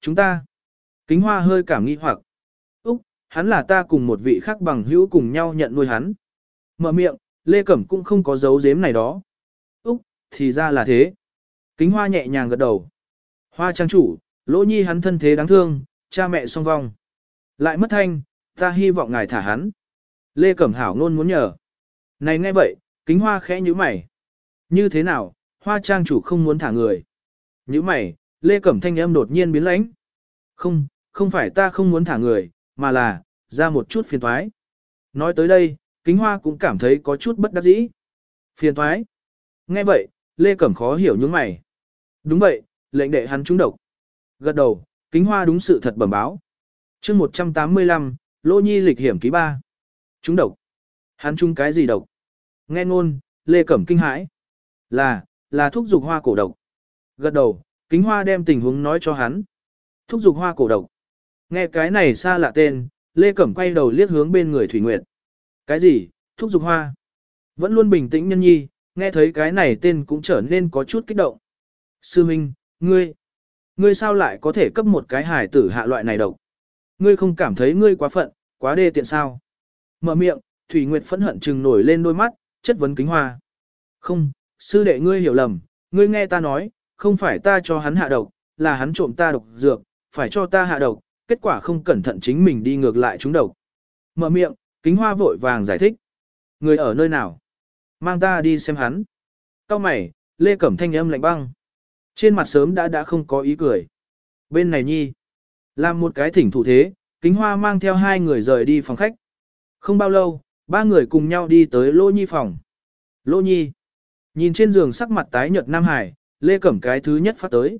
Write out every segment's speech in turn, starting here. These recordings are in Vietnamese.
Chúng ta. Kính hoa hơi cảm nghi hoặc. Úc, hắn là ta cùng một vị khác bằng hữu cùng nhau nhận nuôi hắn. Mở miệng, Lê Cẩm cũng không có dấu giếm này đó. Úc, thì ra là thế. Kính hoa nhẹ nhàng gật đầu. Hoa trang chủ, lỗ nhi hắn thân thế đáng thương, cha mẹ song vong. Lại mất thanh, ta hy vọng ngài thả hắn. Lê Cẩm Hảo luôn muốn nhờ. Này nghe vậy, kính hoa khẽ như mày. Như thế nào, hoa trang chủ không muốn thả người. Như mày, Lê Cẩm thanh âm đột nhiên biến lãnh. Không, không phải ta không muốn thả người, mà là, ra một chút phiền thoái. Nói tới đây, kính hoa cũng cảm thấy có chút bất đắc dĩ. Phiền thoái. Nghe vậy, Lê Cẩm khó hiểu những mày. Đúng vậy, lệnh đệ hắn trúng độc. Gật đầu, kính hoa đúng sự thật bẩm báo. chương 185, Lô Nhi lịch hiểm ký ba. Trúng độc. Hắn trúng cái gì độc? Nghe ngôn, Lê Cẩm kinh hãi. Là, là thuốc dục hoa cổ độc. Gật đầu, kính hoa đem tình huống nói cho hắn. Thúc dục hoa cổ độc. Nghe cái này xa lạ tên, Lê Cẩm quay đầu liếc hướng bên người Thủy Nguyệt. Cái gì, Thúc dục hoa? Vẫn luôn bình tĩnh nhân nhi, nghe thấy cái này tên cũng trở nên có chút kích động. Sư Minh, ngươi, ngươi sao lại có thể cấp một cái hải tử hạ loại này độc? Ngươi không cảm thấy ngươi quá phận, quá đê tiện sao? Mở miệng, Thủy Nguyệt phẫn hận trừng nổi lên đôi mắt, chất vấn kính hoa. Không, sư đệ ngươi hiểu lầm, ngươi nghe ta nói, không phải ta cho hắn hạ độc, là hắn trộm ta độc dược, phải cho ta hạ độc, kết quả không cẩn thận chính mình đi ngược lại chúng độc. Mở miệng, kính hoa vội vàng giải thích. Người ở nơi nào? Mang ta đi xem hắn. Cao mày, Lê Cẩm thanh âm lạnh băng. Trên mặt sớm đã đã không có ý cười. Bên này nhi. Làm một cái thỉnh thủ thế, kính hoa mang theo hai người rời đi phòng khách. Không bao lâu, ba người cùng nhau đi tới Lô Nhi phòng. Lô Nhi. Nhìn trên giường sắc mặt tái nhợt Nam Hải, Lê Cẩm cái thứ nhất phát tới.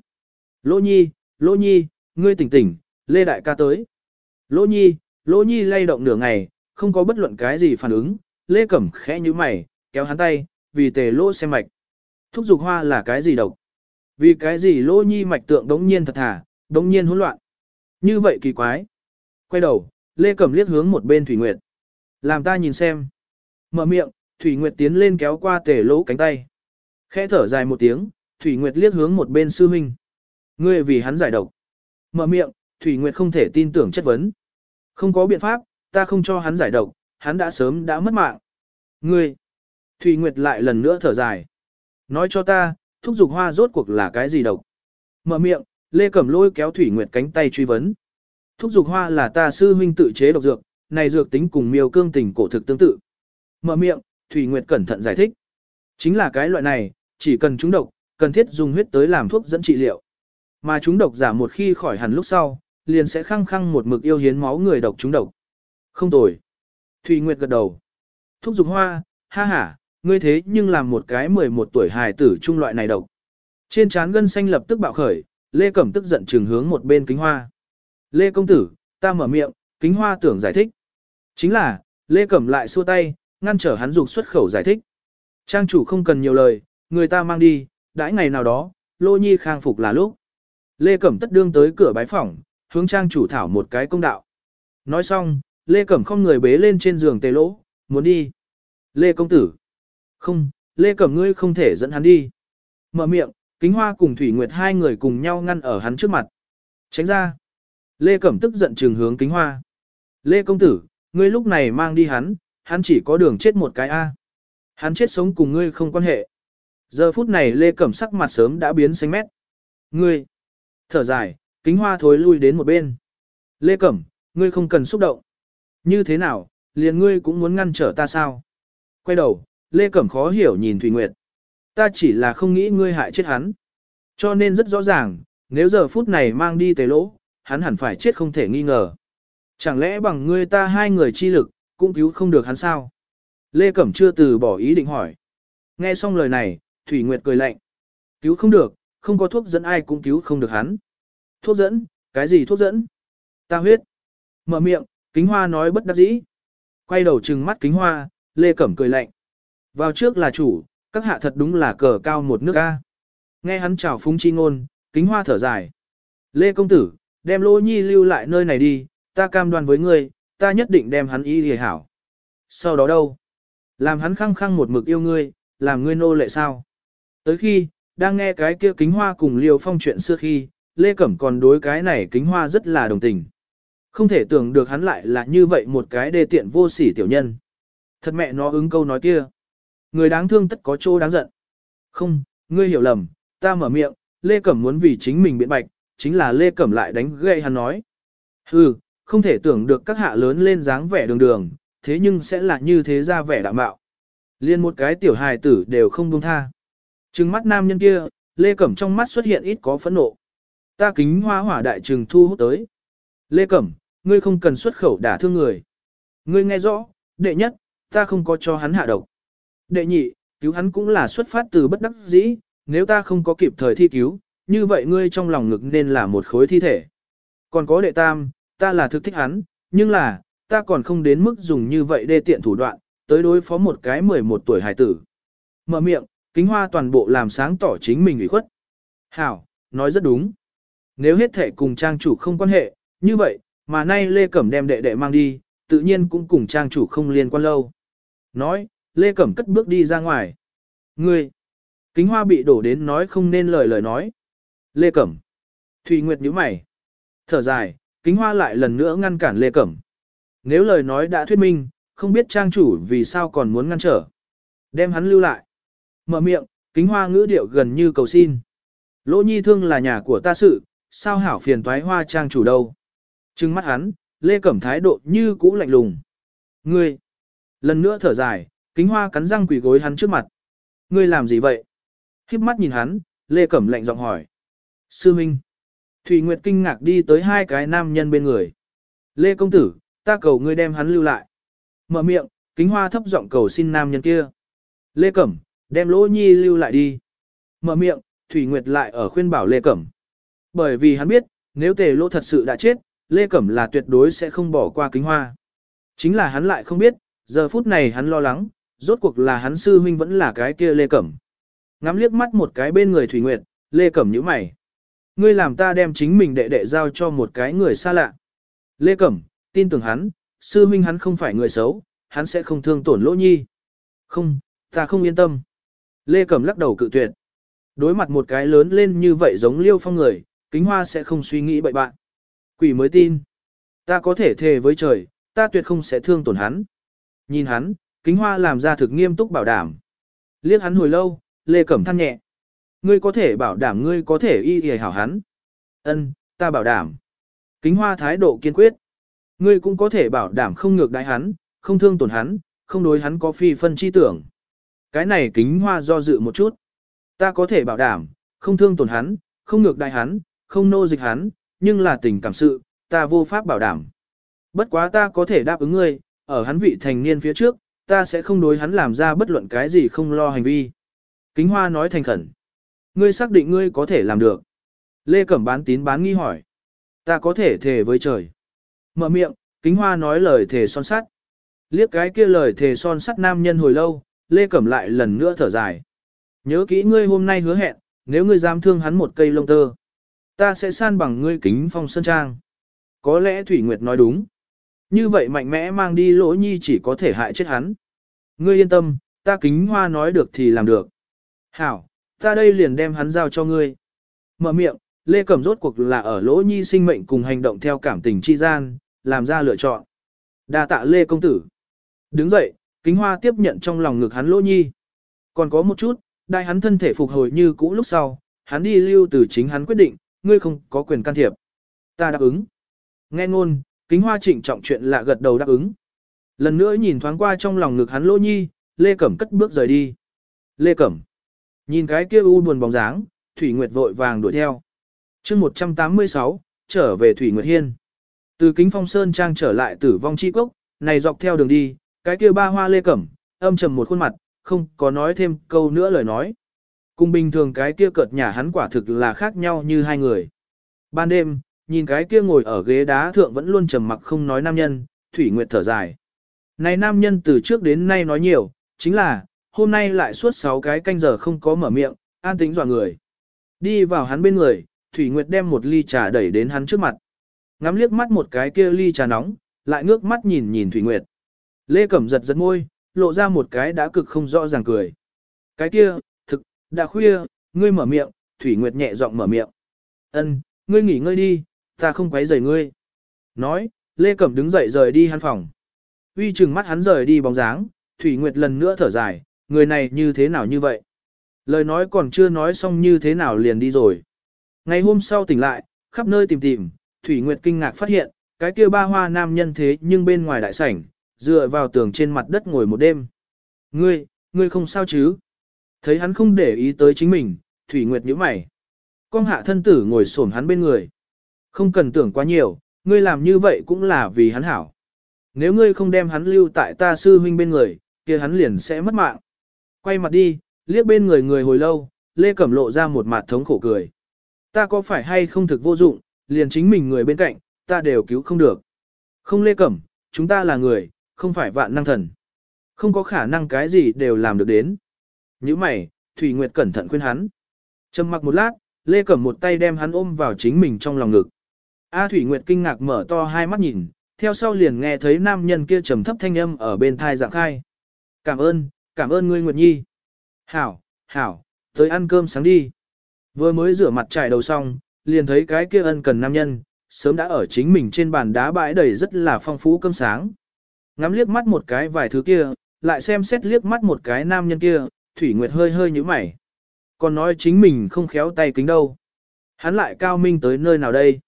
Lô Nhi, Lô Nhi, ngươi tỉnh tỉnh, Lê Đại ca tới. Lô Nhi, Lô Nhi lay động nửa ngày, không có bất luận cái gì phản ứng, Lê Cẩm khẽ như mày, kéo hắn tay, vì tề lô xem mạch. Thúc dục hoa là cái gì độc? Vì cái gì Lô Nhi mạch tượng đống nhiên thật thà, đống nhiên hỗn loạn. Như vậy kỳ quái. Quay đầu, Lê Cẩm liếc hướng một bên Thủy Nguyệt. Làm ta nhìn xem. Mở miệng, Thủy Nguyệt tiến lên kéo qua tề lỗ cánh tay. Khẽ thở dài một tiếng, Thủy Nguyệt liếc hướng một bên sư huynh. Ngươi vì hắn giải độc. Mở miệng, Thủy Nguyệt không thể tin tưởng chất vấn. Không có biện pháp, ta không cho hắn giải độc, hắn đã sớm đã mất mạng. Ngươi. Thủy Nguyệt lại lần nữa thở dài. Nói cho ta, thúc dục hoa rốt cuộc là cái gì độc. Mở miệng, Lê Cẩm lôi kéo Thủy Nguyệt cánh tay truy vấn. Thúc dục hoa là ta sư huynh tự chế độc dược, này dược tính cùng miêu cương tình cổ thực tương tự. Mở miệng, Thủy Nguyệt cẩn thận giải thích. Chính là cái loại này, chỉ cần chúng độc, cần thiết dùng huyết tới làm thuốc dẫn trị liệu. Mà chúng độc giả một khi khỏi hẳn lúc sau, liền sẽ khăng khăng một mực yêu hiến máu người độc chúng độc. Không tồi. Thùy Nguyệt gật đầu. Thúc dục hoa, ha ha, ngươi thế nhưng làm một cái 11 tuổi hài tử trung loại này độc. Trên trán gân xanh lập tức bạo khởi, Lê Cẩm tức giận trừng hướng một bên kính hoa. Lê công tử, ta mở miệng, kính hoa tưởng giải thích. Chính là, Lê Cẩm lại xua tay, ngăn trở hắn dục xuất khẩu giải thích. Trang chủ không cần nhiều lời, người ta mang đi, đãi ngày nào đó, Lô Nhi khang phục là lúc. Lê Cẩm tất đương tới cửa bái phỏng, hướng trang chủ thảo một cái công đạo. Nói xong, Lê Cẩm không người bế lên trên giường tề lỗ, muốn đi. Lê công tử. Không, Lê Cẩm ngươi không thể dẫn hắn đi. Mở miệng, Kính Hoa cùng Thủy Nguyệt hai người cùng nhau ngăn ở hắn trước mặt. Tránh ra. Lê Cẩm tức giận trừng hướng Kính Hoa. Lê công tử, ngươi lúc này mang đi hắn, hắn chỉ có đường chết một cái A. Hắn chết sống cùng ngươi không quan hệ. Giờ phút này Lê Cẩm sắc mặt sớm đã biến xanh mét. Ngươi. Thở dài, kính hoa thối lui đến một bên. Lê Cẩm, ngươi không cần xúc động. Như thế nào, liền ngươi cũng muốn ngăn trở ta sao? Quay đầu, Lê Cẩm khó hiểu nhìn Thủy Nguyệt. Ta chỉ là không nghĩ ngươi hại chết hắn. Cho nên rất rõ ràng, nếu giờ phút này mang đi tề lỗ, hắn hẳn phải chết không thể nghi ngờ. Chẳng lẽ bằng ngươi ta hai người chi lực, cũng cứu không được hắn sao? Lê Cẩm chưa từ bỏ ý định hỏi. Nghe xong lời này, Thủy Nguyệt cười lạnh. Cứu không được, không có thuốc dẫn ai cũng cứu không được hắn. Thuốc dẫn, cái gì thuốc dẫn? Ta huyết. Mở miệng, kính hoa nói bất đắc dĩ. Quay đầu trừng mắt kính hoa, Lê Cẩm cười lạnh. Vào trước là chủ, các hạ thật đúng là cờ cao một nước ca. Nghe hắn chào phúng chi ngôn, kính hoa thở dài. Lê công tử, đem lô nhi lưu lại nơi này đi, ta cam đoan với ngươi, ta nhất định đem hắn y hề hảo. Sau đó đâu? Làm hắn khăng khăng một mực yêu ngươi, làm ngươi nô lệ sao? Tới khi, đang nghe cái kia kính hoa cùng liều phong chuyện xưa khi, Lê Cẩm còn đối cái này kính hoa rất là đồng tình. Không thể tưởng được hắn lại là như vậy một cái đề tiện vô sỉ tiểu nhân. Thật mẹ nó ứng câu nói kia. Người đáng thương tất có chỗ đáng giận. Không, ngươi hiểu lầm, ta mở miệng, Lê Cẩm muốn vì chính mình biện bạch, chính là Lê Cẩm lại đánh gậy hắn nói. Hừ, không thể tưởng được các hạ lớn lên dáng vẻ đường đường, thế nhưng sẽ là như thế ra vẻ đạm bạo. Liên một cái tiểu hài tử đều không buông tha. Trừng mắt nam nhân kia, Lê Cẩm trong mắt xuất hiện ít có phẫn nộ. Ta kính hoa hỏa đại trừng thu hút tới. Lê Cẩm, ngươi không cần xuất khẩu đả thương người. Ngươi nghe rõ, đệ nhất, ta không có cho hắn hạ độc. Đệ nhị, cứu hắn cũng là xuất phát từ bất đắc dĩ, nếu ta không có kịp thời thi cứu, như vậy ngươi trong lòng ngực nên là một khối thi thể. Còn có đệ tam, ta là thực thích hắn, nhưng là, ta còn không đến mức dùng như vậy đê tiện thủ đoạn, tới đối phó một cái 11 tuổi hải tử. Mở miệng, kính hoa toàn bộ làm sáng tỏ chính mình ủy khuất. Hảo, nói rất đúng. Nếu hết thể cùng trang chủ không quan hệ, như vậy, mà nay Lê Cẩm đem đệ đệ mang đi, tự nhiên cũng cùng trang chủ không liên quan lâu. Nói, Lê Cẩm cất bước đi ra ngoài. Ngươi, kính hoa bị đổ đến nói không nên lời lời nói. Lê Cẩm, Thùy Nguyệt nhíu mày. Thở dài, kính hoa lại lần nữa ngăn cản Lê Cẩm. Nếu lời nói đã thuyết minh, không biết trang chủ vì sao còn muốn ngăn trở. Đem hắn lưu lại. Mở miệng, kính hoa ngữ điệu gần như cầu xin. Lỗ nhi thương là nhà của ta sự, sao hảo phiền toái hoa trang chủ đâu. Trừng mắt hắn, Lê Cẩm thái độ như cũ lạnh lùng. Ngươi! Lần nữa thở dài, kính hoa cắn răng quỷ gối hắn trước mặt. Ngươi làm gì vậy? Khiếp mắt nhìn hắn, Lê Cẩm lạnh giọng hỏi. Sư Minh! Thủy Nguyệt kinh ngạc đi tới hai cái nam nhân bên người. Lê Công Tử, ta cầu ngươi đem hắn lưu lại. Mở miệng, kính hoa thấp giọng cầu xin nam nhân kia. Lê Cẩm, đem lỗ nhi lưu lại đi. Mở miệng, Thủy Nguyệt lại ở khuyên bảo Lê Cẩm. Bởi vì hắn biết, nếu tề lỗ thật sự đã chết, Lê Cẩm là tuyệt đối sẽ không bỏ qua kính hoa. Chính là hắn lại không biết, giờ phút này hắn lo lắng, rốt cuộc là hắn sư huynh vẫn là cái kia Lê Cẩm. Ngắm liếc mắt một cái bên người Thủy Nguyệt, Lê Cẩm nhíu mày. Ngươi làm ta đem chính mình đệ đệ giao cho một cái người xa lạ. Lê Cẩm, tin tưởng hắn, sư huynh hắn không phải người xấu, hắn sẽ không thương tổn lỗ nhi. Không, ta không yên tâm. Lê Cẩm lắc đầu cự tuyệt. Đối mặt một cái lớn lên như vậy giống liêu phong người, kính hoa sẽ không suy nghĩ bậy bạn. Quỷ mới tin. Ta có thể thề với trời, ta tuyệt không sẽ thương tổn hắn. Nhìn hắn, kính hoa làm ra thực nghiêm túc bảo đảm. Liếc hắn hồi lâu, Lê Cẩm than nhẹ. Ngươi có thể bảo đảm ngươi có thể y y hảo hắn. Ân, ta bảo đảm. Kính hoa thái độ kiên quyết. Ngươi cũng có thể bảo đảm không ngược đại hắn, không thương tổn hắn, không đối hắn có phi phân chi tưởng. Cái này kính hoa do dự một chút. Ta có thể bảo đảm, không thương tổn hắn, không ngược đại hắn, không nô dịch hắn, nhưng là tình cảm sự, ta vô pháp bảo đảm. Bất quá ta có thể đáp ứng ngươi, ở hắn vị thành niên phía trước, ta sẽ không đối hắn làm ra bất luận cái gì không lo hành vi. Kính Hoa nói thành khẩn. Ngươi xác định ngươi có thể làm được. Lê Cẩm bán tín bán nghi hỏi. Ta có thể thề với trời. Mở miệng, Kính Hoa nói lời thề son sắt. Liếc cái kia lời thề son sắt nam nhân hồi lâu, Lê Cẩm lại lần nữa thở dài. Nhớ kỹ ngươi hôm nay hứa hẹn, nếu ngươi dám thương hắn một cây lông tơ, ta sẽ san bằng ngươi kính phong sơn trang. Có lẽ Thủy Nguyệt nói đúng. Như vậy mạnh mẽ mang đi lỗ nhi chỉ có thể hại chết hắn. Ngươi yên tâm, ta kính hoa nói được thì làm được. Hảo, ta đây liền đem hắn giao cho ngươi. Mở miệng, Lê Cẩm rốt cuộc là ở lỗ nhi sinh mệnh cùng hành động theo cảm tình chi gian, làm ra lựa chọn. đa tạ Lê Công Tử. Đứng dậy, kính hoa tiếp nhận trong lòng ngực hắn lỗ nhi. Còn có một chút, đại hắn thân thể phục hồi như cũ lúc sau, hắn đi lưu từ chính hắn quyết định, ngươi không có quyền can thiệp. Ta đáp ứng. Nghe ngôn, kính hoa trịnh trọng chuyện lạ gật đầu đáp ứng. Lần nữa nhìn thoáng qua trong lòng ngực hắn lỗ nhi, Lê Cẩm cất bước rời đi. Lê Cẩm. Nhìn cái kia u buồn bóng dáng, Thủy Nguyệt vội vàng đuổi theo. chương 186, trở về Thủy Nguyệt Hiên. Từ kính phong sơn trang trở lại tử vong chi cốc, này dọc theo đường đi, cái kia ba hoa Lê Cẩm, âm trầm một khuôn mặt, không có nói thêm câu nữa lời nói. Cùng bình thường cái kia cợt nhà hắn quả thực là khác nhau như hai người. Ban đêm, nhìn cái kia ngồi ở ghế đá thượng vẫn luôn trầm mặc không nói nam nhân, Thủy Nguyệt thở dài. Này nam nhân từ trước đến nay nói nhiều, chính là, hôm nay lại suốt 6 cái canh giờ không có mở miệng, an tính dọa người. Đi vào hắn bên người, Thủy Nguyệt đem một ly trà đẩy đến hắn trước mặt. Ngắm liếc mắt một cái kia ly trà nóng, lại ngước mắt nhìn nhìn Thủy Nguyệt. Lê Cẩm giật giật môi, lộ ra một cái đã cực không rõ ràng cười. Cái kia, thực, đã khuya, ngươi mở miệng, Thủy Nguyệt nhẹ giọng mở miệng. Ân, ngươi nghỉ ngơi đi, ta không quấy rầy ngươi. Nói, Lê Cẩm đứng dậy rời đi hắn phòng. Uy chừng mắt hắn rời đi bóng dáng, Thủy Nguyệt lần nữa thở dài, người này như thế nào như vậy? Lời nói còn chưa nói xong như thế nào liền đi rồi. Ngày hôm sau tỉnh lại, khắp nơi tìm tìm, Thủy Nguyệt kinh ngạc phát hiện, cái kia ba hoa nam nhân thế nhưng bên ngoài đại sảnh, dựa vào tường trên mặt đất ngồi một đêm. Ngươi, ngươi không sao chứ? Thấy hắn không để ý tới chính mình, Thủy Nguyệt nhíu mày. Con hạ thân tử ngồi xổm hắn bên người. Không cần tưởng quá nhiều, ngươi làm như vậy cũng là vì hắn hảo. Nếu ngươi không đem hắn lưu tại ta sư huynh bên người, kia hắn liền sẽ mất mạng. Quay mặt đi, liếc bên người người hồi lâu, Lê Cẩm lộ ra một mặt thống khổ cười. Ta có phải hay không thực vô dụng, liền chính mình người bên cạnh, ta đều cứu không được. Không Lê Cẩm, chúng ta là người, không phải vạn năng thần. Không có khả năng cái gì đều làm được đến. Như mày, Thủy Nguyệt cẩn thận khuyên hắn. Trầm mặc một lát, Lê Cẩm một tay đem hắn ôm vào chính mình trong lòng ngực. A Thủy Nguyệt kinh ngạc mở to hai mắt nhìn, theo sau liền nghe thấy nam nhân kia trầm thấp thanh âm ở bên thai dạng khai. Cảm ơn, cảm ơn ngươi Nguyệt Nhi. Hảo, hảo, tới ăn cơm sáng đi. Vừa mới rửa mặt trải đầu xong, liền thấy cái kia ân cần nam nhân, sớm đã ở chính mình trên bàn đá bãi đầy rất là phong phú cơm sáng. Ngắm liếc mắt một cái vài thứ kia, lại xem xét liếc mắt một cái nam nhân kia, Thủy Nguyệt hơi hơi như mày. Còn nói chính mình không khéo tay kính đâu. Hắn lại cao minh tới nơi nào đây?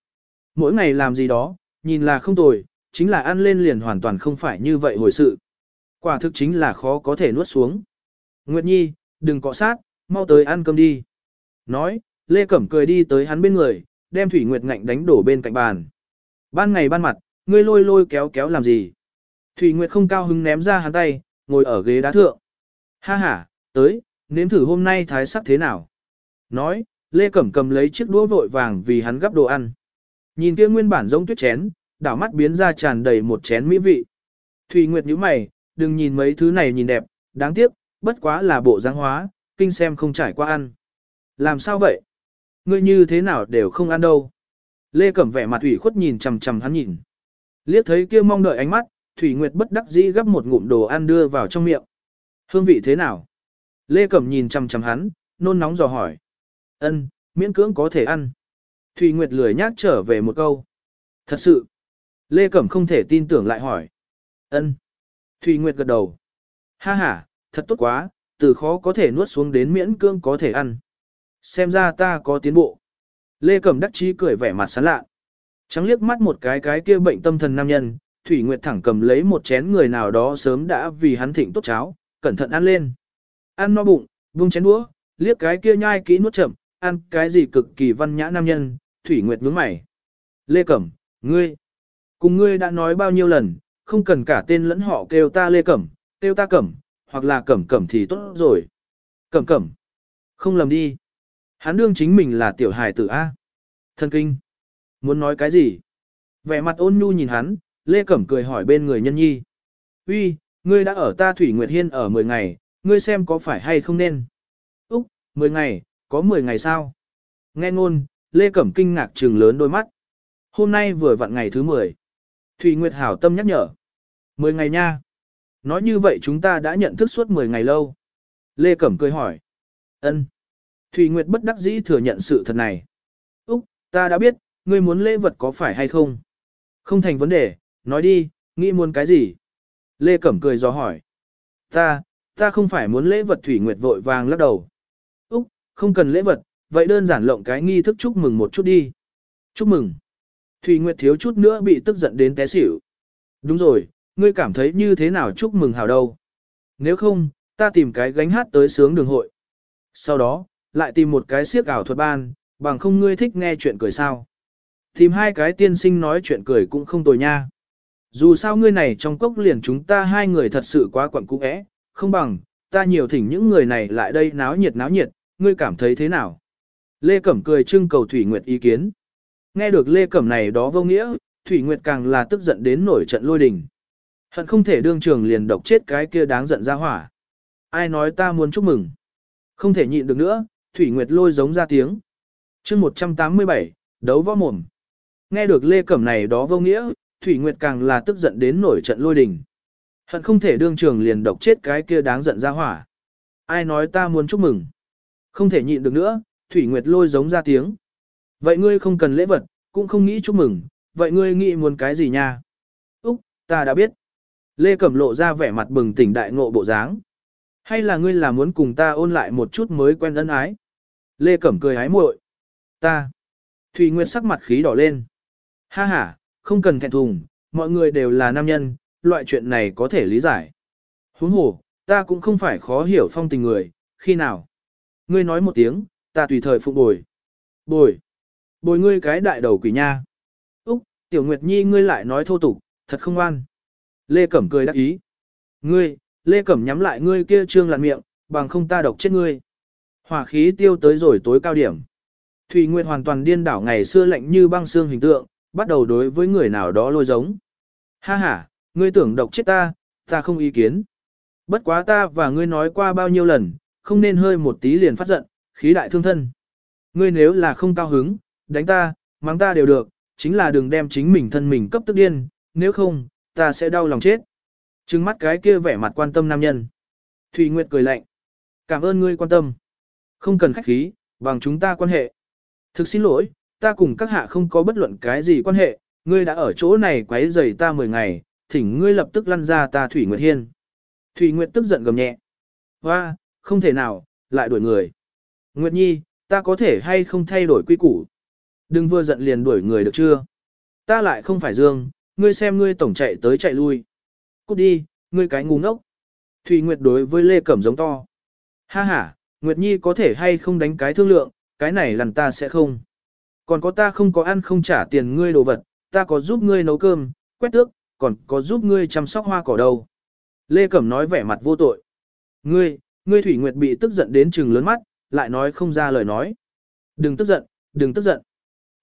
Mỗi ngày làm gì đó, nhìn là không tồi, chính là ăn lên liền hoàn toàn không phải như vậy hồi sự. Quả thực chính là khó có thể nuốt xuống. Nguyệt Nhi, đừng cọ sát, mau tới ăn cơm đi. Nói, Lê Cẩm cười đi tới hắn bên người, đem Thủy Nguyệt ngạnh đánh đổ bên cạnh bàn. Ban ngày ban mặt, ngươi lôi lôi kéo kéo làm gì? Thủy Nguyệt không cao hứng ném ra hắn tay, ngồi ở ghế đá thượng. Ha ha, tới, nếm thử hôm nay thái sắc thế nào. Nói, Lê Cẩm cầm lấy chiếc đũa vội vàng vì hắn gắp đồ ăn. Nhìn kia nguyên bản giống tuyết chén, đảo mắt biến ra tràn đầy một chén mỹ vị. Thủy Nguyệt nhíu mày, đừng nhìn mấy thứ này nhìn đẹp, đáng tiếc, bất quá là bộ dáng hóa, kinh xem không trải qua ăn. Làm sao vậy? Ngươi như thế nào đều không ăn đâu. Lê Cẩm vẻ mặt ủy khuất nhìn chằm chằm hắn nhìn. Liếc thấy kia mong đợi ánh mắt, Thủy Nguyệt bất đắc dĩ gấp một ngụm đồ ăn đưa vào trong miệng. Hương vị thế nào? Lê Cẩm nhìn chằm chằm hắn, nôn nóng dò hỏi. Ân, miễn cưỡng có thể ăn. Thủy Nguyệt lười nhác trở về một câu. Thật sự. Lê Cẩm không thể tin tưởng lại hỏi. Ân. Thủy Nguyệt gật đầu. Ha ha, thật tốt quá, từ khó có thể nuốt xuống đến miễn cưỡng có thể ăn. Xem ra ta có tiến bộ. Lê Cẩm đắc chí cười vẻ mặt sán lạ. Trắng liếc mắt một cái cái kia bệnh tâm thần nam nhân, Thủy Nguyệt thẳng cầm lấy một chén người nào đó sớm đã vì hắn thịnh tốt cháo, cẩn thận ăn lên. Ăn no bụng, vung chén đũa, liếc cái kia nhai kỹ nuốt chậm, ăn cái gì cực kỳ văn nhã nam nhân, Thủy Nguyệt nhướng mày. Lê Cẩm, ngươi, cùng ngươi đã nói bao nhiêu lần, không cần cả tên lẫn họ kêu ta Lê Cẩm, kêu ta Cẩm, hoặc là Cẩm Cẩm thì tốt rồi. Cẩm Cẩm, không lầm đi. Hắn đương chính mình là tiểu hài tử A. Thân kinh. Muốn nói cái gì? Vẻ mặt ôn nhu nhìn hắn, Lê Cẩm cười hỏi bên người nhân nhi. Uy, ngươi đã ở ta Thủy Nguyệt Hiên ở 10 ngày, ngươi xem có phải hay không nên. Úc, 10 ngày, có 10 ngày sao? Nghe ngôn, Lê Cẩm kinh ngạc trừng lớn đôi mắt. Hôm nay vừa vặn ngày thứ 10. Thủy Nguyệt hảo tâm nhắc nhở. 10 ngày nha. Nói như vậy chúng ta đã nhận thức suốt 10 ngày lâu. Lê Cẩm cười hỏi. ân Thủy Nguyệt bất đắc dĩ thừa nhận sự thật này. Úc, ta đã biết, ngươi muốn lễ vật có phải hay không? Không thành vấn đề, nói đi, nghĩ muốn cái gì? Lê Cẩm cười do hỏi. Ta, ta không phải muốn lễ vật Thủy Nguyệt vội vàng lắc đầu. Úc, không cần lễ vật, vậy đơn giản lộng cái nghi thức chúc mừng một chút đi. Chúc mừng. Thủy Nguyệt thiếu chút nữa bị tức giận đến té xỉu. Đúng rồi, ngươi cảm thấy như thế nào chúc mừng hào đâu? Nếu không, ta tìm cái gánh hát tới sướng đường hội. Sau đó, lại tìm một cái siếc ảo thuật ban, bằng không ngươi thích nghe chuyện cười sao. Tìm hai cái tiên sinh nói chuyện cười cũng không tồi nha. Dù sao ngươi này trong cốc liền chúng ta hai người thật sự quá quẩn cũ é, không bằng, ta nhiều thỉnh những người này lại đây náo nhiệt náo nhiệt, ngươi cảm thấy thế nào? Lê Cẩm cười trưng cầu Thủy Nguyệt ý kiến. Nghe được Lê Cẩm này đó vô nghĩa, Thủy Nguyệt càng là tức giận đến nổi trận lôi đình. Hận không thể đương trường liền độc chết cái kia đáng giận ra hỏa. Ai nói ta muốn chúc mừng? Không thể nhịn được nữa, Thủy Nguyệt lôi giống ra tiếng. chương 187, đấu võ mồm. Nghe được Lê Cẩm này đó vô nghĩa, Thủy Nguyệt càng là tức giận đến nổi trận lôi đình. Hận không thể đương trường liền độc chết cái kia đáng giận ra hỏa. Ai nói ta muốn chúc mừng. Không thể nhịn được nữa, Thủy Nguyệt lôi giống ra tiếng. Vậy ngươi không cần lễ vật, cũng không nghĩ chúc mừng, vậy ngươi nghĩ muốn cái gì nha? Úc, ta đã biết. Lê Cẩm lộ ra vẻ mặt bừng tỉnh đại ngộ bộ dáng. Hay là ngươi là muốn cùng ta ôn lại một chút mới quen ân ái? Lê Cẩm cười hái muội. Ta. Thủy Nguyệt sắc mặt khí đỏ lên. Ha ha, không cần thẹn thùng, mọi người đều là nam nhân, loại chuyện này có thể lý giải. Huống hồ, ta cũng không phải khó hiểu phong tình người, khi nào? Ngươi nói một tiếng, ta tùy thời phục bồi. Bồi. Bồi ngươi cái đại đầu quỷ nha. Úc, Tiểu Nguyệt Nhi ngươi lại nói thô tục, thật không an. Lê Cẩm cười đắc ý. Ngươi, Lê Cẩm nhắm lại ngươi kia trương lạn miệng, bằng không ta độc chết ngươi. Hỏa khí tiêu tới rồi tối cao điểm. Thủy Nguyệt hoàn toàn điên đảo ngày xưa lạnh như băng xương hình tượng, bắt đầu đối với người nào đó lôi giống. Ha ha, ngươi tưởng độc chết ta, ta không ý kiến. Bất quá ta và ngươi nói qua bao nhiêu lần, không nên hơi một tí liền phát giận, khí đại thương thân. Ngươi nếu là không cao hứng, đánh ta, mắng ta đều được, chính là đừng đem chính mình thân mình cấp tức điên, nếu không, ta sẽ đau lòng chết. Trừng mắt cái kia vẻ mặt quan tâm nam nhân. Thủy Nguyệt cười lạnh. Cảm ơn ngươi quan tâm. Không cần khách khí, bằng chúng ta quan hệ. Thực xin lỗi, ta cùng các hạ không có bất luận cái gì quan hệ, ngươi đã ở chỗ này quấy rầy ta 10 ngày, thỉnh ngươi lập tức lăn ra ta Thủy Nguyệt Hiên. Thủy Nguyệt tức giận gầm nhẹ. Hoa, không thể nào, lại đuổi người. Nguyệt Nhi, ta có thể hay không thay đổi quy củ. Đừng vừa giận liền đuổi người được chưa? Ta lại không phải Dương, ngươi xem ngươi tổng chạy tới chạy lui. Cút đi, ngươi cái ngu ngốc. Thủy Nguyệt đối với Lê Cẩm giống to. Ha ha, Nguyệt Nhi có thể hay không đánh cái thương lượng, cái này lần ta sẽ không. Còn có ta không có ăn không trả tiền ngươi đồ vật, ta có giúp ngươi nấu cơm, quét tước, còn có giúp ngươi chăm sóc hoa cỏ đâu. Lê Cẩm nói vẻ mặt vô tội. Ngươi, ngươi Thủy Nguyệt bị tức giận đến trừng lớn mắt, lại nói không ra lời nói. Đừng tức giận, đừng tức giận.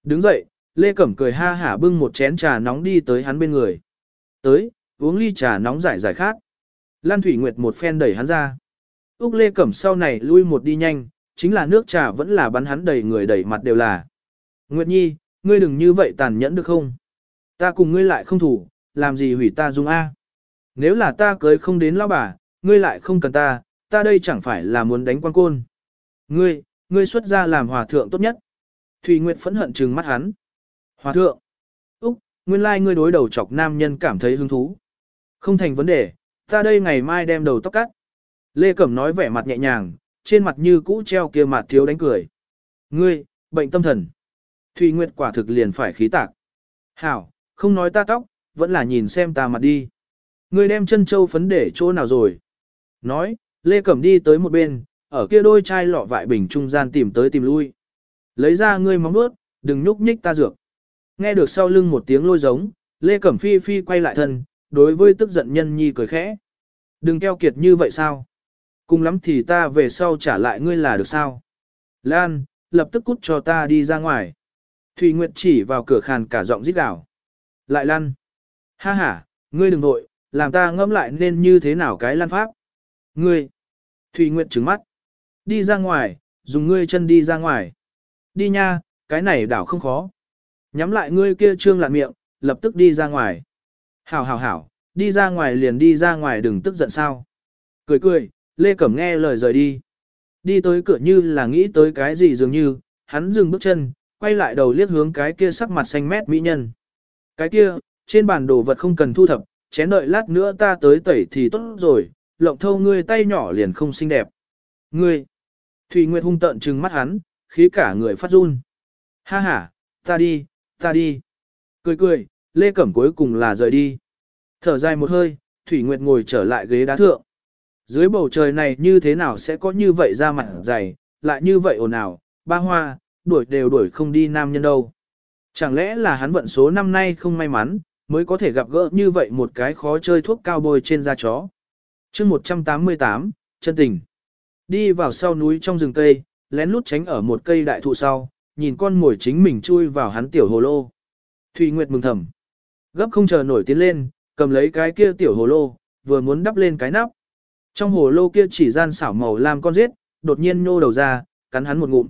Đứng dậy, Lê Cẩm cười ha hả bưng một chén trà nóng đi tới hắn bên người. Tới, uống ly trà nóng giải giải khát. Lan Thủy Nguyệt một phen đẩy hắn ra. Úc Lê Cẩm sau này lui một đi nhanh, chính là nước trà vẫn là bắn hắn đầy người đầy mặt đều là. Nguyệt Nhi, ngươi đừng như vậy tàn nhẫn được không? Ta cùng ngươi lại không thủ, làm gì hủy ta dung A. Nếu là ta cưới không đến lão bà, ngươi lại không cần ta, ta đây chẳng phải là muốn đánh quan côn. Ngươi, ngươi xuất ra làm hòa thượng tốt nhất. Thùy Nguyệt phẫn hận trừng mắt hắn. Hòa thượng. Úc, nguyên lai like ngươi đối đầu chọc nam nhân cảm thấy hứng thú. Không thành vấn đề, ta đây ngày mai đem đầu tóc cắt. Lê Cẩm nói vẻ mặt nhẹ nhàng, trên mặt như cũ treo kia mặt thiếu đánh cười. Ngươi, bệnh tâm thần. Thùy Nguyệt quả thực liền phải khí tạc. Hảo, không nói ta tóc, vẫn là nhìn xem ta mặt đi. Ngươi đem chân châu phấn để chỗ nào rồi? Nói, Lê Cẩm đi tới một bên, ở kia đôi chai lọ vại bình trung gian tìm tới tìm lui. Lấy ra ngươi móng bước, đừng nhúc nhích ta dược. Nghe được sau lưng một tiếng lôi giống, Lê Cẩm Phi Phi quay lại thân, đối với tức giận nhân nhi cười khẽ. Đừng keo kiệt như vậy sao? Cùng lắm thì ta về sau trả lại ngươi là được sao? Lan, lập tức cút cho ta đi ra ngoài. Thủy Nguyệt chỉ vào cửa khàn cả giọng rít đảo. Lại lăn. Ha ha, ngươi đừng nội, làm ta ngẫm lại nên như thế nào cái lăn pháp. Ngươi. Thủy Nguyệt trứng mắt. Đi ra ngoài, dùng ngươi chân đi ra ngoài. Đi nha, cái này đảo không khó. Nhắm lại ngươi kia trương lạn miệng, lập tức đi ra ngoài. Hảo hảo hảo, đi ra ngoài liền đi ra ngoài đừng tức giận sao. Cười cười, Lê Cẩm nghe lời rời đi. Đi tới cửa như là nghĩ tới cái gì dường như, hắn dừng bước chân, quay lại đầu liếc hướng cái kia sắc mặt xanh mét mỹ nhân. Cái kia, trên bàn đồ vật không cần thu thập, chén đợi lát nữa ta tới tẩy thì tốt rồi, lộng thâu ngươi tay nhỏ liền không xinh đẹp. Ngươi, Thủy Nguyệt hung tợn trừng mắt hắn, khí cả người phát run. Ha ha, ta đi, ta đi. Cười cười, Lê Cẩm cuối cùng là rời đi. Thở dài một hơi, Thủy Nguyệt ngồi trở lại ghế đá thượng. Dưới bầu trời này như thế nào sẽ có như vậy ra mặt dày, lại như vậy ồn ào, ba hoa, đuổi đều đuổi không đi nam nhân đâu. Chẳng lẽ là hắn vận số năm nay không may mắn, mới có thể gặp gỡ như vậy một cái khó chơi thuốc cao bôi trên da chó. chương 188, chân tình. Đi vào sau núi trong rừng cây, lén lút tránh ở một cây đại thụ sau, nhìn con mồi chính mình chui vào hắn tiểu hồ lô. Thùy Nguyệt mừng thầm. Gấp không chờ nổi tiến lên, cầm lấy cái kia tiểu hồ lô, vừa muốn đắp lên cái nắp. Trong hồ lô kia chỉ gian xảo màu làm con giết, đột nhiên nhô đầu ra, cắn hắn một ngụm.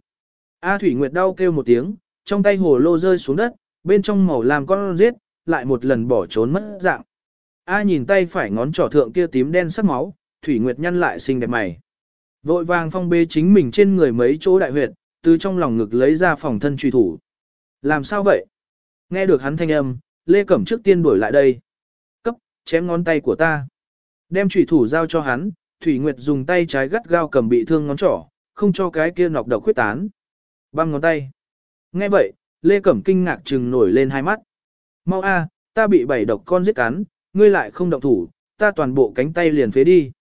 A Thủy Nguyệt đau kêu một tiếng, trong tay hồ lô rơi xuống đất, bên trong màu làm con giết, lại một lần bỏ trốn mất dạng. A nhìn tay phải ngón trỏ thượng kia tím đen sắc máu, Thủy Nguyệt nhăn lại xinh đẹp mày. Vội vàng phong bê chính mình trên người mấy chỗ đại huyệt, từ trong lòng ngực lấy ra phòng thân truy thủ. Làm sao vậy? Nghe được hắn thanh âm, Lê Cẩm trước tiên đuổi lại đây. Cấp, chém ngón tay của ta. Đem truy thủ giao cho hắn, Thủy Nguyệt dùng tay trái gắt gao cầm bị thương ngón trỏ, không cho cái kia nọc độc khuyết tán. Băm ngón tay. Nghe vậy, Lê Cẩm kinh ngạc trừng nổi lên hai mắt. Mau a, ta bị bảy độc con giết cắn, ngươi lại không động thủ, ta toàn bộ cánh tay liền phế đi.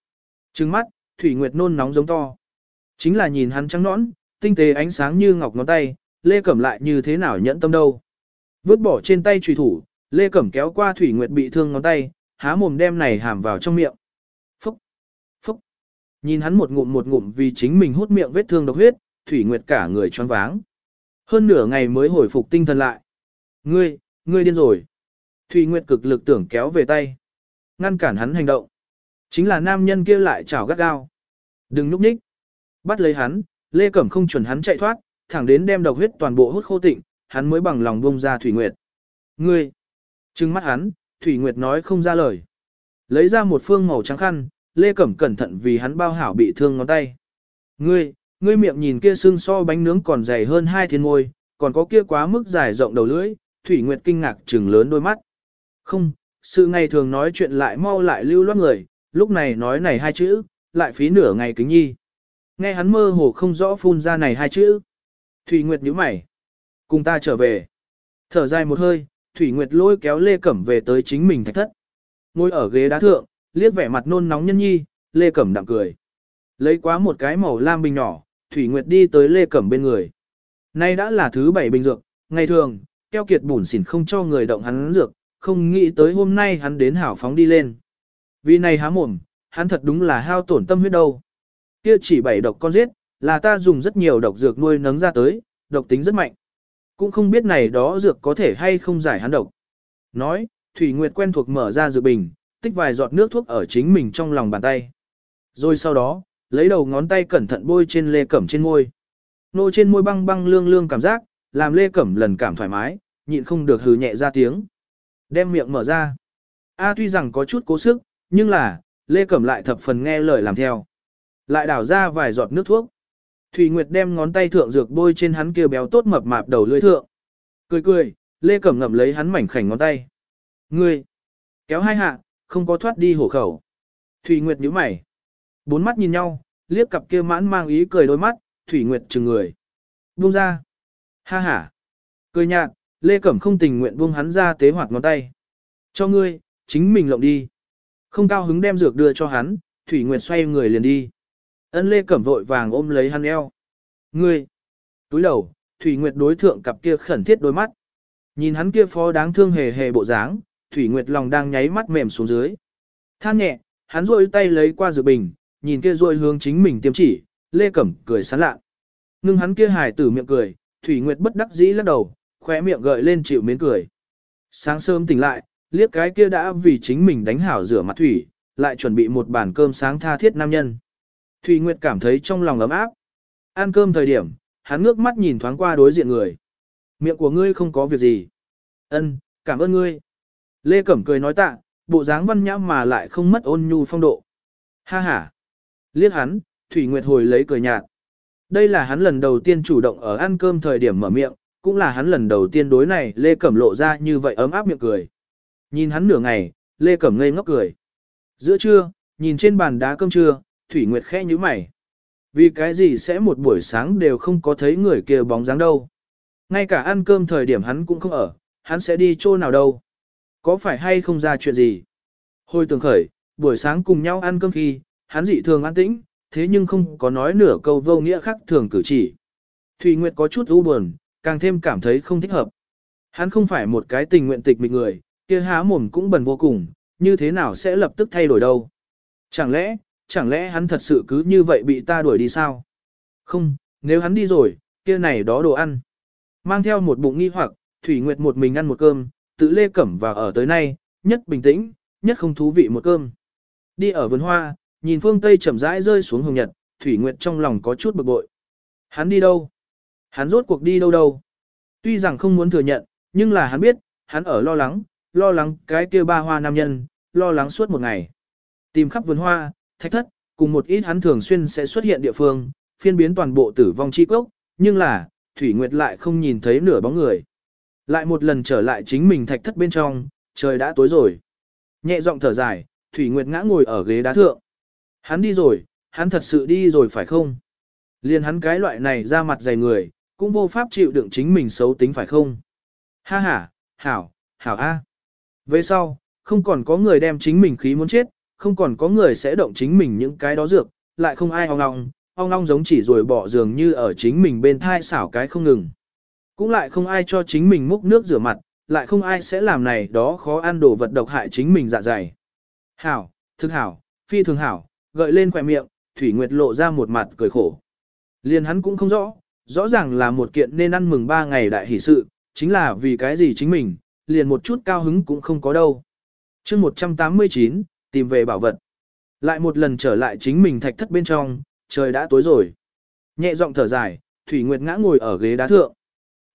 Trừng mắt, Thủy Nguyệt nôn nóng giống to. Chính là nhìn hắn trắng nõn, tinh tế ánh sáng như ngọc ngón tay, Lê Cẩm lại như thế nào nhẫn tâm đâu. Vứt bỏ trên tay trùy thủ, Lê Cẩm kéo qua Thủy Nguyệt bị thương ngón tay, há mồm đem này hàm vào trong miệng. Phúc! Phúc! Nhìn hắn một ngụm một ngụm vì chính mình hút miệng vết thương độc huyết, Thủy Nguyệt cả người choáng váng. Hơn nửa ngày mới hồi phục tinh thần lại. Ngươi, ngươi điên rồi. Thủy Nguyệt cực lực tưởng kéo về tay. Ngăn cản hắn hành động. Chính là nam nhân kia lại chảo gắt gao. Đừng núp nhích. Bắt lấy hắn, Lê Cẩm không chuẩn hắn chạy thoát, thẳng đến đem độc huyết toàn bộ hút khô tịnh, hắn mới bằng lòng buông ra Thủy Nguyệt. Ngươi! Trừng mắt hắn, Thủy Nguyệt nói không ra lời. Lấy ra một phương màu trắng khăn, Lê Cẩm cẩn thận vì hắn bao hảo bị thương ngón tay. Ngươi, ngươi miệng nhìn kia xương so bánh nướng còn dày hơn hai thiên môi, còn có kia quá mức dài rộng đầu lưỡi, Thủy Nguyệt kinh ngạc trừng lớn đôi mắt. Không, sự ngày thường nói chuyện lại mau lại lưu loát người, lúc này nói này hai chữ, lại phí nửa ngày kính nhi. Nghe hắn mơ hồ không rõ phun ra này hai chữ. Thủy Nguyệt nhíu mày. Cùng ta trở về. Thở dài một hơi, Thủy Nguyệt lôi kéo Lê Cẩm về tới chính mình thạch thất. Ngồi ở ghế đá thượng, liếc vẻ mặt nôn nóng nhân nhi, Lê Cẩm đạm cười. Lấy quá một cái màu lam bình nhỏ, Thủy Nguyệt đi tới Lê Cẩm bên người. Nay đã là thứ bảy bình dược, ngày thường, keo kiệt bùn xỉn không cho người động hắn dược, không nghĩ tới hôm nay hắn đến hảo phóng đi lên. Vì này há mồm, hắn thật đúng là hao tổn tâm huyết đâu. Kia chỉ bảy độc con giết, là ta dùng rất nhiều độc dược nuôi nấng ra tới, độc tính rất mạnh. Cũng không biết này đó dược có thể hay không giải hắn độc. Nói, Thủy Nguyệt quen thuộc mở ra dược bình, tích vài giọt nước thuốc ở chính mình trong lòng bàn tay. Rồi sau đó, lấy đầu ngón tay cẩn thận bôi trên lê cẩm trên môi. Nô trên môi băng băng lương lương cảm giác, làm lê cẩm lần cảm thoải mái, nhịn không được hừ nhẹ ra tiếng. Đem miệng mở ra. A tuy rằng có chút cố sức, nhưng là, lê cẩm lại thập phần nghe lời làm theo. Lại đảo ra vài giọt nước thuốc. Thủy Nguyệt đem ngón tay thượng dược bôi trên hắn kia béo tốt mập mạp đầu lưỡi thượng. Cười cười, Lê Cẩm ngậm lấy hắn mảnh khảnh ngón tay. Ngươi, kéo hai hạ, không có thoát đi hổ khẩu. Thủy Nguyệt nhíu mày. Bốn mắt nhìn nhau, liếc cặp kia mãn mang ý cười đôi mắt, Thủy Nguyệt chừng người. Buông ra. Ha ha. Cười nhạt, Lê Cẩm không tình nguyện buông hắn ra tế hoạt ngón tay. Cho ngươi, chính mình lộng đi. Không cao hứng đem dược đưa cho hắn, Thủy Nguyệt xoay người liền đi. Ân Lê Cẩm vội vàng ôm lấy hắn eo. Ngươi! Túi đầu, Thủy Nguyệt đối thượng cặp kia khẩn thiết đôi mắt. Nhìn hắn kia phó đáng thương hề hề bộ dáng, Thủy Nguyệt lòng đang nháy mắt mềm xuống dưới. Than nhẹ, hắn rôi tay lấy qua dược bình, nhìn kia rôi hướng chính mình tiêm chỉ, Lê Cẩm cười sán lạ. Ngưng hắn kia hài tử miệng cười, Thủy Nguyệt bất đắc dĩ lắc đầu, khóe miệng gợi lên chịu mến cười. Sáng sớm tỉnh lại, liếc cái kia đã vì chính mình đánh hảo rửa mặt thủy, lại chuẩn bị một bàn cơm sáng tha thiết nam nhân. Thủy Nguyệt cảm thấy trong lòng ấm áp. Ăn cơm thời điểm, hắn ngước mắt nhìn thoáng qua đối diện người. Miệng của ngươi không có việc gì. Ân, cảm ơn ngươi. Lê Cẩm cười nói tạ, bộ dáng văn nhã mà lại không mất ôn nhu phong độ. Ha ha. Liếc hắn, Thủy Nguyệt hồi lấy cười nhạt. Đây là hắn lần đầu tiên chủ động ở ăn cơm thời điểm mở miệng, cũng là hắn lần đầu tiên đối này Lê Cẩm lộ ra như vậy ấm áp miệng cười. Nhìn hắn nửa ngày, Lê Cẩm ngây ngốc cười. Giữa trưa, nhìn trên bàn đá cơm trưa, Thủy Nguyệt khẽ như mày. Vì cái gì sẽ một buổi sáng đều không có thấy người kia bóng dáng đâu. Ngay cả ăn cơm thời điểm hắn cũng không ở, hắn sẽ đi chỗ nào đâu. Có phải hay không ra chuyện gì? Hồi tưởng khởi, buổi sáng cùng nhau ăn cơm khi, hắn dị thường an tĩnh, thế nhưng không có nói nửa câu vô nghĩa khác thường cử chỉ. Thủy Nguyệt có chút u buồn, càng thêm cảm thấy không thích hợp. Hắn không phải một cái tình nguyện tịch mịch người, kia há mồm cũng bần vô cùng, như thế nào sẽ lập tức thay đổi đâu. Chẳng lẽ, chẳng lẽ hắn thật sự cứ như vậy bị ta đuổi đi sao? Không, nếu hắn đi rồi, kia này đó đồ ăn. Mang theo một bụng nghi hoặc, Thủy Nguyệt một mình ăn một cơm, tự lê cẩm và ở tới nay, nhất bình tĩnh, nhất không thú vị một cơm. Đi ở vườn hoa, nhìn phương Tây chậm rãi rơi xuống hồng nhật, Thủy Nguyệt trong lòng có chút bực bội. Hắn đi đâu? Hắn rốt cuộc đi đâu đâu? Tuy rằng không muốn thừa nhận, nhưng là hắn biết, hắn ở lo lắng, lo lắng cái kia ba hoa nam nhân, lo lắng suốt một ngày. Tìm khắp vườn hoa, thạch thất, cùng một ít hắn thường xuyên sẽ xuất hiện địa phương, phiên biến toàn bộ tử vong chi cốc, nhưng là, Thủy Nguyệt lại không nhìn thấy nửa bóng người. Lại một lần trở lại chính mình thạch thất bên trong, trời đã tối rồi. Nhẹ giọng thở dài, Thủy Nguyệt ngã ngồi ở ghế đá thượng. Hắn đi rồi, hắn thật sự đi rồi phải không? Liên hắn cái loại này ra mặt dày người, cũng vô pháp chịu đựng chính mình xấu tính phải không? Ha ha, hảo, hảo a. Về sau, không còn có người đem chính mình khí muốn chết, không còn có người sẽ động chính mình những cái đó dược, lại không ai ong ong, ong ong giống chỉ rồi bỏ giường như ở chính mình bên thai xảo cái không ngừng. Cũng lại không ai cho chính mình múc nước rửa mặt, lại không ai sẽ làm này đó khó ăn đồ vật độc hại chính mình dạ dày. Hảo, thực hảo, phi thường hảo, gợi lên khỏe miệng, Thủy Nguyệt lộ ra một mặt cười khổ. Liên hắn cũng không rõ, rõ ràng là một kiện nên ăn mừng ba ngày đại hỷ sự, chính là vì cái gì chính mình, liền một chút cao hứng cũng không có đâu. chương 189, tìm về bảo vật. Lại một lần trở lại chính mình thạch thất bên trong, trời đã tối rồi. Nhẹ giọng thở dài, Thủy Nguyệt ngã ngồi ở ghế đá thượng.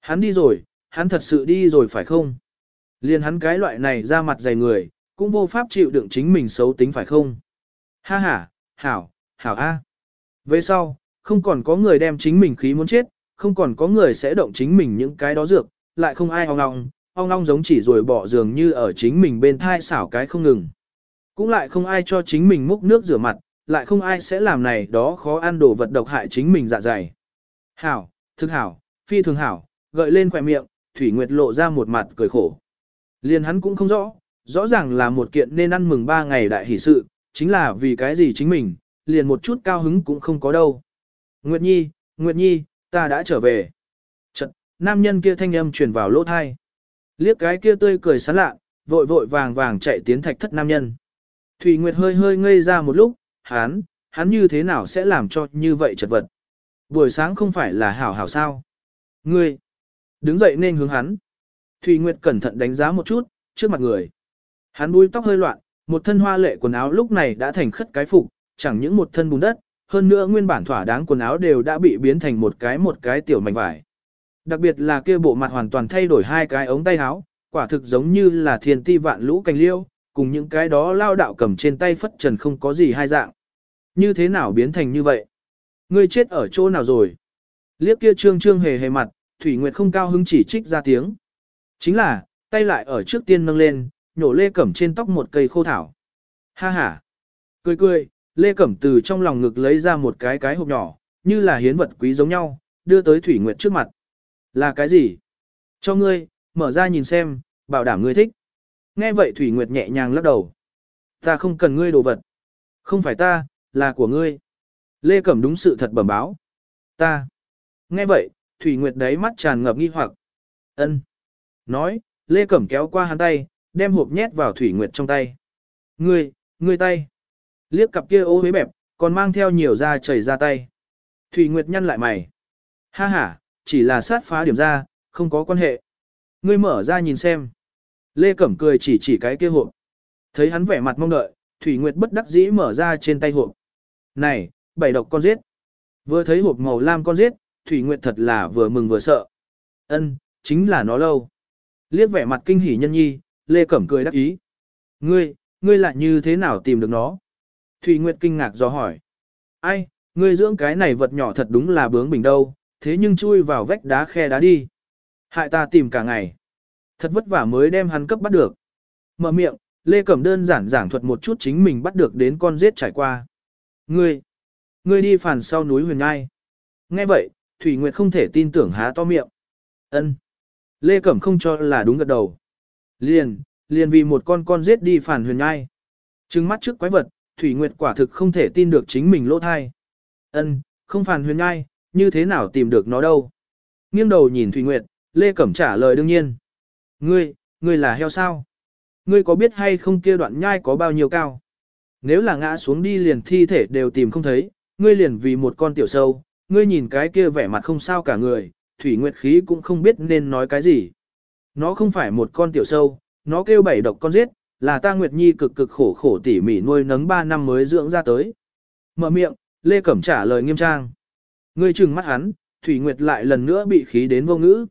Hắn đi rồi, hắn thật sự đi rồi phải không? Liên hắn cái loại này ra mặt dày người, cũng vô pháp chịu đựng chính mình xấu tính phải không? Ha ha, hảo, hảo a. Về sau, không còn có người đem chính mình khí muốn chết, không còn có người sẽ động chính mình những cái đó dược, lại không ai ong ong, ong ong giống chỉ rồi bỏ giường như ở chính mình bên thai xảo cái không ngừng. Cũng lại không ai cho chính mình múc nước rửa mặt, lại không ai sẽ làm này đó khó ăn đồ vật độc hại chính mình dạ dày. Hảo, thực hảo, phi thường hảo, gợi lên khỏe miệng, Thủy Nguyệt lộ ra một mặt cười khổ. Liên hắn cũng không rõ, rõ ràng là một kiện nên ăn mừng ba ngày đại hỷ sự, chính là vì cái gì chính mình, liền một chút cao hứng cũng không có đâu. Nguyệt Nhi, Nguyệt Nhi, ta đã trở về. Chật, nam nhân kia thanh âm truyền vào lỗ thai. Liếc cái kia tươi cười sán lạ, vội vội vàng vàng chạy tiến thạch thất nam nhân. Thủy Nguyệt hơi hơi ngây ra một lúc, hắn, hắn như thế nào sẽ làm cho như vậy chật vật. Buổi sáng không phải là hảo hảo sao. Ngươi, đứng dậy nên hướng hắn. Thủy Nguyệt cẩn thận đánh giá một chút, trước mặt người. Hắn búi tóc hơi loạn, một thân hoa lệ quần áo lúc này đã thành khất cái phục, chẳng những một thân bùn đất, hơn nữa nguyên bản thỏa đáng quần áo đều đã bị biến thành một cái một cái tiểu mảnh vải. Đặc biệt là kia bộ mặt hoàn toàn thay đổi hai cái ống tay áo, quả thực giống như là thiên ti vạn lũ cành liêu, cùng những cái đó lao đạo cầm trên tay phất trần không có gì hai dạng. Như thế nào biến thành như vậy? Ngươi chết ở chỗ nào rồi? Liếc kia trương trương hề hề mặt, Thủy Nguyệt không cao hứng chỉ trích ra tiếng. Chính là, tay lại ở trước tiên nâng lên, nhổ lê cẩm trên tóc một cây khô thảo. Ha ha! Cười cười, lê cẩm từ trong lòng ngực lấy ra một cái cái hộp nhỏ, như là hiến vật quý giống nhau, đưa tới Thủy Nguyệt trước mặt. Là cái gì? Cho ngươi, mở ra nhìn xem, bảo đảm ngươi thích. Nghe vậy Thủy Nguyệt nhẹ nhàng lắc đầu. Ta không cần ngươi đồ vật. Không phải ta, là của ngươi. Lê Cẩm đúng sự thật bẩm báo. Ta. Nghe vậy, Thủy Nguyệt đấy mắt tràn ngập nghi hoặc. Ân. Nói, Lê Cẩm kéo qua hắn tay, đem hộp nhét vào Thủy Nguyệt trong tay. Ngươi, ngươi tay. Liếc cặp kia ô hế bẹp, còn mang theo nhiều da chảy ra tay. Thủy Nguyệt nhăn lại mày. Ha ha, chỉ là sát phá điểm ra, không có quan hệ. Ngươi mở ra nhìn xem. Lê Cẩm cười chỉ chỉ cái kia hộp. Thấy hắn vẻ mặt mong đợi, Thủy Nguyệt bất đắc dĩ mở ra trên tay hộp. Này, bảy độc con giết. Vừa thấy hộp màu lam con giết, Thủy Nguyệt thật là vừa mừng vừa sợ. Ân, chính là nó lâu. Liếc vẻ mặt kinh hỉ nhân nhi, Lê Cẩm cười đắc ý. Ngươi, ngươi lại như thế nào tìm được nó? Thủy Nguyệt kinh ngạc do hỏi. Ai, ngươi dưỡng cái này vật nhỏ thật đúng là bướng bình đâu, thế nhưng chui vào vách đá khe đá đi. Hại ta tìm cả ngày. Thật vất vả mới đem hắn cấp bắt được. Mở miệng, Lê Cẩm đơn giản giảng thuật một chút chính mình bắt được đến con giết trải qua. Ngươi, ngươi đi phản sau núi huyền ngai. Nghe vậy, Thủy Nguyệt không thể tin tưởng há to miệng. Ân. Lê Cẩm không cho là đúng gật đầu. Liền, liền vì một con con giết đi phản huyền nhai, Trừng mắt trước quái vật, Thủy Nguyệt quả thực không thể tin được chính mình lỗ thai. Ân, không phản huyền nhai, như thế nào tìm được nó đâu. Nghiêng đầu nhìn Thủy Nguyệt, Lê Cẩm trả lời đương nhiên. Ngươi, ngươi là heo sao? Ngươi có biết hay không kia đoạn nhai có bao nhiêu cao? Nếu là ngã xuống đi liền thi thể đều tìm không thấy, ngươi liền vì một con tiểu sâu, ngươi nhìn cái kia vẻ mặt không sao cả người, Thủy Nguyệt khí cũng không biết nên nói cái gì. Nó không phải một con tiểu sâu, nó kêu bảy độc con giết, là ta Nguyệt Nhi cực cực khổ khổ tỉ mỉ nuôi nấng 3 năm mới dưỡng ra tới. Mở miệng, Lê Cẩm trả lời nghiêm trang. Ngươi trừng mắt hắn, Thủy Nguyệt lại lần nữa bị khí đến vô ngữ.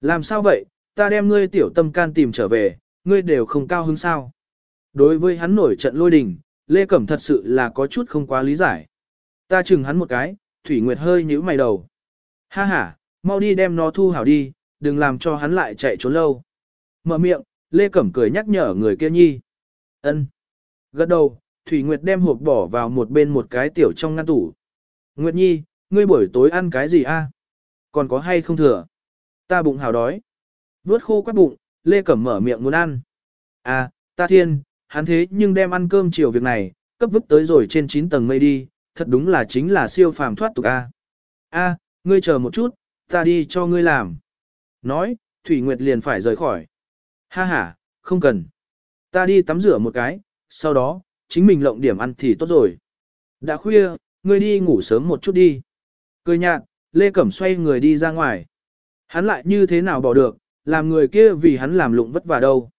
Làm sao vậy, ta đem ngươi tiểu tâm can tìm trở về, ngươi đều không cao hứng sao. Đối với hắn nổi trận lôi đình, Lê Cẩm thật sự là có chút không quá lý giải. Ta chừng hắn một cái, Thủy Nguyệt hơi nhíu mày đầu. Ha ha, mau đi đem nó thu hảo đi, đừng làm cho hắn lại chạy trốn lâu. Mở miệng, Lê Cẩm cười nhắc nhở người kia nhi. ân Gật đầu, Thủy Nguyệt đem hộp bỏ vào một bên một cái tiểu trong ngăn tủ. Nguyệt Nhi, ngươi buổi tối ăn cái gì a? Còn có hay không thừa? Ta bụng hào đói. Vớt khô quát bụng, Lê Cẩm mở miệng muốn ăn. À, ta thiên, hắn thế nhưng đem ăn cơm chiều việc này, cấp vứt tới rồi trên 9 tầng mây đi, thật đúng là chính là siêu phàm thoát tục a. A, ngươi chờ một chút, ta đi cho ngươi làm. Nói, Thủy Nguyệt liền phải rời khỏi. Ha ha, không cần. Ta đi tắm rửa một cái, sau đó, chính mình lộng điểm ăn thì tốt rồi. Đã khuya, ngươi đi ngủ sớm một chút đi. Cười nhạt, Lê Cẩm xoay người đi ra ngoài. Hắn lại như thế nào bỏ được, làm người kia vì hắn làm lụng vất vả đâu.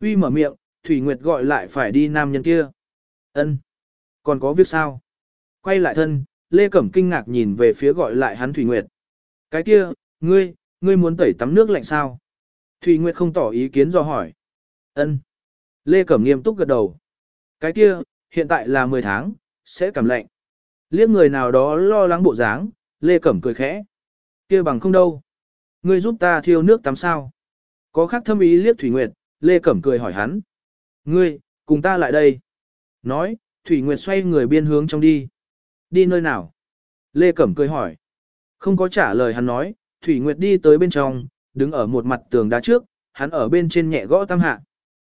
Uy mở miệng, Thủy Nguyệt gọi lại phải đi nam nhân kia. Ân, Còn có việc sao? Quay lại thân, Lê Cẩm kinh ngạc nhìn về phía gọi lại hắn Thủy Nguyệt. Cái kia, ngươi, ngươi muốn tẩy tắm nước lạnh sao? Thủy Nguyệt không tỏ ý kiến do hỏi. Ân. Lê Cẩm nghiêm túc gật đầu. Cái kia, hiện tại là 10 tháng, sẽ cảm lạnh. Liếc người nào đó lo lắng bộ dáng, Lê Cẩm cười khẽ. Kia bằng không đâu. Ngươi giúp ta thiêu nước tắm sao? Có khác thâm ý liếc Thủy Nguyệt, Lê Cẩm cười hỏi hắn. Ngươi, cùng ta lại đây. Nói, Thủy Nguyệt xoay người biên hướng trong đi. Đi nơi nào? Lê Cẩm cười hỏi. Không có trả lời hắn nói, Thủy Nguyệt đi tới bên trong, đứng ở một mặt tường đá trước, hắn ở bên trên nhẹ gõ tam hạ.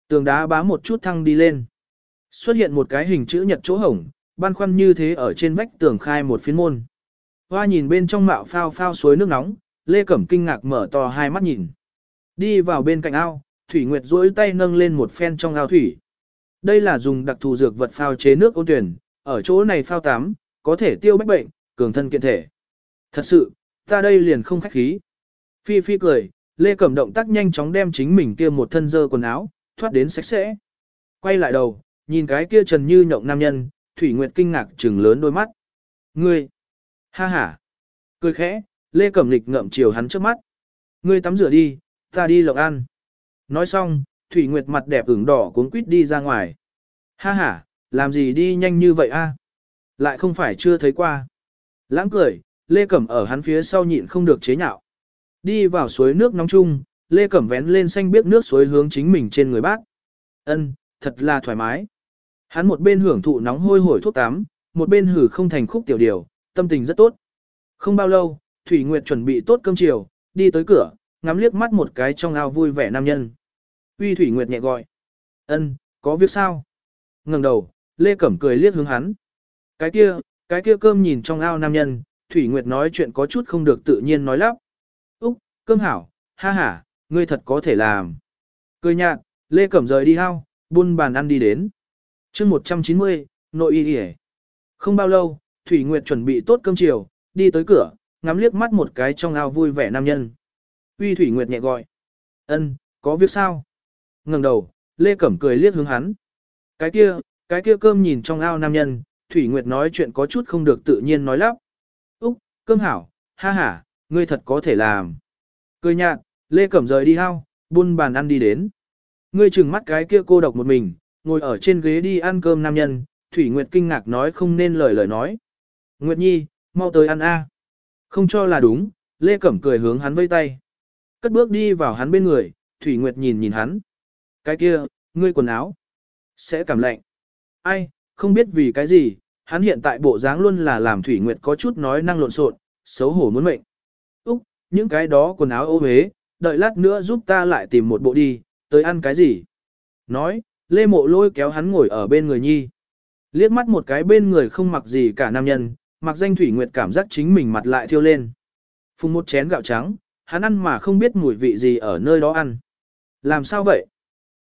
Tường đá bá một chút thăng đi lên. Xuất hiện một cái hình chữ nhật chỗ hổng, ban khoăn như thế ở trên vách tường khai một phiến môn. Hoa nhìn bên trong mạo phao phao suối nước nóng, Lê Cẩm kinh ngạc mở to hai mắt nhìn. Đi vào bên cạnh ao, Thủy Nguyệt duỗi tay nâng lên một phen trong ao thủy. Đây là dùng đặc thù dược vật phao chế nước ôn tuyển, ở chỗ này phao tắm, có thể tiêu bách bệnh, cường thân kiện thể. Thật sự, ta đây liền không khách khí. Phi Phi cười, Lê Cẩm động tác nhanh chóng đem chính mình kia một thân dơ quần áo, thoát đến sạch sẽ. Quay lại đầu, nhìn cái kia trần như nhộng nam nhân, Thủy Nguyệt kinh ngạc trừng lớn đôi mắt. Ngươi! Ha ha! Cười khẽ, Lê Cẩm Lịch ngậm chiều hắn trước mắt. Ngươi tắm rửa đi, ta đi lộng ăn. Nói xong, Thủy Nguyệt mặt đẹp ửng đỏ cuốn quýt đi ra ngoài. Ha ha, làm gì đi nhanh như vậy a? Lại không phải chưa thấy qua. Lãng cười, Lê Cẩm ở hắn phía sau nhịn không được chế nhạo. Đi vào suối nước nóng chung, Lê Cẩm vén lên xanh biết nước suối hướng chính mình trên người bác. Ân, thật là thoải mái. Hắn một bên hưởng thụ nóng hôi hổi thuốc tắm, một bên hử không thành khúc tiểu điều, tâm tình rất tốt. Không bao lâu, Thủy Nguyệt chuẩn bị tốt cơm chiều, đi tới cửa, ngắm liếc mắt một cái trong ao vui vẻ nam nhân. Uy Thủy Nguyệt nhẹ gọi. Ân, có việc sao? ngẩng đầu, Lê Cẩm cười liếc hướng hắn. Cái kia, cái kia cơm nhìn trong ao nam nhân, Thủy Nguyệt nói chuyện có chút không được tự nhiên nói lắp. Úc, cơm hảo, ha ha, ngươi thật có thể làm. Cười nhạt, Lê Cẩm rời đi ao, buôn bàn ăn đi đến. chương 190, nội y hề. Không bao lâu, Thủy Nguyệt chuẩn bị tốt cơm chiều, đi tới cửa, ngắm liếc mắt một cái trong ao vui vẻ nam nhân. Uy Thủy Nguyệt nhẹ gọi. Ân, có việc sao? ngẩng đầu, Lê Cẩm cười liếc hướng hắn. Cái kia, cái kia cơm nhìn trong ao nam nhân, Thủy Nguyệt nói chuyện có chút không được tự nhiên nói lắp. Cơm hảo, ha ha, ngươi thật có thể làm. Cười nhạt, Lê Cẩm rời đi hao, buôn bàn ăn đi đến. Ngươi chừng mắt cái kia cô độc một mình, ngồi ở trên ghế đi ăn cơm nam nhân, Thủy Nguyệt kinh ngạc nói không nên lời lời nói. Nguyệt Nhi, mau tới ăn a. Không cho là đúng, Lê Cẩm cười hướng hắn vây tay. Cất bước đi vào hắn bên người, Thủy Nguyệt nhìn nhìn hắn. Cái kia, ngươi quần áo. Sẽ cảm lạnh. Ai, không biết vì cái gì, hắn hiện tại bộ dáng luôn là làm Thủy Nguyệt có chút nói năng lộn xộn, xấu hổ muốn mệnh. Úc, những cái đó quần áo ô huế, đợi lát nữa giúp ta lại tìm một bộ đi, tới ăn cái gì. Nói, Lê Mộ lôi kéo hắn ngồi ở bên người nhi. Liếc mắt một cái bên người không mặc gì cả nam nhân, mặc danh Thủy Nguyệt cảm giác chính mình mặt lại thiêu lên. Phùng một chén gạo trắng, hắn ăn mà không biết mùi vị gì ở nơi đó ăn. Làm sao vậy?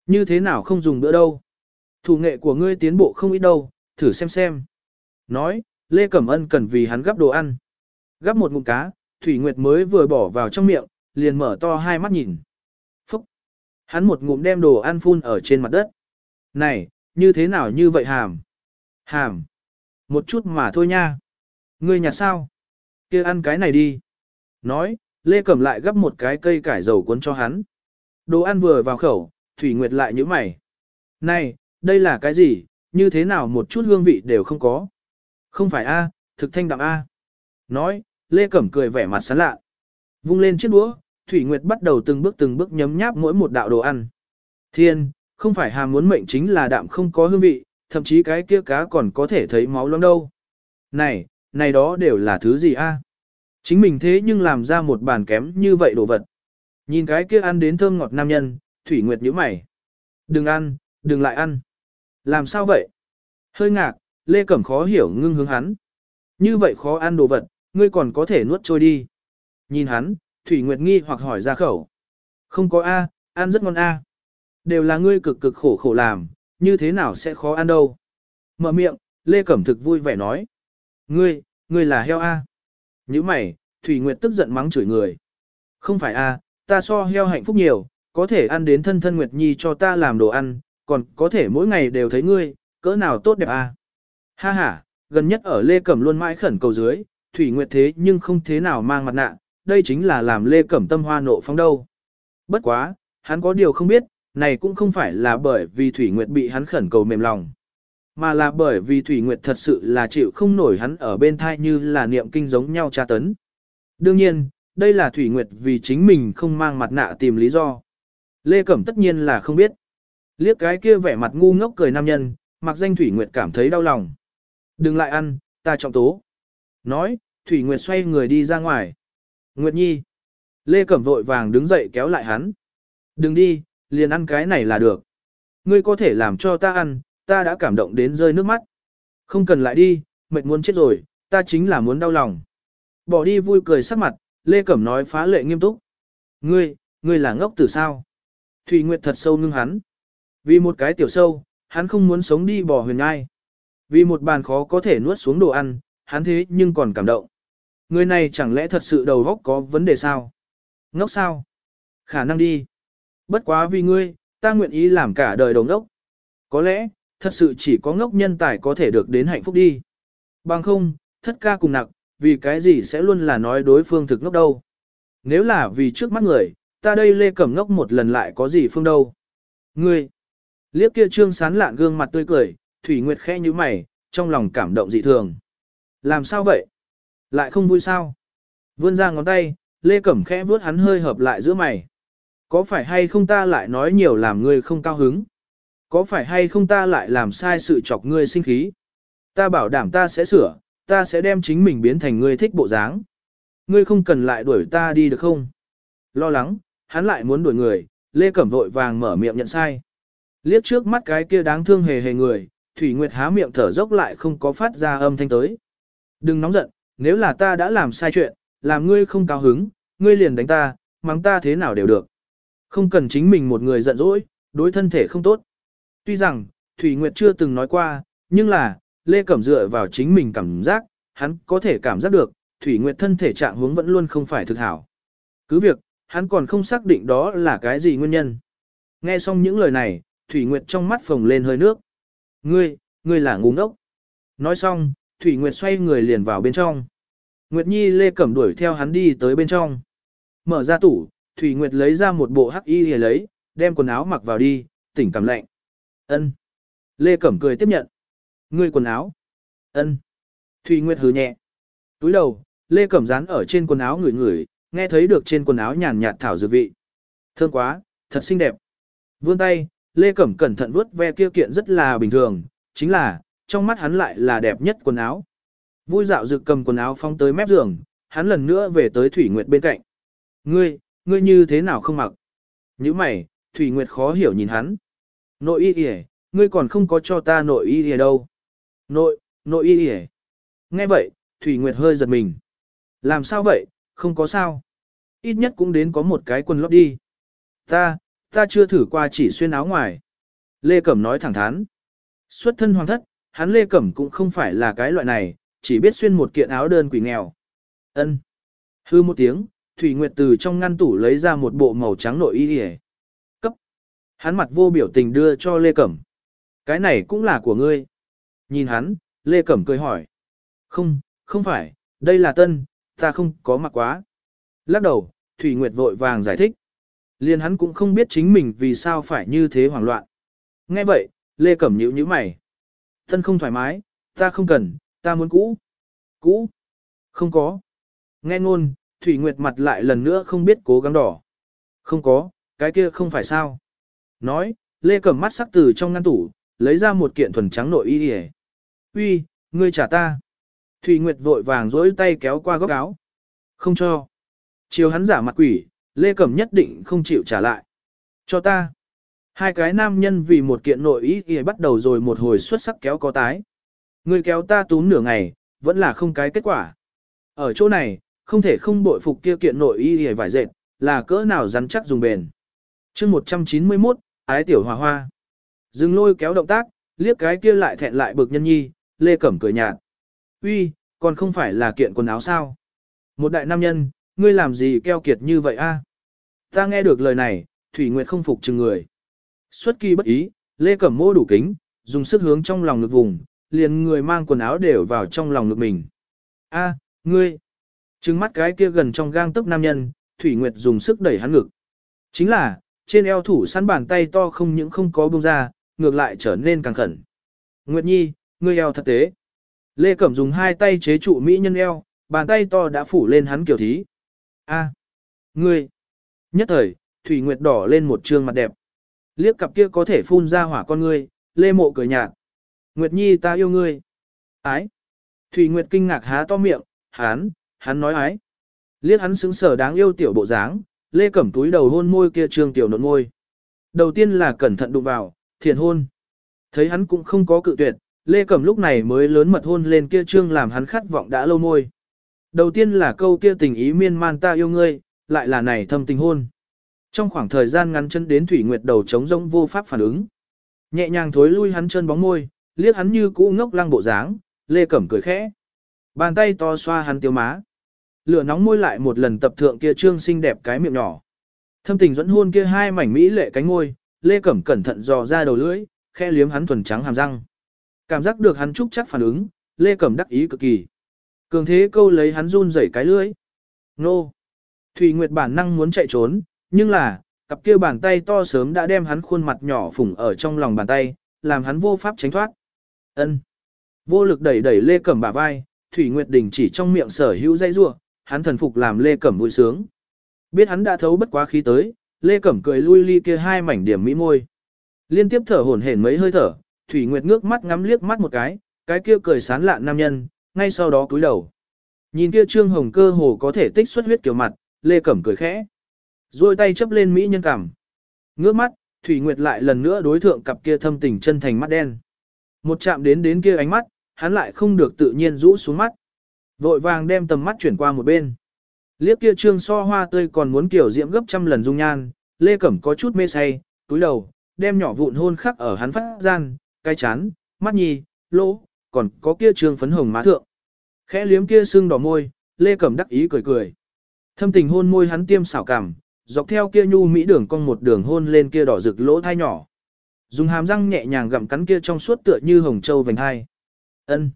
Như thế nào không dùng bữa đâu? Thủ nghệ của ngươi tiến bộ không ít đâu, thử xem xem. Nói, Lê Cẩm Ân cần vì hắn gắp đồ ăn. Gắp một ngụm cá, Thủy Nguyệt mới vừa bỏ vào trong miệng, liền mở to hai mắt nhìn. Phúc! Hắn một ngụm đem đồ ăn phun ở trên mặt đất. Này, như thế nào như vậy hàm? Hàm! Một chút mà thôi nha. Ngươi nhà sao? kia ăn cái này đi. Nói, Lê Cẩm lại gắp một cái cây cải dầu cuốn cho hắn. Đồ ăn vừa vào khẩu, Thủy Nguyệt lại như mày. Này, đây là cái gì, như thế nào một chút hương vị đều không có. Không phải A, thực thanh đạm A. Nói, Lê Cẩm cười vẻ mặt sán lạ. Vung lên chiếc đũa, Thủy Nguyệt bắt đầu từng bước từng bước nhấm nháp mỗi một đạo đồ ăn. Thiên, không phải hàm muốn mệnh chính là đạm không có hương vị, thậm chí cái kia cá còn có thể thấy máu loang đâu. Này, này đó đều là thứ gì a? Chính mình thế nhưng làm ra một bàn kém như vậy đồ vật. Nhìn cái kia ăn đến thơm ngọt nam nhân, Thủy Nguyệt nhíu mày. Đừng ăn, đừng lại ăn. Làm sao vậy? Hơi ngạc, Lê Cẩm khó hiểu ngưng hướng hắn. Như vậy khó ăn đồ vật, ngươi còn có thể nuốt trôi đi. Nhìn hắn, Thủy Nguyệt nghi hoặc hỏi ra khẩu. Không có A, ăn rất ngon A. Đều là ngươi cực cực khổ khổ làm, như thế nào sẽ khó ăn đâu. Mở miệng, Lê Cẩm thực vui vẻ nói. Ngươi, ngươi là heo A. Như mày, Thủy Nguyệt tức giận mắng chửi người. Không phải A, ta so heo hạnh phúc nhiều, có thể ăn đến thân thân Nguyệt Nhi cho ta làm đồ ăn, còn có thể mỗi ngày đều thấy ngươi, cỡ nào tốt đẹp A. Ha ha, gần nhất ở Lê Cẩm luôn mãi khẩn cầu dưới, Thủy Nguyệt thế nhưng không thế nào mang mặt nạ, đây chính là làm Lê Cẩm tâm hoa nộ phong đâu. Bất quá, hắn có điều không biết, này cũng không phải là bởi vì Thủy Nguyệt bị hắn khẩn cầu mềm lòng, mà là bởi vì Thủy Nguyệt thật sự là chịu không nổi hắn ở bên thai như là niệm kinh giống nhau tra tấn. Đương nhiên, đây là Thủy Nguyệt vì chính mình không mang mặt nạ tìm lý do. Lê Cẩm tất nhiên là không biết. Liếc cái kia vẻ mặt ngu ngốc cười nam nhân, mặc danh Thủy Nguyệt cảm thấy đau lòng. Đừng lại ăn, ta trọng tố. Nói, Thủy Nguyệt xoay người đi ra ngoài. Nguyệt Nhi. Lê Cẩm vội vàng đứng dậy kéo lại hắn. Đừng đi, liền ăn cái này là được. Ngươi có thể làm cho ta ăn, ta đã cảm động đến rơi nước mắt. Không cần lại đi, mệt muốn chết rồi, ta chính là muốn đau lòng. Bỏ đi vui cười sắc mặt, Lê Cẩm nói phá lệ nghiêm túc. Ngươi, ngươi là ngốc tử sao? Thủy Nguyệt thật sâu ngưng hắn. Vì một cái tiểu sâu, hắn không muốn sống đi bỏ huyền ngai. Vì một bàn khó có thể nuốt xuống đồ ăn, hắn thế nhưng còn cảm động. Người này chẳng lẽ thật sự đầu óc có vấn đề sao? Ngốc sao? Khả năng đi. Bất quá vì ngươi, ta nguyện ý làm cả đời đồng ngốc. Có lẽ, thật sự chỉ có ngốc nhân tài có thể được đến hạnh phúc đi. Bằng không, thất ca cùng nặng, vì cái gì sẽ luôn là nói đối phương thực ngốc đâu. Nếu là vì trước mắt người, ta đây lê cẩm ngốc một lần lại có gì phương đâu. Ngươi, liếc kia trương sán lạn gương mặt tươi cười, Thủy Nguyệt khẽ như mày, trong lòng cảm động dị thường. Làm sao vậy? Lại không vui sao? Vươn ra ngón tay, Lê Cẩm khẽ vuốt hắn hơi hợp lại giữa mày. Có phải hay không ta lại nói nhiều làm ngươi không cao hứng? Có phải hay không ta lại làm sai sự chọc ngươi sinh khí? Ta bảo đảm ta sẽ sửa, ta sẽ đem chính mình biến thành ngươi thích bộ dáng. Ngươi không cần lại đuổi ta đi được không? Lo lắng, hắn lại muốn đuổi người, Lê Cẩm vội vàng mở miệng nhận sai. Liếc trước mắt cái kia đáng thương hề hề người, Thủy Nguyệt há miệng thở dốc lại không có phát ra âm thanh tới. Đừng nóng giận, nếu là ta đã làm sai chuyện, làm ngươi không cao hứng, ngươi liền đánh ta, mắng ta thế nào đều được. Không cần chính mình một người giận dỗi, đối thân thể không tốt. Tuy rằng, Thủy Nguyệt chưa từng nói qua, nhưng là, Lê Cẩm dựa vào chính mình cảm giác, hắn có thể cảm giác được, Thủy Nguyệt thân thể trạng huống vẫn luôn không phải thực hảo. Cứ việc, hắn còn không xác định đó là cái gì nguyên nhân. Nghe xong những lời này, Thủy Nguyệt trong mắt phồng lên hơi nước. Ngươi, ngươi là ngu ngốc. Nói xong, Thủy Nguyệt xoay người liền vào bên trong. Nguyệt Nhi Lê Cẩm đuổi theo hắn đi tới bên trong. Mở ra tủ, Thủy Nguyệt lấy ra một bộ hắc y hề lấy, đem quần áo mặc vào đi, tỉnh cảm lạnh. Ân. Lê Cẩm cười tiếp nhận. Ngươi quần áo. Ân. Thủy Nguyệt hừ nhẹ. Túi đầu, Lê Cẩm dán ở trên quần áo ngửi ngửi, nghe thấy được trên quần áo nhàn nhạt thảo dược vị. Thơm quá, thật xinh đẹp. Vươn tay, Lê Cẩm cẩn thận vuốt ve kia kiện rất là bình thường, chính là, trong mắt hắn lại là đẹp nhất quần áo. Vui dạo dực cầm quần áo phong tới mép giường, hắn lần nữa về tới Thủy Nguyệt bên cạnh. Ngươi, ngươi như thế nào không mặc? Như mày, Thủy Nguyệt khó hiểu nhìn hắn. Nội y y ngươi còn không có cho ta nội y y đâu. Nội, nội y y Nghe vậy, Thủy Nguyệt hơi giật mình. Làm sao vậy, không có sao. Ít nhất cũng đến có một cái quần lót đi. Ta, ta chưa thử qua chỉ xuyên áo ngoài. Lê Cẩm nói thẳng thắn. Xuất thân hoàng thất, hắn Lê Cẩm cũng không phải là cái loại này, chỉ biết xuyên một kiện áo đơn quỷ nghèo. Ân. Hư một tiếng, Thủy Nguyệt từ trong ngăn tủ lấy ra một bộ màu trắng nội y hề. Cấp. Hắn mặt vô biểu tình đưa cho Lê Cẩm. Cái này cũng là của ngươi. Nhìn hắn, Lê Cẩm cười hỏi. Không, không phải, đây là tân, ta không có mặc quá. Lắc đầu, Thủy Nguyệt vội vàng giải thích. Liên hắn cũng không biết chính mình vì sao phải như thế hoảng loạn. Nghe vậy, Lê Cẩm nhíu nhíu mày. Thân không thoải mái, ta không cần, ta muốn cũ. Cũ? Không có. Nghe ngôn, Thủy Nguyệt mặt lại lần nữa không biết cố gắng đỏ. Không có, cái kia không phải sao. Nói, Lê cẩm mắt sắc từ trong ngăn tủ, lấy ra một kiện thuần trắng nội y hề. Uy, ngươi trả ta. Thủy Nguyệt vội vàng dỗi tay kéo qua góc áo. Không cho. Chiều hắn giả mặt quỷ, Lê Cẩm nhất định không chịu trả lại. Cho ta. Hai cái nam nhân vì một kiện nội ý thì bắt đầu rồi một hồi xuất sắc kéo có tái. Người kéo ta túm nửa ngày, vẫn là không cái kết quả. Ở chỗ này, không thể không bội phục kia kiện nội y thì vải dệt, là cỡ nào rắn chắc dùng bền. chương 191, ái tiểu hòa hoa. Dừng lôi kéo động tác, liếc cái kia lại thẹn lại bực nhân nhi, lê cẩm cười nhạt. Uy, còn không phải là kiện quần áo sao? Một đại nam nhân, ngươi làm gì keo kiệt như vậy a? Ta nghe được lời này, Thủy Nguyệt không phục chừng người. Xuất kỳ bất ý, Lê Cẩm mô đủ kính, dùng sức hướng trong lòng ngực vùng, liền người mang quần áo đều vào trong lòng ngực mình. A, ngươi! Trừng mắt cái kia gần trong gang tấc nam nhân, Thủy Nguyệt dùng sức đẩy hắn ngực. Chính là, trên eo thủ săn bàn tay to không những không có buông ra, ngược lại trở nên càng khẩn. Nguyệt Nhi, ngươi eo thật tế. Lê Cẩm dùng hai tay chế trụ mỹ nhân eo, bàn tay to đã phủ lên hắn kiểu thí. A, ngươi! Nhất thời, Thủy Nguyệt đỏ lên một trương mặt đẹp. Liếc cặp kia có thể phun ra hỏa con ngươi, Lê Mộ cười nhạt. Nguyệt Nhi ta yêu ngươi. Ái. Thủy Nguyệt kinh ngạc há to miệng, hắn, hắn nói ái. Liếc hắn xứng sở đáng yêu tiểu bộ dáng, Lê Cẩm túi đầu hôn môi kia trương tiểu nộn môi. Đầu tiên là cẩn thận đụng vào, thiền hôn. Thấy hắn cũng không có cự tuyệt, Lê Cẩm lúc này mới lớn mật hôn lên kia trương làm hắn khát vọng đã lâu môi. Đầu tiên là câu kia tình ý miên man ta yêu ngươi, lại là này thâm tình hôn. Trong khoảng thời gian ngắn chân đến Thủy Nguyệt đầu trống rỗng vô pháp phản ứng. Nhẹ nhàng thối lui hắn chân bóng môi, liếc hắn như cũ ngốc lăng bộ dáng, Lê Cẩm cười khẽ. Bàn tay to xoa hắn tiêu má. Lửa nóng môi lại một lần tập thượng kia trương xinh đẹp cái miệng nhỏ. Thâm tình dẫn hôn kia hai mảnh mỹ lệ cánh môi, Lê Cẩm cẩn thận dò ra đầu lưỡi, khẽ liếm hắn thuần trắng hàm răng. Cảm giác được hắn trúc chắc phản ứng, Lê Cẩm đắc ý cực kỳ. Cường thế câu lấy hắn run rẩy cái lưỡi. Nô! Thủy Nguyệt bản năng muốn chạy trốn, nhưng là, cặp kia bàn tay to sớm đã đem hắn khuôn mặt nhỏ phủng ở trong lòng bàn tay, làm hắn vô pháp tránh thoát. Ân, Vô lực đẩy đẩy Lê Cẩm bả vai, Thủy Nguyệt Đình chỉ trong miệng sở hữu dây rua, hắn thần phục làm Lê Cẩm vui sướng. Biết hắn đã thấu bất quá khí tới, Lê Cẩm cười lui ly kia hai mảnh điểm mỹ môi. Liên tiếp thở hổn hển mấy hơi thở, Thủy Nguyệt ngước mắt ngắm liếc mắt một cái, cái kia cười sán lạn nam nhân, ngay sau đó cúi đầu. Nhìn kia trương hồng cơ hồ có thể tích xuất huyết kiểu mặt, Lê Cẩm cười khẽ. Rồi tay chấp lên Mỹ nhân cảm. Ngước mắt, Thủy Nguyệt lại lần nữa đối thượng cặp kia thâm tình chân thành mắt đen. Một chạm đến đến kia ánh mắt, hắn lại không được tự nhiên rũ xuống mắt. Vội vàng đem tầm mắt chuyển qua một bên. Liếc kia trương so hoa tươi còn muốn kiểu diễm gấp trăm lần dung nhan, Lê Cẩm có chút mê say, túi đầu, đem nhỏ vụn hôn khắc ở hắn phát gian, cái chán, mắt nhì, lỗ, còn có kia trương phấn hồng má thượng. Khẽ liếm kia sưng đỏ môi, Lê Cẩm đắc ý cười cười. Thâm tình hôn môi hắn tiêm xảo cảm, dọc theo kia nhu mỹ đường cong một đường hôn lên kia đỏ rực lỗ thai nhỏ. Dùng hàm răng nhẹ nhàng gặm cắn kia trong suốt tựa như hồng châu vành hai. Ân.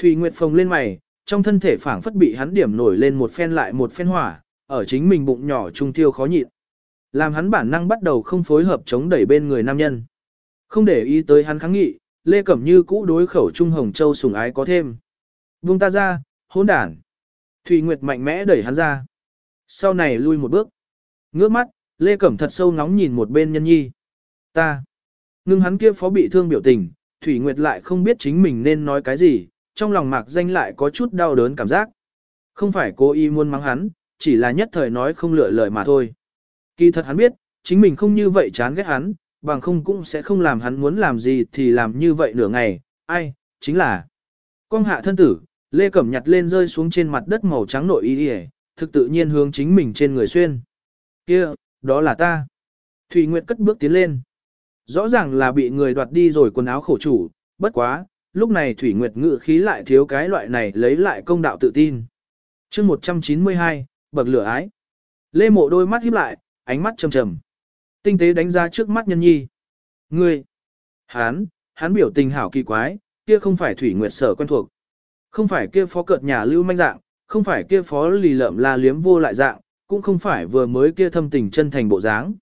Thủy Nguyệt phồng lên mày, trong thân thể phảng phất bị hắn điểm nổi lên một phen lại một phen hỏa, ở chính mình bụng nhỏ trung tiêu khó nhịn. Làm hắn bản năng bắt đầu không phối hợp chống đẩy bên người nam nhân. Không để ý tới hắn kháng nghị, Lê Cẩm Như cũ đối khẩu trung hồng châu sùng ái có thêm. Vung ta ra, hỗn đản. Thủy Nguyệt mạnh mẽ đẩy hắn ra. Sau này lui một bước. Ngước mắt, Lê Cẩm thật sâu nóng nhìn một bên nhân nhi. Ta. Ngưng hắn kia phó bị thương biểu tình, Thủy Nguyệt lại không biết chính mình nên nói cái gì, trong lòng mạc danh lại có chút đau đớn cảm giác. Không phải cố ý muốn mắng hắn, chỉ là nhất thời nói không lựa lời mà thôi. Kỳ thật hắn biết, chính mình không như vậy chán ghét hắn, bằng không cũng sẽ không làm hắn muốn làm gì thì làm như vậy nửa ngày, ai, chính là. Con hạ thân tử, Lê Cẩm nhặt lên rơi xuống trên mặt đất màu trắng nội y đi thực tự nhiên hướng chính mình trên người xuyên. kia đó là ta. Thủy Nguyệt cất bước tiến lên. Rõ ràng là bị người đoạt đi rồi quần áo khổ chủ, bất quá, lúc này Thủy Nguyệt ngự khí lại thiếu cái loại này lấy lại công đạo tự tin. chương 192, bậc lửa ái. Lê mộ đôi mắt híp lại, ánh mắt trầm trầm. Tinh tế đánh ra trước mắt nhân nhi. Ngươi! Hán, hắn biểu tình hảo kỳ quái, kia không phải Thủy Nguyệt sở quen thuộc. Không phải kia phó cợt nhà lưu manh dạng, không phải kia phó lì lợm la liếm vô lại dạng, cũng không phải vừa mới kia thâm tình chân thành bộ dáng.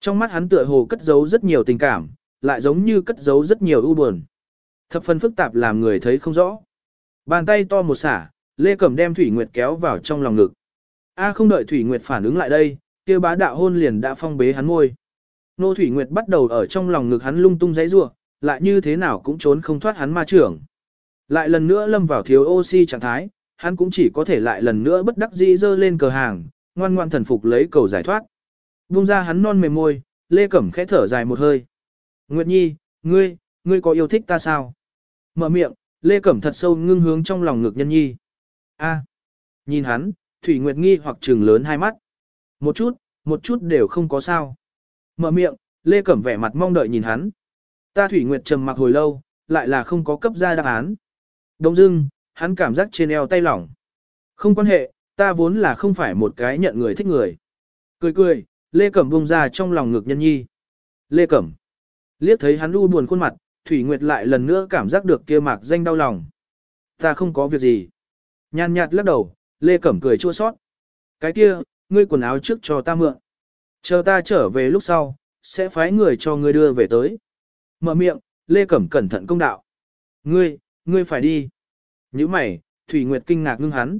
Trong mắt hắn tựa hồ cất giấu rất nhiều tình cảm, lại giống như cất giấu rất nhiều ưu buồn. Thập phần phức tạp làm người thấy không rõ. Bàn tay to một xả, Lê Cẩm đem Thủy Nguyệt kéo vào trong lòng ngực. A không đợi Thủy Nguyệt phản ứng lại đây, kia bá đạo hôn liền đã phong bế hắn môi. Nô Thủy Nguyệt bắt đầu ở trong lòng ngực hắn lung tung giãy giụa, lại như thế nào cũng trốn không thoát hắn ma trưởng. Lại lần nữa lâm vào thiếu oxy trạng thái, hắn cũng chỉ có thể lại lần nữa bất đắc dĩ dơ lên cờ hàng, ngoan ngoan thần phục lấy cầu giải thoát. Vung ra hắn non mềm môi, Lê Cẩm khẽ thở dài một hơi. Nguyệt Nhi, ngươi, ngươi có yêu thích ta sao? Mở miệng, Lê Cẩm thật sâu ngưng hướng trong lòng ngực nhân nhi. A, nhìn hắn, Thủy Nguyệt nghi hoặc trừng lớn hai mắt. Một chút, một chút đều không có sao. Mở miệng, Lê Cẩm vẻ mặt mong đợi nhìn hắn. Ta Thủy Nguyệt trầm mặc hồi lâu, lại là không có cấp ra đáp án. Đông dưng, hắn cảm giác trên eo tay lỏng. Không quan hệ, ta vốn là không phải một cái nhận người thích người. Cười cười, Lê Cẩm buông ra trong lòng ngực nhân nhi. Lê Cẩm. Liếc thấy hắn u buồn khuôn mặt, Thủy Nguyệt lại lần nữa cảm giác được kia mạc danh đau lòng. Ta không có việc gì. Nhàn nhạt lắc đầu, Lê Cẩm cười chua sót. Cái kia, ngươi quần áo trước cho ta mượn. Chờ ta trở về lúc sau, sẽ phái người cho ngươi đưa về tới. Mở miệng, Lê Cẩm cẩn thận công đạo. Ngươi, ngươi phải đi. Như mày, Thủy Nguyệt kinh ngạc ngưng hắn.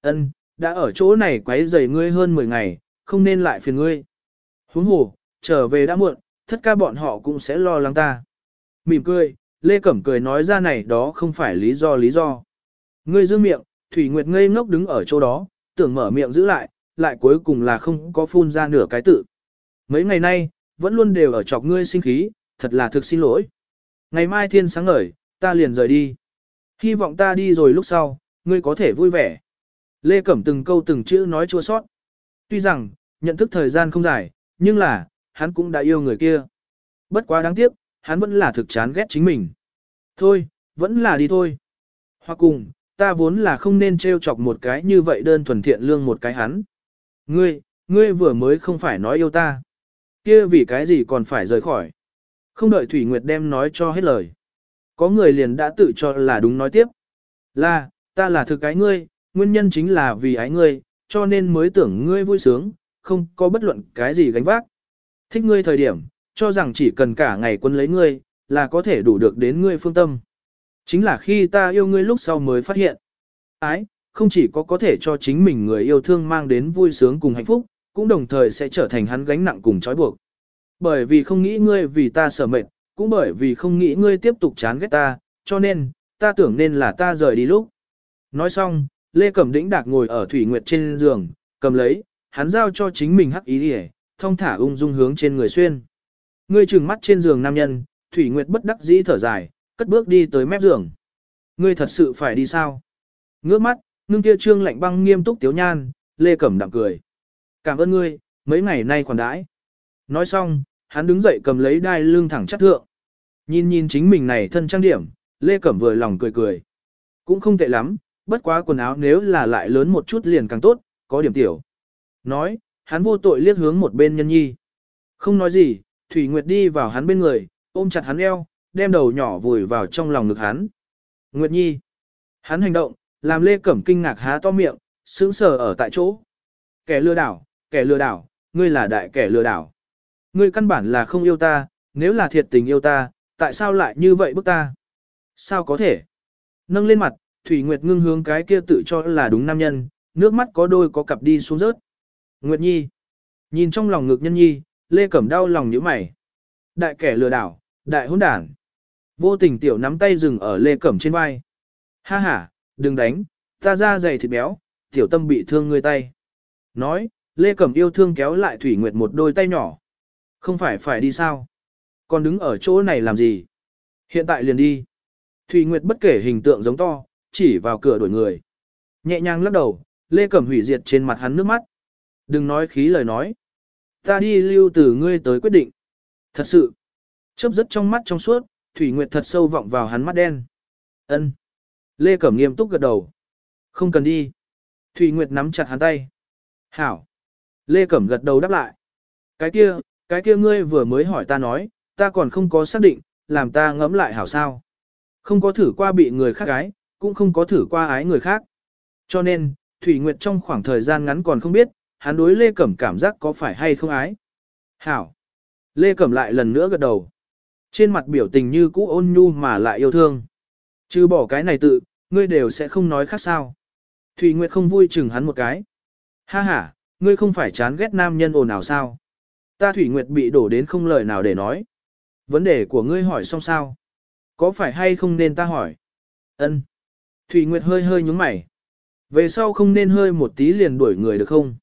Ân, đã ở chỗ này quấy rầy ngươi hơn 10 ngày, không nên lại phiền ngươi. Huống hồ, trở về đã muộn, thất ca bọn họ cũng sẽ lo lắng ta. Mỉm cười, Lê Cẩm cười nói ra này đó không phải lý do lý do. Ngươi giữ miệng, Thủy Nguyệt ngây ngốc đứng ở chỗ đó, tưởng mở miệng giữ lại, lại cuối cùng là không có phun ra nửa cái tự. Mấy ngày nay, vẫn luôn đều ở chọc ngươi sinh khí, thật là thực xin lỗi. Ngày mai thiên sáng ngời, ta liền rời đi. Hy vọng ta đi rồi lúc sau, ngươi có thể vui vẻ. Lê Cẩm từng câu từng chữ nói chua sót. Tuy rằng, nhận thức thời gian không dài, nhưng là, hắn cũng đã yêu người kia. Bất quá đáng tiếc, hắn vẫn là thực chán ghét chính mình. Thôi, vẫn là đi thôi. Hoặc cùng, ta vốn là không nên trêu chọc một cái như vậy đơn thuần thiện lương một cái hắn. Ngươi, ngươi vừa mới không phải nói yêu ta. kia vì cái gì còn phải rời khỏi. Không đợi Thủy Nguyệt đem nói cho hết lời. Có người liền đã tự cho là đúng nói tiếp. Là, ta là thực cái ngươi, nguyên nhân chính là vì ái ngươi, cho nên mới tưởng ngươi vui sướng, không có bất luận cái gì gánh vác. Thích ngươi thời điểm, cho rằng chỉ cần cả ngày quân lấy ngươi, là có thể đủ được đến ngươi phương tâm. Chính là khi ta yêu ngươi lúc sau mới phát hiện. Ái, không chỉ có có thể cho chính mình người yêu thương mang đến vui sướng cùng hạnh phúc, cũng đồng thời sẽ trở thành hắn gánh nặng cùng trói buộc. Bởi vì không nghĩ ngươi vì ta sợ mệt, cũng bởi vì không nghĩ ngươi tiếp tục chán ghét ta, cho nên, ta tưởng nên là ta rời đi lúc. Nói xong, Lê Cẩm Đĩnh Đạc ngồi ở Thủy Nguyệt trên giường, cầm lấy, hắn giao cho chính mình hắc ý đi thông thả ung dung hướng trên người xuyên. Ngươi trừng mắt trên giường nam nhân, Thủy Nguyệt bất đắc dĩ thở dài, cất bước đi tới mép giường. Ngươi thật sự phải đi sao? Ngước mắt, ngưng kia trương lạnh băng nghiêm túc tiếu nhan, Lê Cẩm đạm cười. Cảm ơn ngươi, mấy ngày nay khoản đãi. Nói xong, hắn đứng dậy cầm lấy đai lưng thẳng chắc thượng. Nhìn nhìn chính mình này thân trang điểm, Lê Cẩm vừa lòng cười cười. Cũng không tệ lắm, bất quá quần áo nếu là lại lớn một chút liền càng tốt, có điểm tiểu. Nói, hắn vô tội liếc hướng một bên nhân nhi. Không nói gì, Thủy Nguyệt đi vào hắn bên người, ôm chặt hắn eo, đem đầu nhỏ vùi vào trong lòng ngực hắn. Nguyệt Nhi. Hắn hành động, làm Lê Cẩm kinh ngạc há to miệng, sững sờ ở tại chỗ. Kẻ lừa đảo, kẻ lừa đảo, ngươi là đại kẻ lừa đảo. Ngươi căn bản là không yêu ta, nếu là thiệt tình yêu ta, tại sao lại như vậy bức ta? Sao có thể? Nâng lên mặt, Thủy Nguyệt ngưng hướng cái kia tự cho là đúng nam nhân, nước mắt có đôi có cặp đi xuống rớt. Nguyệt Nhi. Nhìn trong lòng ngực nhân nhi, Lê Cẩm đau lòng nhíu mày. Đại kẻ lừa đảo, đại hỗn đản. Vô tình tiểu nắm tay dừng ở Lê Cẩm trên vai. Ha ha, đừng đánh, ta ra dày thịt béo, tiểu tâm bị thương người tay. Nói, Lê Cẩm yêu thương kéo lại Thủy Nguyệt một đôi tay nhỏ. Không phải phải đi sao? Còn đứng ở chỗ này làm gì? Hiện tại liền đi. Thủy Nguyệt bất kể hình tượng giống to, chỉ vào cửa đuổi người. Nhẹ nhàng lắc đầu, Lê Cẩm hủy diệt trên mặt hắn nước mắt. Đừng nói khí lời nói. Ta đi lưu từ ngươi tới quyết định. Thật sự. Chớp rất trong mắt trong suốt, Thủy Nguyệt thật sâu vọng vào hắn mắt đen. Ân. Lê Cẩm nghiêm túc gật đầu. Không cần đi. Thủy Nguyệt nắm chặt hắn tay. Hảo. Lê Cẩm gật đầu đáp lại. Cái kia, cái kia ngươi vừa mới hỏi ta nói, ta còn không có xác định, làm ta ngẫm lại hảo sao. Không có thử qua bị người khác ái, cũng không có thử qua ái người khác. Cho nên, Thủy Nguyệt trong khoảng thời gian ngắn còn không biết, hắn đối Lê Cẩm cảm giác có phải hay không ái. Hảo. Lê Cẩm lại lần nữa gật đầu. Trên mặt biểu tình như cũ ôn nhu mà lại yêu thương. Chứ bỏ cái này tự, ngươi đều sẽ không nói khác sao. Thủy Nguyệt không vui chừng hắn một cái. Ha ha, ngươi không phải chán ghét nam nhân ồn ào sao? Ta Thủy Nguyệt bị đổ đến không lời nào để nói. Vấn đề của ngươi hỏi xong sao? Có phải hay không nên ta hỏi? Ân. Thủy Nguyệt hơi hơi nhúng mày. Về sau không nên hơi một tí liền đuổi người được không?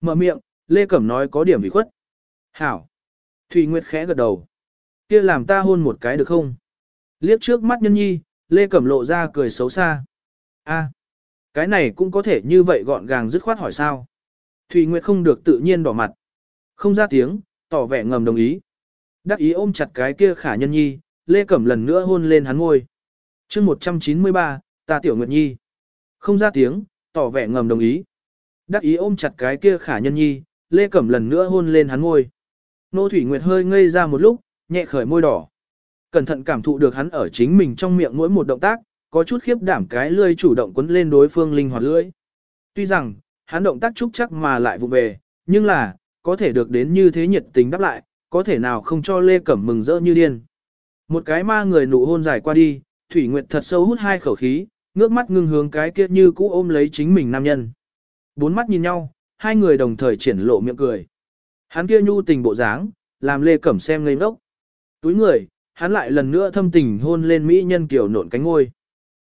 Mở miệng, Lê Cẩm nói có điểm bị khuất. Hảo. Thủy Nguyệt khẽ gật đầu. kia làm ta hôn một cái được không? Liếc trước mắt nhân nhi, Lê Cẩm lộ ra cười xấu xa. a cái này cũng có thể như vậy gọn gàng dứt khoát hỏi sao? Thủy Nguyệt không được tự nhiên đỏ mặt. Không ra tiếng, tỏ vẻ ngầm đồng ý. Đắc ý ôm chặt cái kia khả nhân nhi, Lê Cẩm lần nữa hôn lên hắn ngôi. chương 193, ta tiểu Nguyệt Nhi. Không ra tiếng, tỏ vẻ ngầm đồng ý. Đắc ý ôm chặt cái kia khả nhân nhi, Lê Cẩm lần nữa hôn lên hắn ngôi. Nô Thủy Nguyệt hơi ngây ra một lúc, nhẹ khởi môi đỏ. Cẩn thận cảm thụ được hắn ở chính mình trong miệng mỗi một động tác, có chút khiếp đảm cái lươi chủ động quấn lên đối phương linh hoạt lưỡi. Tuy rằng, hắn động tác trúc chắc mà lại vụ về, nhưng là, có thể được đến như thế nhiệt tình đáp lại, có thể nào không cho Lê Cẩm mừng rỡ như điên. Một cái ma người nụ hôn dài qua đi, Thủy Nguyệt thật sâu hút hai khẩu khí, ngước mắt ngưng hướng cái kia như cũ ôm lấy chính mình nam nhân. Bốn mắt nhìn nhau, hai người đồng thời triển lộ miệng cười. Hắn kia nhu tình bộ dáng, làm Lê Cẩm xem ngây ngốc. Túi người, hắn lại lần nữa thâm tình hôn lên mỹ nhân kiểu nộn cánh ngôi.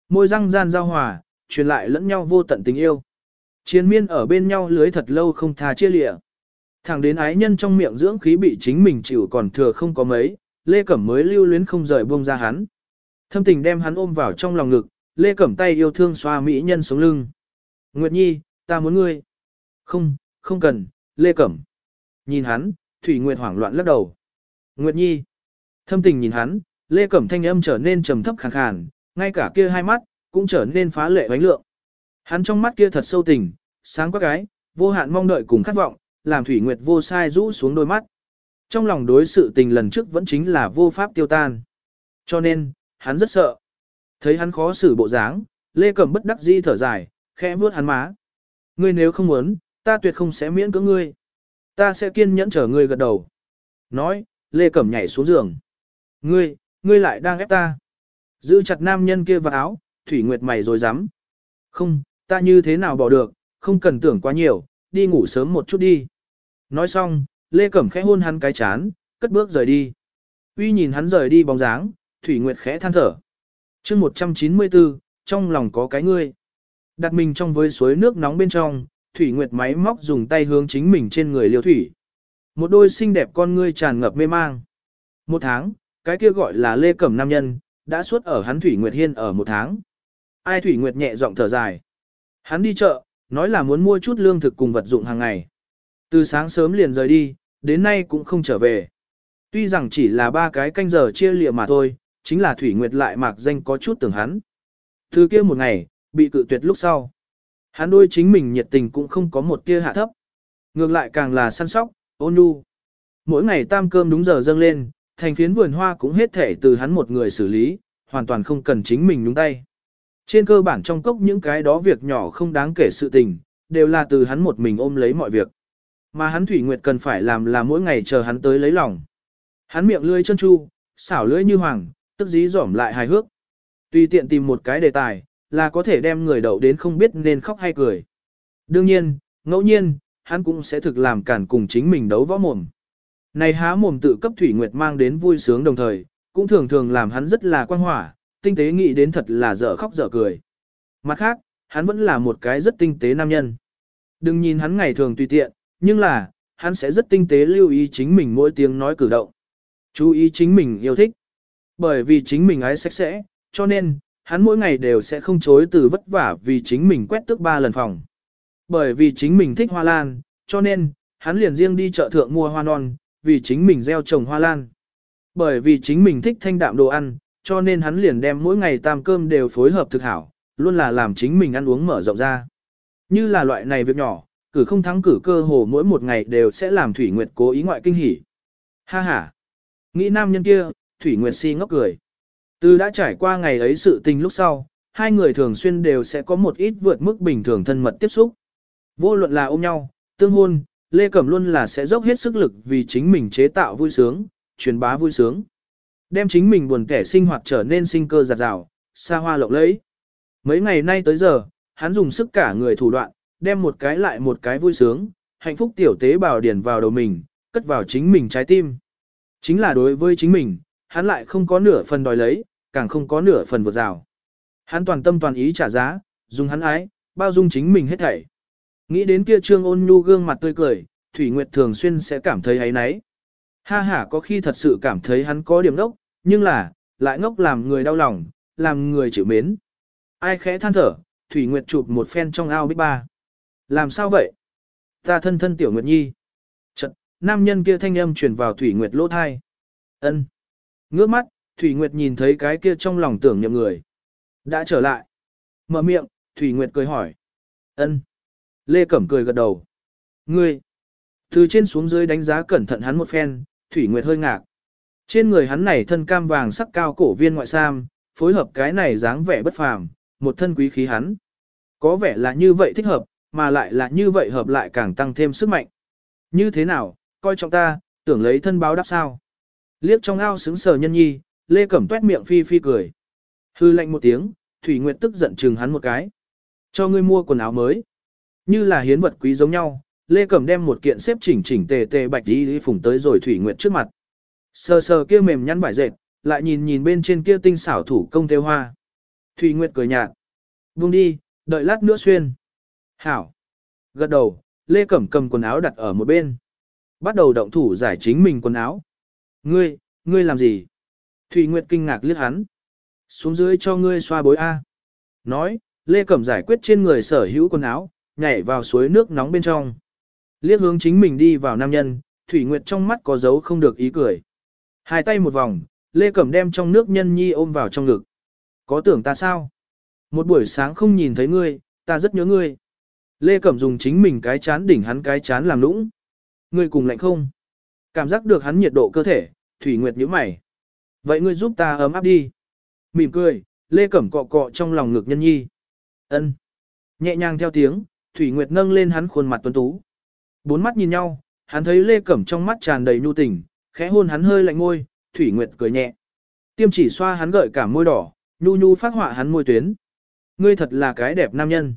Môi răng gian giao hòa, truyền lại lẫn nhau vô tận tình yêu. Chiến miên ở bên nhau lưới thật lâu không tha chia lịa. Thẳng đến ái nhân trong miệng dưỡng khí bị chính mình chịu còn thừa không có mấy, Lê Cẩm mới lưu luyến không rời buông ra hắn. Thâm tình đem hắn ôm vào trong lòng ngực, Lê Cẩm tay yêu thương xoa mỹ nhân sống lưng. Nguyệt Nhi, ta muốn ngươi. Không, không cần, Lê Cẩm. Nhìn hắn, Thủy Nguyệt hoảng loạn lắc đầu. Nguyệt Nhi. Thâm tình nhìn hắn, Lê Cẩm thanh âm trở nên trầm thấp khàn khàn, ngay cả kia hai mắt, cũng trở nên phá lệ ánh lượng. Hắn trong mắt kia thật sâu tình, sáng quá cái, vô hạn mong đợi cùng khát vọng, làm Thủy Nguyệt vô sai rũ xuống đôi mắt. Trong lòng đối sự tình lần trước vẫn chính là vô pháp tiêu tan. Cho nên, hắn rất sợ. Thấy hắn khó xử bộ dáng, Lê Cẩm bất đắc dĩ thở dài, khẽ vuốt hắn má. Ngươi nếu không muốn, ta tuyệt không sẽ miễn cưỡng ngươi. Ta sẽ kiên nhẫn chờ ngươi gật đầu. Nói, Lê Cẩm nhảy xuống giường. Ngươi, ngươi lại đang ép ta. Giữ chặt nam nhân kia vào áo, Thủy Nguyệt mày rồi dám. Không, ta như thế nào bỏ được, không cần tưởng quá nhiều, đi ngủ sớm một chút đi. Nói xong, Lê Cẩm khẽ hôn hắn cái chán, cất bước rời đi. Uy nhìn hắn rời đi bóng dáng, Thủy Nguyệt khẽ than thở. chương 194, trong lòng có cái ngươi. Đặt mình trong với suối nước nóng bên trong, Thủy Nguyệt máy móc dùng tay hướng chính mình trên người liều thủy. Một đôi xinh đẹp con ngươi tràn ngập mê mang. Một tháng, cái kia gọi là Lê Cẩm Nam Nhân, đã suốt ở hắn Thủy Nguyệt Hiên ở một tháng. Ai Thủy Nguyệt nhẹ giọng thở dài. Hắn đi chợ, nói là muốn mua chút lương thực cùng vật dụng hàng ngày. Từ sáng sớm liền rời đi, đến nay cũng không trở về. Tuy rằng chỉ là ba cái canh giờ chia lịa mà thôi, chính là Thủy Nguyệt lại mạc danh có chút tưởng hắn. Từ kia một ngày, bị cự tuyệt lúc sau. Hắn đôi chính mình nhiệt tình cũng không có một tia hạ thấp. Ngược lại càng là săn sóc, ôn nhu. Mỗi ngày tam cơm đúng giờ dâng lên, thành phiến vườn hoa cũng hết thể từ hắn một người xử lý, hoàn toàn không cần chính mình nhúng tay. Trên cơ bản trong cốc những cái đó việc nhỏ không đáng kể sự tình, đều là từ hắn một mình ôm lấy mọi việc. Mà hắn Thủy Nguyệt cần phải làm là mỗi ngày chờ hắn tới lấy lòng. Hắn miệng lưỡi chân chu, xảo lưỡi như hoàng, tức dí dỏm lại hài hước. Tùy tiện tìm một cái đề tài, là có thể đem người đậu đến không biết nên khóc hay cười. Đương nhiên, ngẫu nhiên, hắn cũng sẽ thực làm cản cùng chính mình đấu võ mồm. Này há mồm tự cấp Thủy Nguyệt mang đến vui sướng đồng thời, cũng thường thường làm hắn rất là quan hỏa, tinh tế nghĩ đến thật là dở khóc dở cười. Mặt khác, hắn vẫn là một cái rất tinh tế nam nhân. Đừng nhìn hắn ngày thường tùy tiện, nhưng là, hắn sẽ rất tinh tế lưu ý chính mình mỗi tiếng nói cử động. Chú ý chính mình yêu thích. Bởi vì chính mình ái sạch sẽ, cho nên, hắn mỗi ngày đều sẽ không chối từ vất vả vì chính mình quét tước ba lần phòng. Bởi vì chính mình thích hoa lan, cho nên, hắn liền riêng đi chợ thượng mua hoa non, vì chính mình gieo trồng hoa lan. Bởi vì chính mình thích thanh đạm đồ ăn, cho nên hắn liền đem mỗi ngày tam cơm đều phối hợp thực hảo, luôn là làm chính mình ăn uống mở rộng ra. Như là loại này việc nhỏ, cử không thắng cử cơ hồ mỗi một ngày đều sẽ làm Thủy Nguyệt cố ý ngoại kinh hỉ. Ha ha! Nghĩ nam nhân kia, Thủy Nguyệt si ngốc cười. Từ đã trải qua ngày ấy sự tình lúc sau, hai người thường xuyên đều sẽ có một ít vượt mức bình thường thân mật tiếp xúc. Vô luận là ôm nhau, tương hôn, Lê Cẩm luôn là sẽ dốc hết sức lực vì chính mình chế tạo vui sướng, truyền bá vui sướng. Đem chính mình buồn kẻ sinh hoạt trở nên sinh cơ giạt rào, xa hoa lộng lẫy. Mấy ngày nay tới giờ, hắn dùng sức cả người thủ đoạn, đem một cái lại một cái vui sướng, hạnh phúc tiểu tế bào điển vào đầu mình, cất vào chính mình trái tim. Chính là đối với chính mình, hắn lại không có nửa phần đòi lấy, càng không có nửa phần vượt rào. Hắn toàn tâm toàn ý trả giá, dùng hắn ái, bao dung chính mình hết thảy. Nghĩ đến kia trương ôn nhu gương mặt tươi cười, Thủy Nguyệt thường xuyên sẽ cảm thấy ấy nấy. Ha ha có khi thật sự cảm thấy hắn có điểm ngốc, nhưng là, lại ngốc làm người đau lòng, làm người chịu mến. Ai khẽ than thở, Thủy Nguyệt chụp một phen trong ao bích ba. Làm sao vậy? Ta thân thân tiểu Nguyệt Nhi. Chật, nam nhân kia thanh âm truyền vào Thủy Nguyệt lỗ thai. Ân. Ngước mắt, Thủy Nguyệt nhìn thấy cái kia trong lòng tưởng nhậm người. Đã trở lại. Mở miệng, Thủy Nguyệt cười hỏi. Ân. Lê Cẩm cười gật đầu. Ngươi. Từ trên xuống dưới đánh giá cẩn thận hắn một phen, Thủy Nguyệt hơi ngạc. Trên người hắn này thân cam vàng sắc cao cổ viên ngoại sam, phối hợp cái này dáng vẻ bất phàm, một thân quý khí hắn. Có vẻ là như vậy thích hợp, mà lại là như vậy hợp lại càng tăng thêm sức mạnh. Như thế nào, coi trọng ta, tưởng lấy thân báo đáp sao. Liếc trong ao xứng sờ nhân nhi, Lê Cẩm tuét miệng phi phi cười. Hư lạnh một tiếng, Thủy Nguyệt tức giận chừng hắn một cái. Cho ngươi mua quần áo mới. Như là hiến vật quý giống nhau, Lê Cẩm đem một kiện xếp chỉnh chỉnh tề tề bạch đi phủng tới rồi Thủy Nguyệt trước mặt. Sờ sờ kia mềm nhăn vải dệt, lại nhìn nhìn bên trên kia tinh xảo thủ công theo hoa. Thủy Nguyệt cười nhạt. Buông đi, đợi lát nữa xuyên. Hảo. Gật đầu, Lê Cẩm cầm quần áo đặt ở một bên. Bắt đầu động thủ giải chính mình quần áo. Ngươi, ngươi làm gì? Thủy Nguyệt kinh ngạc liếc hắn. Xuống dưới cho ngươi xoa bối A. Nói, Lê Cẩm giải quyết trên người sở hữu quần áo, nhảy vào suối nước nóng bên trong. Liếc hướng chính mình đi vào nam nhân, Thủy Nguyệt trong mắt có dấu không được ý cười. Hai tay một vòng, Lê Cẩm đem trong nước nhân nhi ôm vào trong ngực. Có tưởng ta sao? Một buổi sáng không nhìn thấy ngươi, ta rất nhớ ngươi. Lê Cẩm dùng chính mình cái chán đỉnh hắn cái chán làm lũng. Ngươi cùng lạnh không? Cảm giác được hắn nhiệt độ cơ thể, Thủy Nguyệt nhíu mày. Vậy ngươi giúp ta ấm áp đi. Mỉm cười, Lê Cẩm cọ cọ trong lòng ngực nhân nhi. ân Nhẹ nhàng theo tiếng, Thủy Nguyệt nâng lên hắn khuôn mặt tuấn tú. Bốn mắt nhìn nhau, hắn thấy Lê Cẩm trong mắt tràn đầy nhu tình, khẽ hôn hắn hơi lạnh môi, Thủy Nguyệt cười nhẹ. Tiêm chỉ xoa hắn gợi cả môi đỏ, nhu nhu phát họa hắn môi tuyến. Ngươi thật là cái đẹp nam nhân.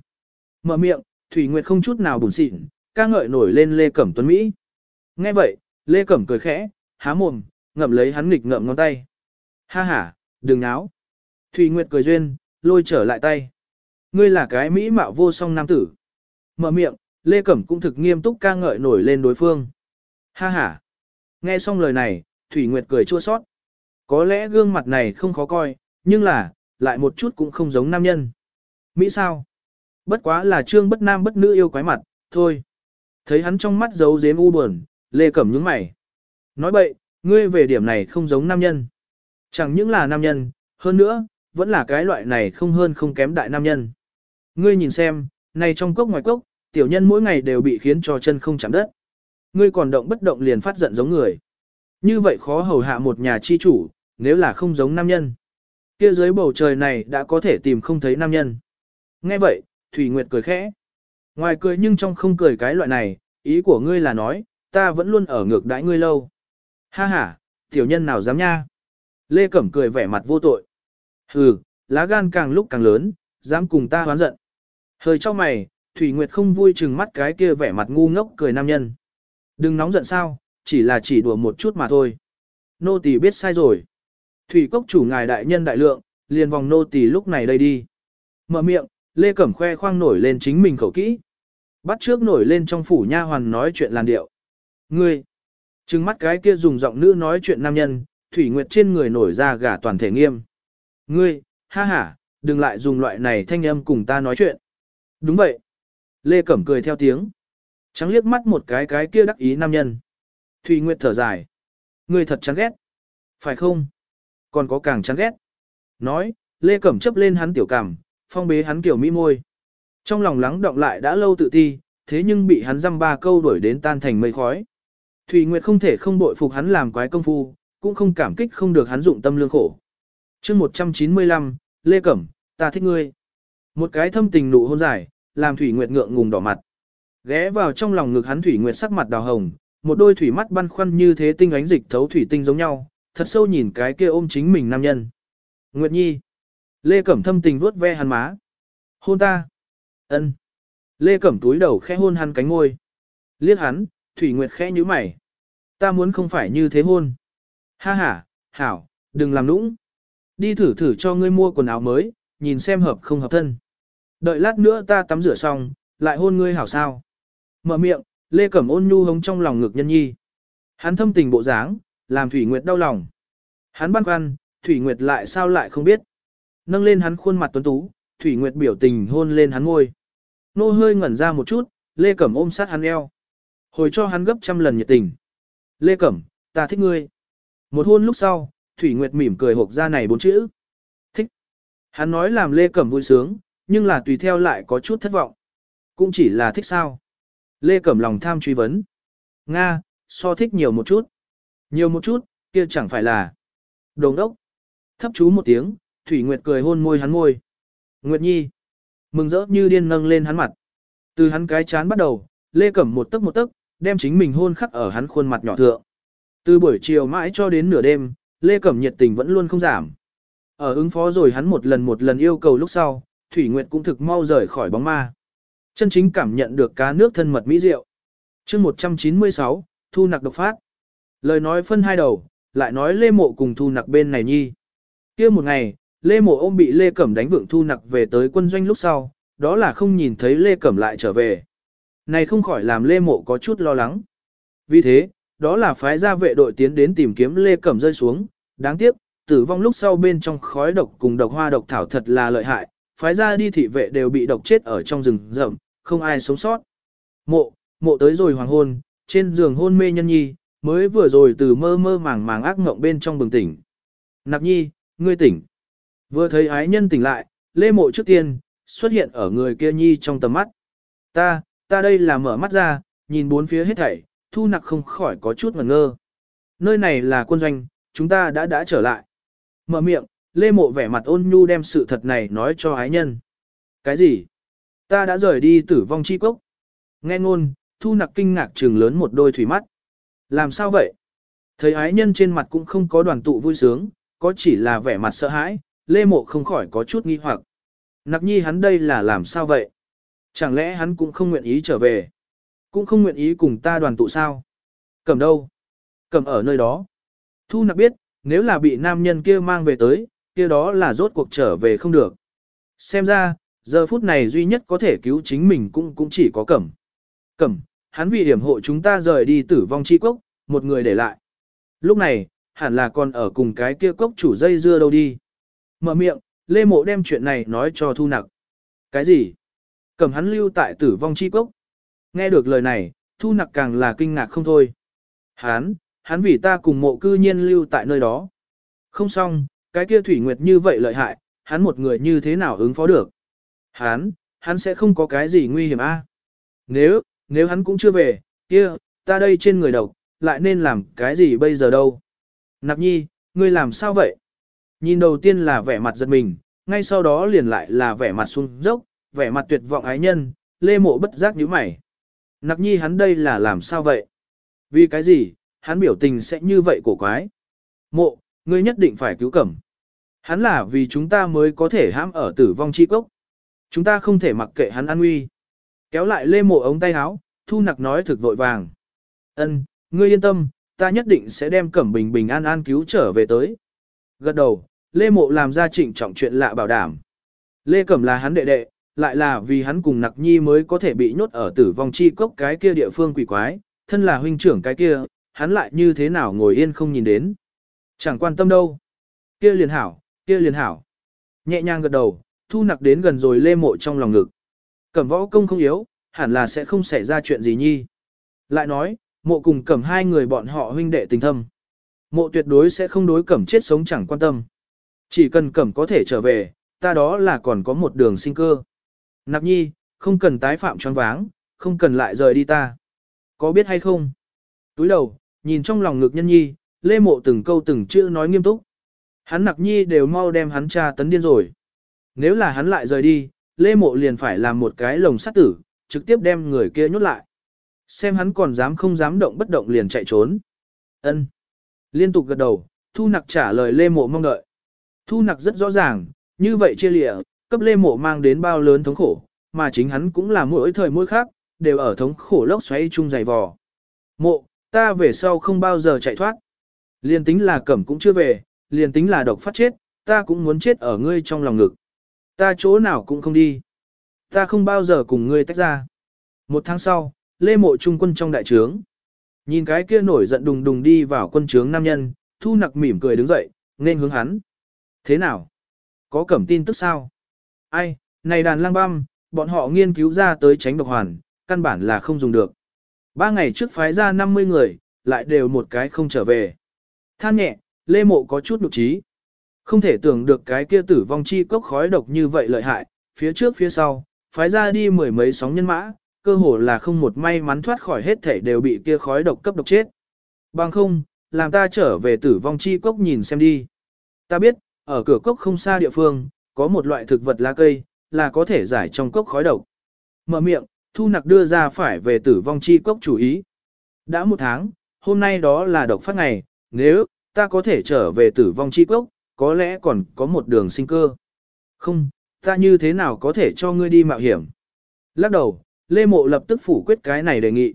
Mở miệng, Thủy Nguyệt không chút nào buồn xịn, ca ngợi nổi lên Lê Cẩm tuấn Mỹ. Nghe vậy, Lê Cẩm cười khẽ, há mồm, ngậm lấy hắn nghịch ngậm ngón tay. Ha ha, đừng náo. Thủy Nguyệt cười duyên, lôi trở lại tay. Ngươi là cái mỹ mạo vô song nam tử. Mở miệng, Lê Cẩm cũng thực nghiêm túc ca ngợi nổi lên đối phương. Ha ha. Nghe xong lời này, Thủy Nguyệt cười chua sót. Có lẽ gương mặt này không khó coi, nhưng là, lại một chút cũng không giống nam nhân. Mỹ sao? Bất quá là trương bất nam bất nữ yêu quái mặt, thôi. Thấy hắn trong mắt giấu giếm u buồn, Lê Cẩm nhướng mày. Nói bậy, ngươi về điểm này không giống nam nhân. Chẳng những là nam nhân, hơn nữa, vẫn là cái loại này không hơn không kém đại nam nhân. Ngươi nhìn xem, này trong cốc ngoài cốc, tiểu nhân mỗi ngày đều bị khiến cho chân không chạm đất. Ngươi còn động bất động liền phát giận giống người. Như vậy khó hầu hạ một nhà chi chủ, nếu là không giống nam nhân. Kia dưới bầu trời này đã có thể tìm không thấy nam nhân. Nghe vậy, Thủy Nguyệt cười khẽ. Ngoài cười nhưng trong không cười cái loại này, ý của ngươi là nói, ta vẫn luôn ở ngược đãi ngươi lâu. Ha ha, tiểu nhân nào dám nha. Lê Cẩm cười vẻ mặt vô tội. Hừ, lá gan càng lúc càng lớn, dám cùng ta hoán giận. Hơi cho mày, Thủy Nguyệt không vui chừng mắt cái kia vẻ mặt ngu ngốc cười nam nhân. Đừng nóng giận sao, chỉ là chỉ đùa một chút mà thôi. Nô tỳ biết sai rồi. Thủy cốc chủ ngài đại nhân đại lượng, liền vòng nô tỳ lúc này đây đi. Mở miệng, Lê Cẩm khoe khoang nổi lên chính mình khẩu kỹ. Bắt trước nổi lên trong phủ nha hoàn nói chuyện làn điệu. Ngươi, trừng mắt cái kia dùng giọng nữ nói chuyện nam nhân, Thủy Nguyệt trên người nổi ra gà toàn thể nghiêm. Ngươi, ha ha, đừng lại dùng loại này thanh âm cùng ta nói chuyện. Đúng vậy. Lê Cẩm cười theo tiếng. Trắng liếc mắt một cái cái kia đắc ý nam nhân. Thùy Nguyệt thở dài. người thật chán ghét. Phải không? Còn có càng chán ghét. Nói, Lê Cẩm chấp lên hắn tiểu cảm, phong bế hắn kiểu mỹ môi. Trong lòng lắng động lại đã lâu tự ti, thế nhưng bị hắn dăm ba câu đuổi đến tan thành mây khói. Thùy Nguyệt không thể không bội phục hắn làm quái công phu, cũng không cảm kích không được hắn dụng tâm lương khổ. chương 195, Lê Cẩm, ta thích ngươi. Một cái thâm tình nụ hôn dài, làm Thủy Nguyệt ngượng ngùng đỏ mặt. Ghé vào trong lòng ngực hắn Thủy Nguyệt sắc mặt đào hồng, một đôi thủy mắt băn khoăn như thế tinh ánh dịch thấu thủy tinh giống nhau, thật sâu nhìn cái kia ôm chính mình nam nhân. Nguyệt Nhi. Lê Cẩm thâm tình vuốt ve hắn má. Hôn ta. ân Lê Cẩm túi đầu khẽ hôn hắn cánh ngôi. Liết hắn, Thủy Nguyệt khẽ như mày. Ta muốn không phải như thế hôn. Ha ha, hảo, đừng làm nũng. Đi thử thử cho ngươi mua quần áo mới, nhìn xem hợp không hợp thân. Đợi lát nữa ta tắm rửa xong, lại hôn ngươi hảo sao. Mở miệng, Lê Cẩm ôn nhu hống trong lòng ngực nhân nhi. Hắn thâm tình bộ dáng, làm Thủy Nguyệt đau lòng. Hắn băn khoăn, Thủy Nguyệt lại sao lại không biết. Nâng lên hắn khuôn mặt tuấn tú, Thủy Nguyệt biểu tình hôn lên hắn ngôi. Nô hơi ngẩn ra một chút, Lê Cẩm ôm sát hắn eo. Hồi cho hắn gấp trăm lần nhiệt tình. Lê Cẩm, ta thích ngươi. Một hôn lúc sau, Thủy Nguyệt mỉm cười hộp ra này bốn chữ. Thích. Hắn nói làm Lê Cẩm vui sướng, nhưng là tùy theo lại có chút thất vọng. Cũng chỉ là thích sao. Lê Cẩm lòng tham truy vấn. Nga, so thích nhiều một chút. Nhiều một chút, kia chẳng phải là. Đồng đốc. Thấp chú một tiếng, Thủy Nguyệt cười hôn môi hắn môi. Nguyệt Nhi. Mừng rỡ như điên nâng lên hắn mặt. Từ hắn cái chán bắt đầu, Lê Cẩm một tấc một tấc, đem chính mình hôn khắc ở hắn khuôn mặt nhỏ thượng. Từ buổi chiều mãi cho đến nửa đêm, Lê Cẩm nhiệt tình vẫn luôn không giảm. Ở ứng phó rồi hắn một lần một lần yêu cầu lúc sau, Thủy Nguyệt cũng thực mau rời khỏi bóng ma. Chân chính cảm nhận được cá nước thân mật mỹ diệu. chương 196, Thu Nặc độc phát. Lời nói phân hai đầu, lại nói Lê Mộ cùng Thu Nặc bên này nhi. kia một ngày, Lê Mộ ôm bị Lê Cẩm đánh vượng Thu Nặc về tới quân doanh lúc sau, đó là không nhìn thấy Lê Cẩm lại trở về. Này không khỏi làm Lê Mộ có chút lo lắng. Vì thế, đó là phái gia vệ đội tiến đến tìm kiếm Lê Cẩm rơi xuống, đáng tiếc, tử vong lúc sau bên trong khói độc cùng độc hoa độc thảo thật là lợi hại, phái ra đi thị vệ đều bị độc chết ở trong rừng rậm, không ai sống sót. Mộ, mộ tới rồi hoàng hôn, trên giường hôn mê nhân nhi, mới vừa rồi từ mơ mơ màng màng ác ngộng bên trong bừng tỉnh. Nạp nhi, ngươi tỉnh. Vừa thấy ái nhân tỉnh lại, lê mộ trước tiên, xuất hiện ở người kia nhi trong tầm mắt. Ta, ta đây là mở mắt ra, nhìn bốn phía hết thảy, thu nặc không khỏi có chút ngẩn ngơ. Nơi này là quân doanh, chúng ta đã đã trở lại. Mở miệng, lê mộ vẻ mặt ôn nhu đem sự thật này nói cho ái nhân. Cái gì? Ta đã rời đi tử vong chi cốc. Nghe ngôn, thu nặc kinh ngạc trừng lớn một đôi thủy mắt. Làm sao vậy? Thấy ái nhân trên mặt cũng không có đoàn tụ vui sướng, có chỉ là vẻ mặt sợ hãi, lê mộ không khỏi có chút nghi hoặc. Nặc nhi hắn đây là làm sao vậy? Chẳng lẽ hắn cũng không nguyện ý trở về? Cũng không nguyện ý cùng ta đoàn tụ sao? Cầm đâu? Cầm ở nơi đó. Thu nặc biết, nếu là bị nam nhân kia mang về tới, kia đó là rốt cuộc trở về không được. Xem ra, giờ phút này duy nhất có thể cứu chính mình cũng cũng chỉ có cẩm. Cẩm, hắn vì hiểm hộ chúng ta rời đi tử vong chi cốc, một người để lại. Lúc này, hẳn là còn ở cùng cái kia cốc chủ dây dưa đâu đi. Mở miệng, Lê Mộ đem chuyện này nói cho Thu Nặc. Cái gì? Cẩm hắn lưu tại tử vong chi cốc. Nghe được lời này, Thu Nặc càng là kinh ngạc không thôi. Hắn, hắn vì ta cùng mộ cư nhiên lưu tại nơi đó. Không xong, cái kia Thủy Nguyệt như vậy lợi hại, hắn một người như thế nào ứng phó được. Hắn, hắn sẽ không có cái gì nguy hiểm a. Nếu, nếu hắn cũng chưa về, kia, ta đây trên người độc, lại nên làm cái gì bây giờ đâu. Nạp nhi, ngươi làm sao vậy? Nhìn đầu tiên là vẻ mặt giật mình, ngay sau đó liền lại là vẻ mặt xuống dốc, vẻ mặt tuyệt vọng ái nhân, lê mộ bất giác nhíu mày. Nặc nhi hắn đây là làm sao vậy? Vì cái gì, hắn biểu tình sẽ như vậy cổ quái? Mộ, ngươi nhất định phải cứu cẩm. Hắn là vì chúng ta mới có thể hãm ở tử vong chi cốc. Chúng ta không thể mặc kệ hắn an nguy. Kéo lại lê mộ ống tay áo, thu nặc nói thực vội vàng. Ân, ngươi yên tâm, ta nhất định sẽ đem cẩm bình bình an an cứu trở về tới. Gật đầu, lê mộ làm ra trịnh trọng chuyện lạ bảo đảm. Lê cẩm là hắn đệ đệ, lại là vì hắn cùng nặc nhi mới có thể bị nhốt ở tử vong chi cốc cái kia địa phương quỷ quái, thân là huynh trưởng cái kia, hắn lại như thế nào ngồi yên không nhìn đến. Chẳng quan tâm đâu. Kia liền hảo, kia liền hảo. Nhẹ nhàng gật đầu, thu nặc đến gần rồi lê mộ trong lòng ngực. Cẩm võ công không yếu, hẳn là sẽ không xảy ra chuyện gì nhi. Lại nói, mộ cùng cẩm hai người bọn họ huynh đệ tình thâm. Mộ tuyệt đối sẽ không đối cẩm chết sống chẳng quan tâm. Chỉ cần cẩm có thể trở về, ta đó là còn có một đường sinh cơ. Nạp nhi, không cần tái phạm choáng váng, không cần lại rời đi ta. Có biết hay không? Túi đầu, nhìn trong lòng ngực nhân nhi, lê mộ từng câu từng chữ nói nghiêm túc. Hắn nặc nhi đều mau đem hắn cha tấn điên rồi. Nếu là hắn lại rời đi, lê mộ liền phải làm một cái lồng sắt tử, trực tiếp đem người kia nhốt lại. Xem hắn còn dám không dám động bất động liền chạy trốn. Ân. Liên tục gật đầu, thu nặc trả lời lê mộ mong đợi. Thu nặc rất rõ ràng, như vậy chia lịa, cấp lê mộ mang đến bao lớn thống khổ, mà chính hắn cũng là mỗi thời mỗi khác, đều ở thống khổ lốc xoáy chung dày vò. Mộ, ta về sau không bao giờ chạy thoát. Liên tính là cẩm cũng chưa về, liền tính là độc phát chết, ta cũng muốn chết ở ngươi trong lòng ngực. Ta chỗ nào cũng không đi. Ta không bao giờ cùng ngươi tách ra. Một tháng sau, Lê Mộ trung quân trong đại trướng. Nhìn cái kia nổi giận đùng đùng đi vào quân trướng nam nhân, thu nặc mỉm cười đứng dậy, nên hướng hắn. Thế nào? Có cẩm tin tức sao? Ai, này đàn lang băm, bọn họ nghiên cứu ra tới tránh độc hoàn, căn bản là không dùng được. Ba ngày trước phái ra 50 người, lại đều một cái không trở về. Than nhẹ, Lê Mộ có chút nhục trí. Không thể tưởng được cái kia tử vong chi cốc khói độc như vậy lợi hại, phía trước phía sau, phái ra đi mười mấy sóng nhân mã, cơ hồ là không một may mắn thoát khỏi hết thể đều bị kia khói độc cấp độc chết. Bằng không, làm ta trở về tử vong chi cốc nhìn xem đi. Ta biết, ở cửa cốc không xa địa phương, có một loại thực vật lá cây, là có thể giải trong cốc khói độc. Mở miệng, thu nặc đưa ra phải về tử vong chi cốc chủ ý. Đã một tháng, hôm nay đó là độc phát ngày, nếu ta có thể trở về tử vong chi cốc, có lẽ còn có một đường sinh cơ. Không, ta như thế nào có thể cho ngươi đi mạo hiểm. Lắc đầu, Lê Mộ lập tức phủ quyết cái này đề nghị.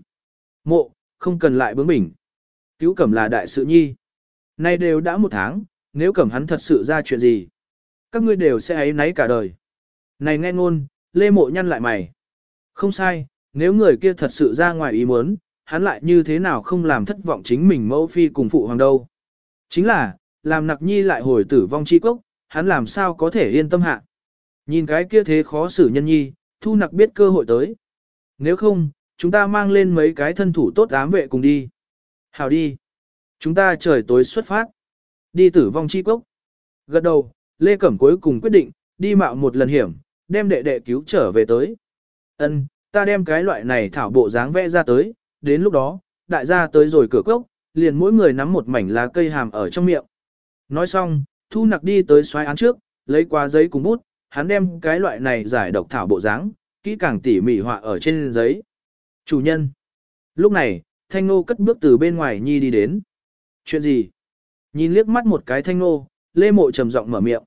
Mộ, không cần lại bướng bỉnh. Cứu cẩm là đại sự nhi. Nay đều đã một tháng, nếu cẩm hắn thật sự ra chuyện gì. Các ngươi đều sẽ ấy náy cả đời. Này nghe ngôn, Lê Mộ nhăn lại mày. Không sai, nếu người kia thật sự ra ngoài ý muốn, hắn lại như thế nào không làm thất vọng chính mình mẫu phi cùng phụ hoàng đâu. Chính là, làm nặc nhi lại hồi tử vong chi cốc, hắn làm sao có thể yên tâm hạ. Nhìn cái kia thế khó xử nhân nhi, thu nặc biết cơ hội tới. Nếu không, chúng ta mang lên mấy cái thân thủ tốt ám vệ cùng đi. Hào đi. Chúng ta trời tối xuất phát. Đi tử vong chi cốc. Gật đầu, Lê Cẩm cuối cùng quyết định, đi mạo một lần hiểm, đem đệ đệ cứu trở về tới. Ân, ta đem cái loại này thảo bộ dáng vẽ ra tới, đến lúc đó, đại gia tới rồi cửa cốc, liền mỗi người nắm một mảnh lá cây hàm ở trong miệng. Nói xong, thu nặc đi tới xoáy án trước, lấy qua giấy cùng bút, hắn đem cái loại này giải độc thảo bộ dáng, kỹ càng tỉ mỉ họa ở trên giấy. Chủ nhân. Lúc này, thanh nô cất bước từ bên ngoài nhi đi đến. Chuyện gì? Nhìn liếc mắt một cái thanh nô, lê mộ trầm giọng mở miệng.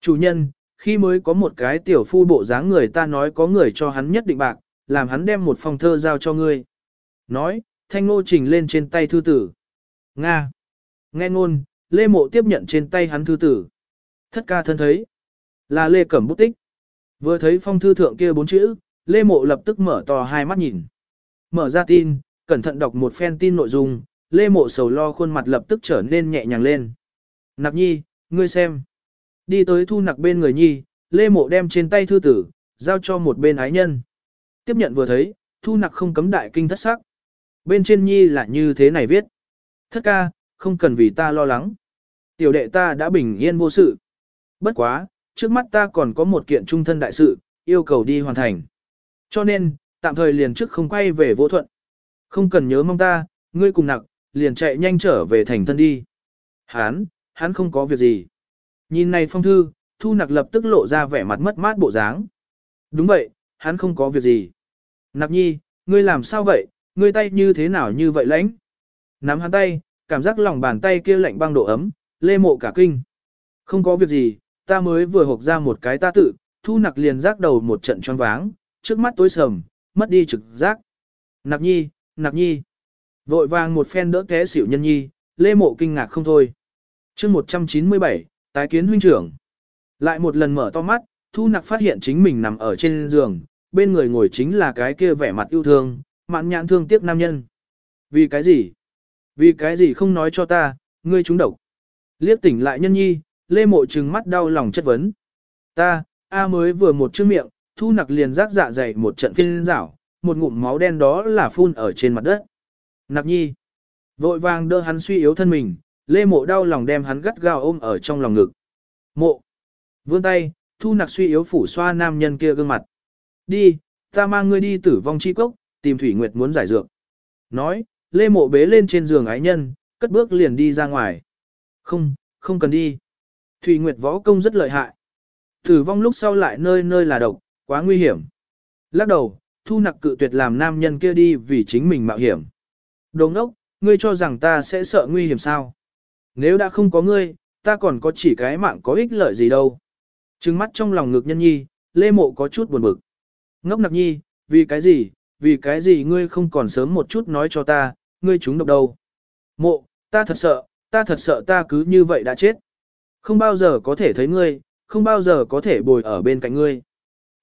Chủ nhân, khi mới có một cái tiểu phu bộ dáng người ta nói có người cho hắn nhất định bạc, làm hắn đem một phong thơ giao cho ngươi. Nói, thanh Ngô trình lên trên tay thư tử. Nga. Nghe ngôn, Lê Mộ tiếp nhận trên tay hắn thư tử. Thất ca thân thấy. Là Lê Cẩm bút tích. Vừa thấy phong thư thượng kia bốn chữ, Lê Mộ lập tức mở to hai mắt nhìn. Mở ra tin, cẩn thận đọc một phen tin nội dung, Lê Mộ sầu lo khuôn mặt lập tức trở nên nhẹ nhàng lên. Nặc nhi, ngươi xem. Đi tới thu nặc bên người nhi, Lê Mộ đem trên tay thư tử, giao cho một bên ái nhân. Tiếp nhận vừa thấy, thu nặc không cấm đại kinh thất sắc. Bên trên nhi là như thế này viết. Thất ca, không cần vì ta lo lắng. Tiểu đệ ta đã bình yên vô sự. Bất quá, trước mắt ta còn có một kiện trung thân đại sự, yêu cầu đi hoàn thành. Cho nên, tạm thời liền trước không quay về vô thuận. Không cần nhớ mong ta, ngươi cùng nặc, liền chạy nhanh trở về thành thân đi. Hán, hắn không có việc gì. Nhìn này phong thư, thu nặc lập tức lộ ra vẻ mặt mất mát bộ dáng. Đúng vậy, hắn không có việc gì. Nặc nhi, ngươi làm sao vậy, ngươi tay như thế nào như vậy lãnh? Nắm hắn tay, cảm giác lòng bàn tay kia lạnh băng độ ấm, lê mộ cả kinh. Không có việc gì, ta mới vừa hộp ra một cái ta tự, thu nặc liền giác đầu một trận choáng váng, trước mắt tối sầm, mất đi trực giác. Nặc nhi, nặc nhi. Vội vàng một phen đỡ té xỉu nhân nhi, lê mộ kinh ngạc không thôi. chương 197, tái kiến huynh trưởng. Lại một lần mở to mắt, thu nặc phát hiện chính mình nằm ở trên giường, bên người ngồi chính là cái kia vẻ mặt yêu thương, mạn nhãn thương tiếc nam nhân. Vì cái gì? Vì cái gì không nói cho ta, ngươi trúng độc. Liếc tỉnh lại nhân nhi, lê mộ trừng mắt đau lòng chất vấn. Ta, A mới vừa một chữ miệng, thu nặc liền rác dạ dày một trận phiên rảo, một ngụm máu đen đó là phun ở trên mặt đất. Nặc nhi, vội vàng đỡ hắn suy yếu thân mình, lê mộ đau lòng đem hắn gắt gao ôm ở trong lòng ngực. Mộ, vươn tay, thu nặc suy yếu phủ xoa nam nhân kia gương mặt. Đi, ta mang ngươi đi tử vong chi cốc, tìm Thủy Nguyệt muốn giải dược. Nói, Lê Mộ bế lên trên giường ái nhân, cất bước liền đi ra ngoài. Không, không cần đi. Thủy Nguyệt võ công rất lợi hại. Tử vong lúc sau lại nơi nơi là độc, quá nguy hiểm. Lắc đầu, thu nặc cự tuyệt làm nam nhân kia đi vì chính mình mạo hiểm. Đồ ngốc, ngươi cho rằng ta sẽ sợ nguy hiểm sao? Nếu đã không có ngươi, ta còn có chỉ cái mạng có ích lợi gì đâu. Trừng mắt trong lòng ngực nhân nhi, Lê Mộ có chút buồn bực. Ngốc nặc nhi, vì cái gì, vì cái gì ngươi không còn sớm một chút nói cho ta, ngươi chúng độc đâu. Mộ, ta thật sợ, ta thật sợ ta cứ như vậy đã chết. Không bao giờ có thể thấy ngươi, không bao giờ có thể bồi ở bên cạnh ngươi.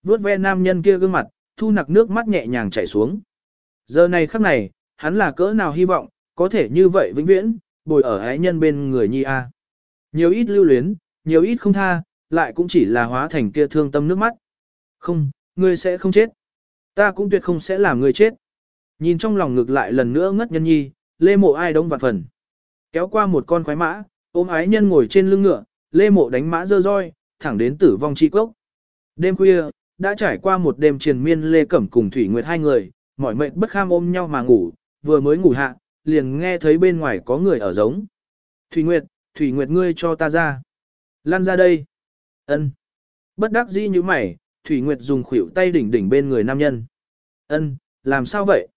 Vốt ve nam nhân kia gương mặt, thu nặc nước mắt nhẹ nhàng chảy xuống. Giờ này khắc này, hắn là cỡ nào hy vọng, có thể như vậy vĩnh viễn, bồi ở ái nhân bên người nhi a. Nhiều ít lưu luyến, nhiều ít không tha, lại cũng chỉ là hóa thành kia thương tâm nước mắt. Không, ngươi sẽ không chết. Ta cũng tuyệt không sẽ làm ngươi chết. Nhìn trong lòng ngược lại lần nữa ngất nhân nhi, lê mộ ai đông vạn phần. Kéo qua một con khoái mã, ôm ái nhân ngồi trên lưng ngựa, lê mộ đánh mã dơ roi, thẳng đến tử vong chi cốc. Đêm khuya, đã trải qua một đêm triền miên lê cẩm cùng Thủy Nguyệt hai người, mỏi mệt bất kham ôm nhau mà ngủ, vừa mới ngủ hạ, liền nghe thấy bên ngoài có người ở giống. Thủy Nguyệt, Thủy Nguyệt ngươi cho ta ra. Lan ra đây. Ân. Bất đắc dĩ như mày, Thủy Nguyệt dùng khuỷu tay đỉnh đỉnh bên người nam nhân. Ân, làm sao vậy?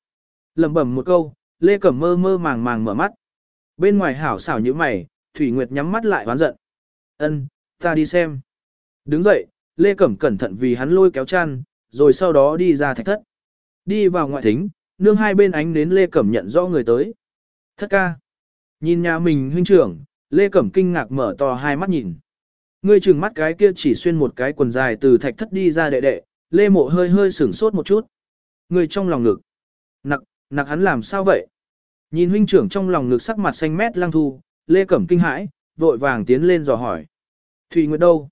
lẩm bẩm một câu, Lê Cẩm mơ mơ màng màng mở mắt. Bên ngoài hảo xảo như mày, Thủy Nguyệt nhắm mắt lại oán giận. Ân, ta đi xem. Đứng dậy, Lê Cẩm cẩn thận vì hắn lôi kéo chăn, rồi sau đó đi ra thạch thất. Đi vào ngoại thính, nương hai bên ánh đến Lê Cẩm nhận rõ người tới. Thất ca. Nhìn nhà mình huynh trưởng, Lê Cẩm kinh ngạc mở to hai mắt nhìn. Ngươi chừng mắt cái kia chỉ xuyên một cái quần dài từ thạch thất đi ra đệ đệ, Lê Mộ hơi hơi sửng sốt một chút. Ngươi trong lòng ngực. Nặc, nặc hắn làm sao vậy? Nhìn huynh trưởng trong lòng ngực sắc mặt xanh mét lang thu, Lê Cẩm kinh hãi, vội vàng tiến lên dò hỏi. Thủy Nguyệt đâu?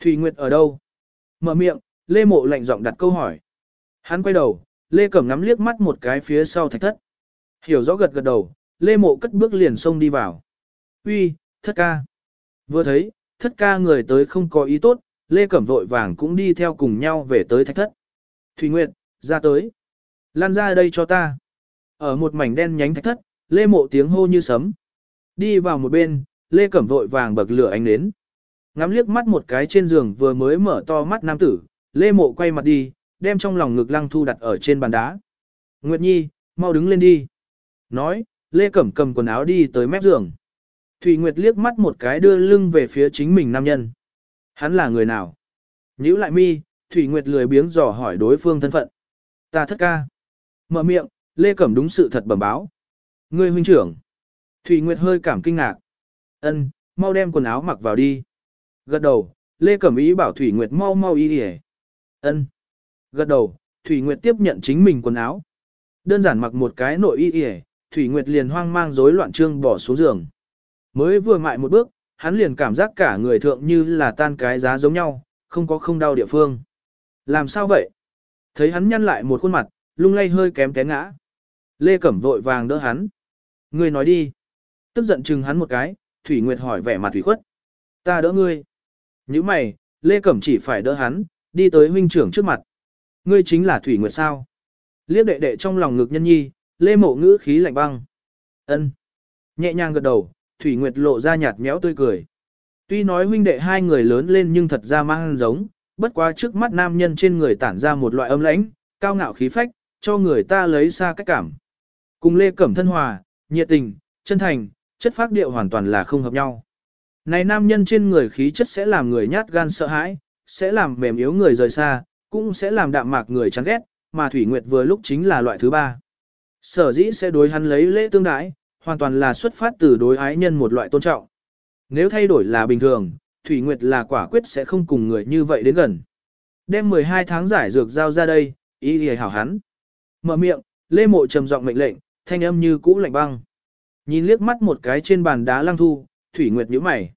Thủy Nguyệt ở đâu? Mở miệng, Lê Mộ lạnh giọng đặt câu hỏi. Hắn quay đầu, Lê Cẩm ngắm liếc mắt một cái phía sau thạch thất. Hiểu rõ gật gật đầu, Lê Mộ cất bước liền xông đi vào. Uy, thất ca. Vừa thấy, thất ca người tới không có ý tốt, Lê Cẩm vội vàng cũng đi theo cùng nhau về tới thạch thất. Thủy Nguyệt, ra tới. Lan ra đây cho ta. Ở một mảnh đen nhánh thạch thất, Lê Mộ tiếng hô như sấm. Đi vào một bên, Lê Cẩm vội vàng bậc lửa ánh nến. Ngắm liếc mắt một cái trên giường vừa mới mở to mắt nam tử, Lê Mộ quay mặt đi, đem trong lòng ngực lăng thu đặt ở trên bàn đá. Nguyệt Nhi, mau đứng lên đi. Nói, Lê Cẩm cầm quần áo đi tới mép giường. Thủy Nguyệt liếc mắt một cái đưa lưng về phía chính mình nam nhân. Hắn là người nào? Nhữ lại mi, Thủy Nguyệt lười biếng dò hỏi đối phương thân phận. Ta thất ca. Mở miệng, Lê Cẩm đúng sự thật bẩm báo. Ngươi huynh trưởng. Thủy Nguyệt hơi cảm kinh ngạc. Ân, mau đem quần áo mặc vào đi. Gật đầu, Lê Cẩm ý bảo Thủy Nguyệt mau mau y đi Ân. Gật đầu, Thủy Nguyệt tiếp nhận chính mình quần áo. Đơn giản mặc một cái nội y y, Thủy Nguyệt liền hoang mang rối loạn trương bỏ xuống giường. Mới vừa mại một bước, hắn liền cảm giác cả người thượng như là tan cái giá giống nhau, không có không đau địa phương. Làm sao vậy? Thấy hắn nhăn lại một khuôn mặt, lung lay hơi kém té ngã. Lê Cẩm vội vàng đỡ hắn. Ngươi nói đi. Tức giận chừng hắn một cái, Thủy Nguyệt hỏi vẻ mặt thủy khuất. Ta đỡ ngươi. Như mày, Lê Cẩm chỉ phải đỡ hắn, đi tới huynh trưởng trước mặt. Ngươi chính là Thủy Nguyệt sao? Liếc đệ đệ trong lòng ngực nhân nhi, Lê Mộ ngữ khí lạnh băng. Ân. Nhẹ nhàng gật đầu, Thủy Nguyệt lộ ra nhạt nhẽo tươi cười. Tuy nói huynh đệ hai người lớn lên nhưng thật ra mang giống, bất quá trước mắt nam nhân trên người tản ra một loại âm lãnh, cao ngạo khí phách, cho người ta lấy xa cách cảm. Cùng Lê Cẩm thân hòa, nhiệt tình, chân thành, chất phác điệu hoàn toàn là không hợp nhau. Này nam nhân trên người khí chất sẽ làm người nhát gan sợ hãi, sẽ làm mềm yếu người rời xa, cũng sẽ làm đạm mạc người chán ghét, mà Thủy Nguyệt vừa lúc chính là loại thứ ba. Sở dĩ sẽ đối hắn lấy lễ tương đãi, hoàn toàn là xuất phát từ đối ái nhân một loại tôn trọng. Nếu thay đổi là bình thường, Thủy Nguyệt là quả quyết sẽ không cùng người như vậy đến gần. Đem 12 tháng giải dược giao ra đây, ý hề hảo hắn. Mở miệng, Lê Mộ trầm giọng mệnh lệnh, thanh âm như cũ lạnh băng. Nhìn liếc mắt một cái trên bàn đá lăng thu, Thủy Nguyệt nhíu mày.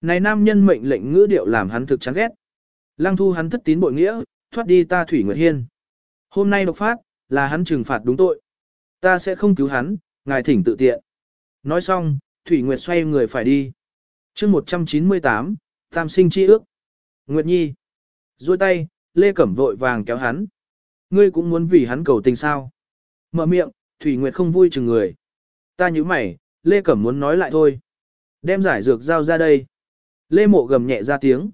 Này nam nhân mệnh lệnh ngữ điệu làm hắn thực chán ghét. Lăng thu hắn thất tín bội nghĩa, thoát đi ta Thủy Nguyệt Hiên. Hôm nay độc phát, là hắn trừng phạt đúng tội. Ta sẽ không cứu hắn, ngài thỉnh tự tiện. Nói xong, Thủy Nguyệt xoay người phải đi. chương 198, Tam sinh chi ước. Nguyệt Nhi. duỗi tay, Lê Cẩm vội vàng kéo hắn. Ngươi cũng muốn vì hắn cầu tình sao. Mở miệng, Thủy Nguyệt không vui chừng người. Ta nhíu mày, Lê Cẩm muốn nói lại thôi. Đem giải dược giao ra đây. Lê Mộ gầm nhẹ ra tiếng.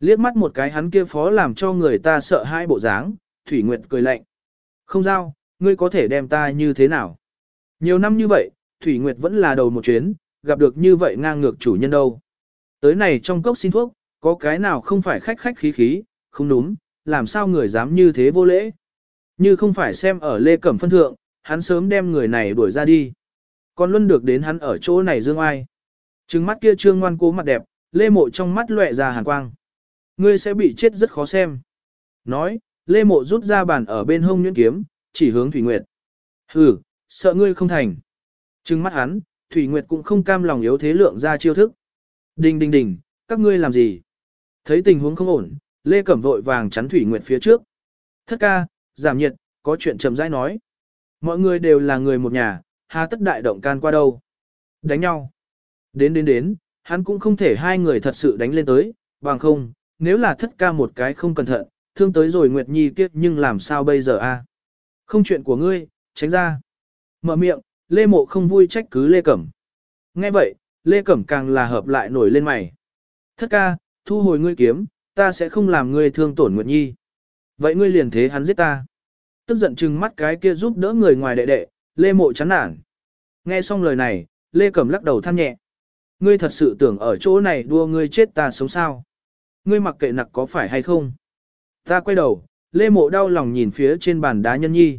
Liếc mắt một cái hắn kia phó làm cho người ta sợ hai bộ dáng, Thủy Nguyệt cười lạnh. Không giao, ngươi có thể đem ta như thế nào? Nhiều năm như vậy, Thủy Nguyệt vẫn là đầu một chuyến, gặp được như vậy ngang ngược chủ nhân đâu. Tới này trong cốc xin thuốc, có cái nào không phải khách khách khí khí, không đúng, làm sao người dám như thế vô lễ. Như không phải xem ở Lê Cẩm phân thượng, hắn sớm đem người này đuổi ra đi. Còn luôn được đến hắn ở chỗ này dương ai. Trừng mắt kia trương ngoan cố mặt đẹp, Lê Mộ trong mắt lóe ra hàn quang. Ngươi sẽ bị chết rất khó xem. Nói, Lê Mộ rút ra bàn ở bên hông nhuyễn kiếm, chỉ hướng Thủy Nguyệt. Hừ, sợ ngươi không thành. Trừng mắt hắn, Thủy Nguyệt cũng không cam lòng yếu thế lượng ra chiêu thức. Đình đình đình, các ngươi làm gì? Thấy tình huống không ổn, Lê Cẩm vội vàng chắn Thủy Nguyệt phía trước. Thất ca, giảm nhiệt, có chuyện chậm rãi nói. Mọi người đều là người một nhà, hà tất đại động can qua đâu. Đánh nhau. Đến đến đến, hắn cũng không thể hai người thật sự đánh lên tới, bằng không, nếu là thất ca một cái không cẩn thận, thương tới rồi Nguyệt Nhi kiếp nhưng làm sao bây giờ a? Không chuyện của ngươi, tránh ra. Mở miệng, Lê Mộ không vui trách cứ Lê Cẩm. Nghe vậy, Lê Cẩm càng là hợp lại nổi lên mày. Thất ca, thu hồi ngươi kiếm, ta sẽ không làm ngươi thương tổn Nguyệt Nhi. Vậy ngươi liền thế hắn giết ta. Tức giận chừng mắt cái kia giúp đỡ người ngoài đệ đệ, Lê Mộ chán nản. Nghe xong lời này, Lê Cẩm lắc đầu than nhẹ. Ngươi thật sự tưởng ở chỗ này đua ngươi chết ta sống sao? Ngươi mặc kệ nặc có phải hay không? Ta quay đầu, Lê Mộ đau lòng nhìn phía trên bàn đá nhân nhi.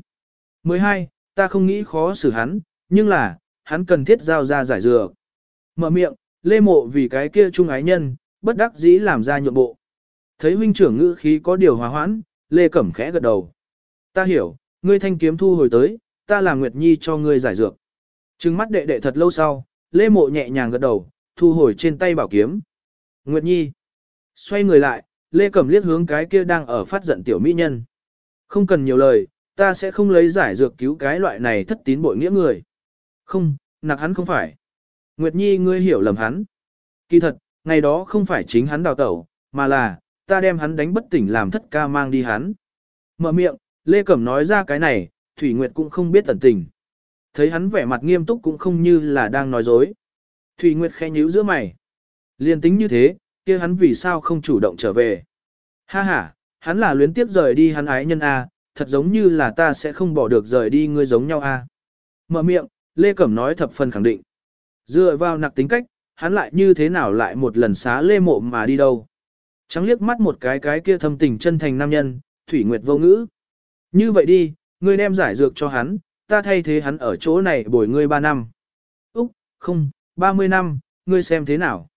12. Ta không nghĩ khó xử hắn, nhưng là, hắn cần thiết giao ra giải dược. Mở miệng, Lê Mộ vì cái kia trung ái nhân, bất đắc dĩ làm ra nhượng bộ. Thấy huynh trưởng ngữ khí có điều hòa hoãn, Lê Cẩm khẽ gật đầu. Ta hiểu, ngươi thanh kiếm thu hồi tới, ta làm Nguyệt Nhi cho ngươi giải dược. Trừng mắt đệ đệ thật lâu sau, Lê Mộ nhẹ nhàng gật đầu, thu hồi trên tay bảo kiếm. Nguyệt Nhi. Xoay người lại, Lê Cẩm liếc hướng cái kia đang ở phát giận tiểu mỹ nhân. Không cần nhiều lời, ta sẽ không lấy giải dược cứu cái loại này thất tín bội nghĩa người. Không, nặc hắn không phải. Nguyệt Nhi ngươi hiểu lầm hắn. Kỳ thật, ngày đó không phải chính hắn đào tẩu, mà là, ta đem hắn đánh bất tỉnh làm thất ca mang đi hắn. Mở miệng, Lê Cẩm nói ra cái này, Thủy Nguyệt cũng không biết tận tình. Thấy hắn vẻ mặt nghiêm túc cũng không như là đang nói dối. Thủy Nguyệt khẽ nhíu giữa mày. Liên tính như thế, kia hắn vì sao không chủ động trở về. Ha ha, hắn là luyến tiếp rời đi hắn ái nhân A, thật giống như là ta sẽ không bỏ được rời đi ngươi giống nhau A. Mở miệng, Lê Cẩm nói thập phần khẳng định. Dựa vào nặc tính cách, hắn lại như thế nào lại một lần xá Lê Mộ mà đi đâu. Trắng liếc mắt một cái cái kia thâm tình chân thành nam nhân, Thủy Nguyệt vô ngữ. Như vậy đi, ngươi đem giải dược cho hắn, ta thay thế hắn ở chỗ này bồi ngươi 3 năm. Úc, không, 30 năm, ngươi xem thế nào?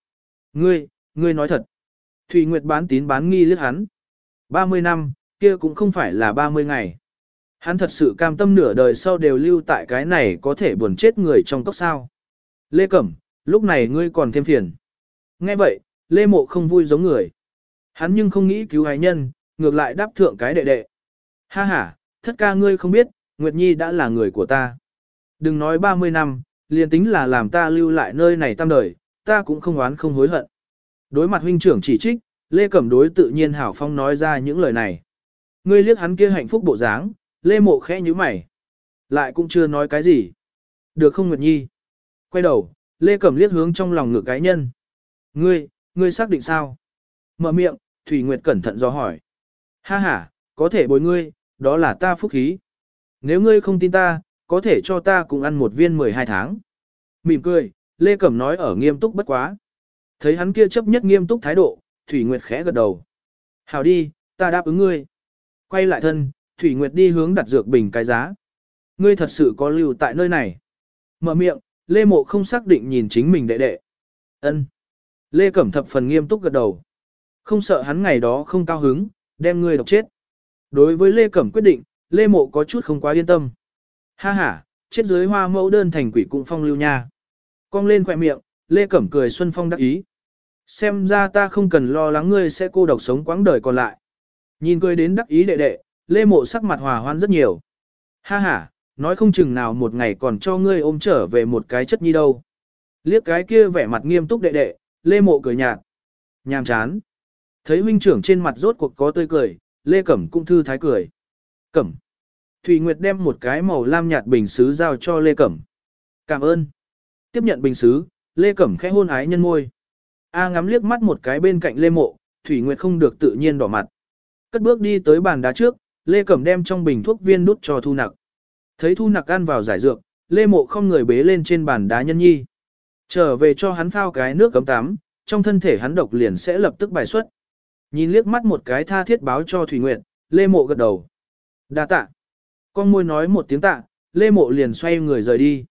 Ngươi, ngươi nói thật. Thủy Nguyệt bán tín bán nghi liếc hắn. 30 năm, kia cũng không phải là 30 ngày. Hắn thật sự cam tâm nửa đời sau đều lưu tại cái này có thể buồn chết người trong cốc sao. Lê Cẩm, lúc này ngươi còn thêm phiền. Nghe vậy, Lê Mộ không vui giống người. Hắn nhưng không nghĩ cứu hài nhân, ngược lại đáp thượng cái đệ đệ. Ha ha, thất ca ngươi không biết, Nguyệt Nhi đã là người của ta. Đừng nói 30 năm, liền tính là làm ta lưu lại nơi này tam đời, ta cũng không oán không hối hận. Đối mặt huynh trưởng chỉ trích, Lê Cẩm đối tự nhiên hảo phong nói ra những lời này. Ngươi liếc hắn kia hạnh phúc bộ dáng, Lê Mộ khẽ như mày. Lại cũng chưa nói cái gì. Được không Nguyệt Nhi? Quay đầu, Lê Cẩm liếc hướng trong lòng ngực cái nhân. Ngươi, ngươi xác định sao? Mở miệng, Thủy Nguyệt cẩn thận do hỏi. Ha ha, có thể bồi ngươi, đó là ta phúc khí. Nếu ngươi không tin ta, có thể cho ta cùng ăn một viên 12 tháng. Mỉm cười, Lê Cẩm nói ở nghiêm túc bất quá. Thấy hắn kia chấp nhất nghiêm túc thái độ, Thủy Nguyệt khẽ gật đầu. Hào đi, ta đáp ứng ngươi. Quay lại thân, Thủy Nguyệt đi hướng đặt dược bình cái giá. Ngươi thật sự có lưu tại nơi này. Mở miệng, Lê Mộ không xác định nhìn chính mình đệ đệ. Ân. Lê Cẩm thập phần nghiêm túc gật đầu. Không sợ hắn ngày đó không cao hứng, đem ngươi độc chết. Đối với Lê Cẩm quyết định, Lê Mộ có chút không quá yên tâm. Ha ha, chết dưới hoa mẫu đơn thành quỷ cũng phong lưu nha. Cong lên khỏe miệng, Lê Cẩm cười Xuân Phong đắc ý. Xem ra ta không cần lo lắng ngươi sẽ cô độc sống quãng đời còn lại. Nhìn cười đến đắc ý đệ đệ, Lê Mộ sắc mặt hòa hoan rất nhiều. Ha ha, nói không chừng nào một ngày còn cho ngươi ôm trở về một cái chất nhi đâu. Liếc cái kia vẻ mặt nghiêm túc đệ đệ, Lê Mộ cười nhạt. Nhàm chán. Thấy huynh trưởng trên mặt rốt cuộc có tươi cười, Lê Cẩm cũng thư thái cười. Cẩm. Thủy Nguyệt đem một cái màu lam nhạt bình xứ giao cho Lê Cẩm. Cảm ơn. Tiếp nhận bình xứ, Lê Cẩm khẽ hôn ái nhân môi. A ngắm liếc mắt một cái bên cạnh Lê Mộ, Thủy Nguyệt không được tự nhiên đỏ mặt. Cất bước đi tới bàn đá trước, Lê Cẩm đem trong bình thuốc viên đút cho Thu Nặc. Thấy Thu Nặc ăn vào giải dược, Lê Mộ không người bế lên trên bàn đá nhân nhi. Trở về cho hắn phao cái nước cấm tắm, trong thân thể hắn độc liền sẽ lập tức bài xuất. Nhìn liếc mắt một cái tha thiết báo cho Thủy Nguyệt, Lê Mộ gật đầu. Đa tạ. Con môi nói một tiếng tạ, Lê Mộ liền xoay người rời đi.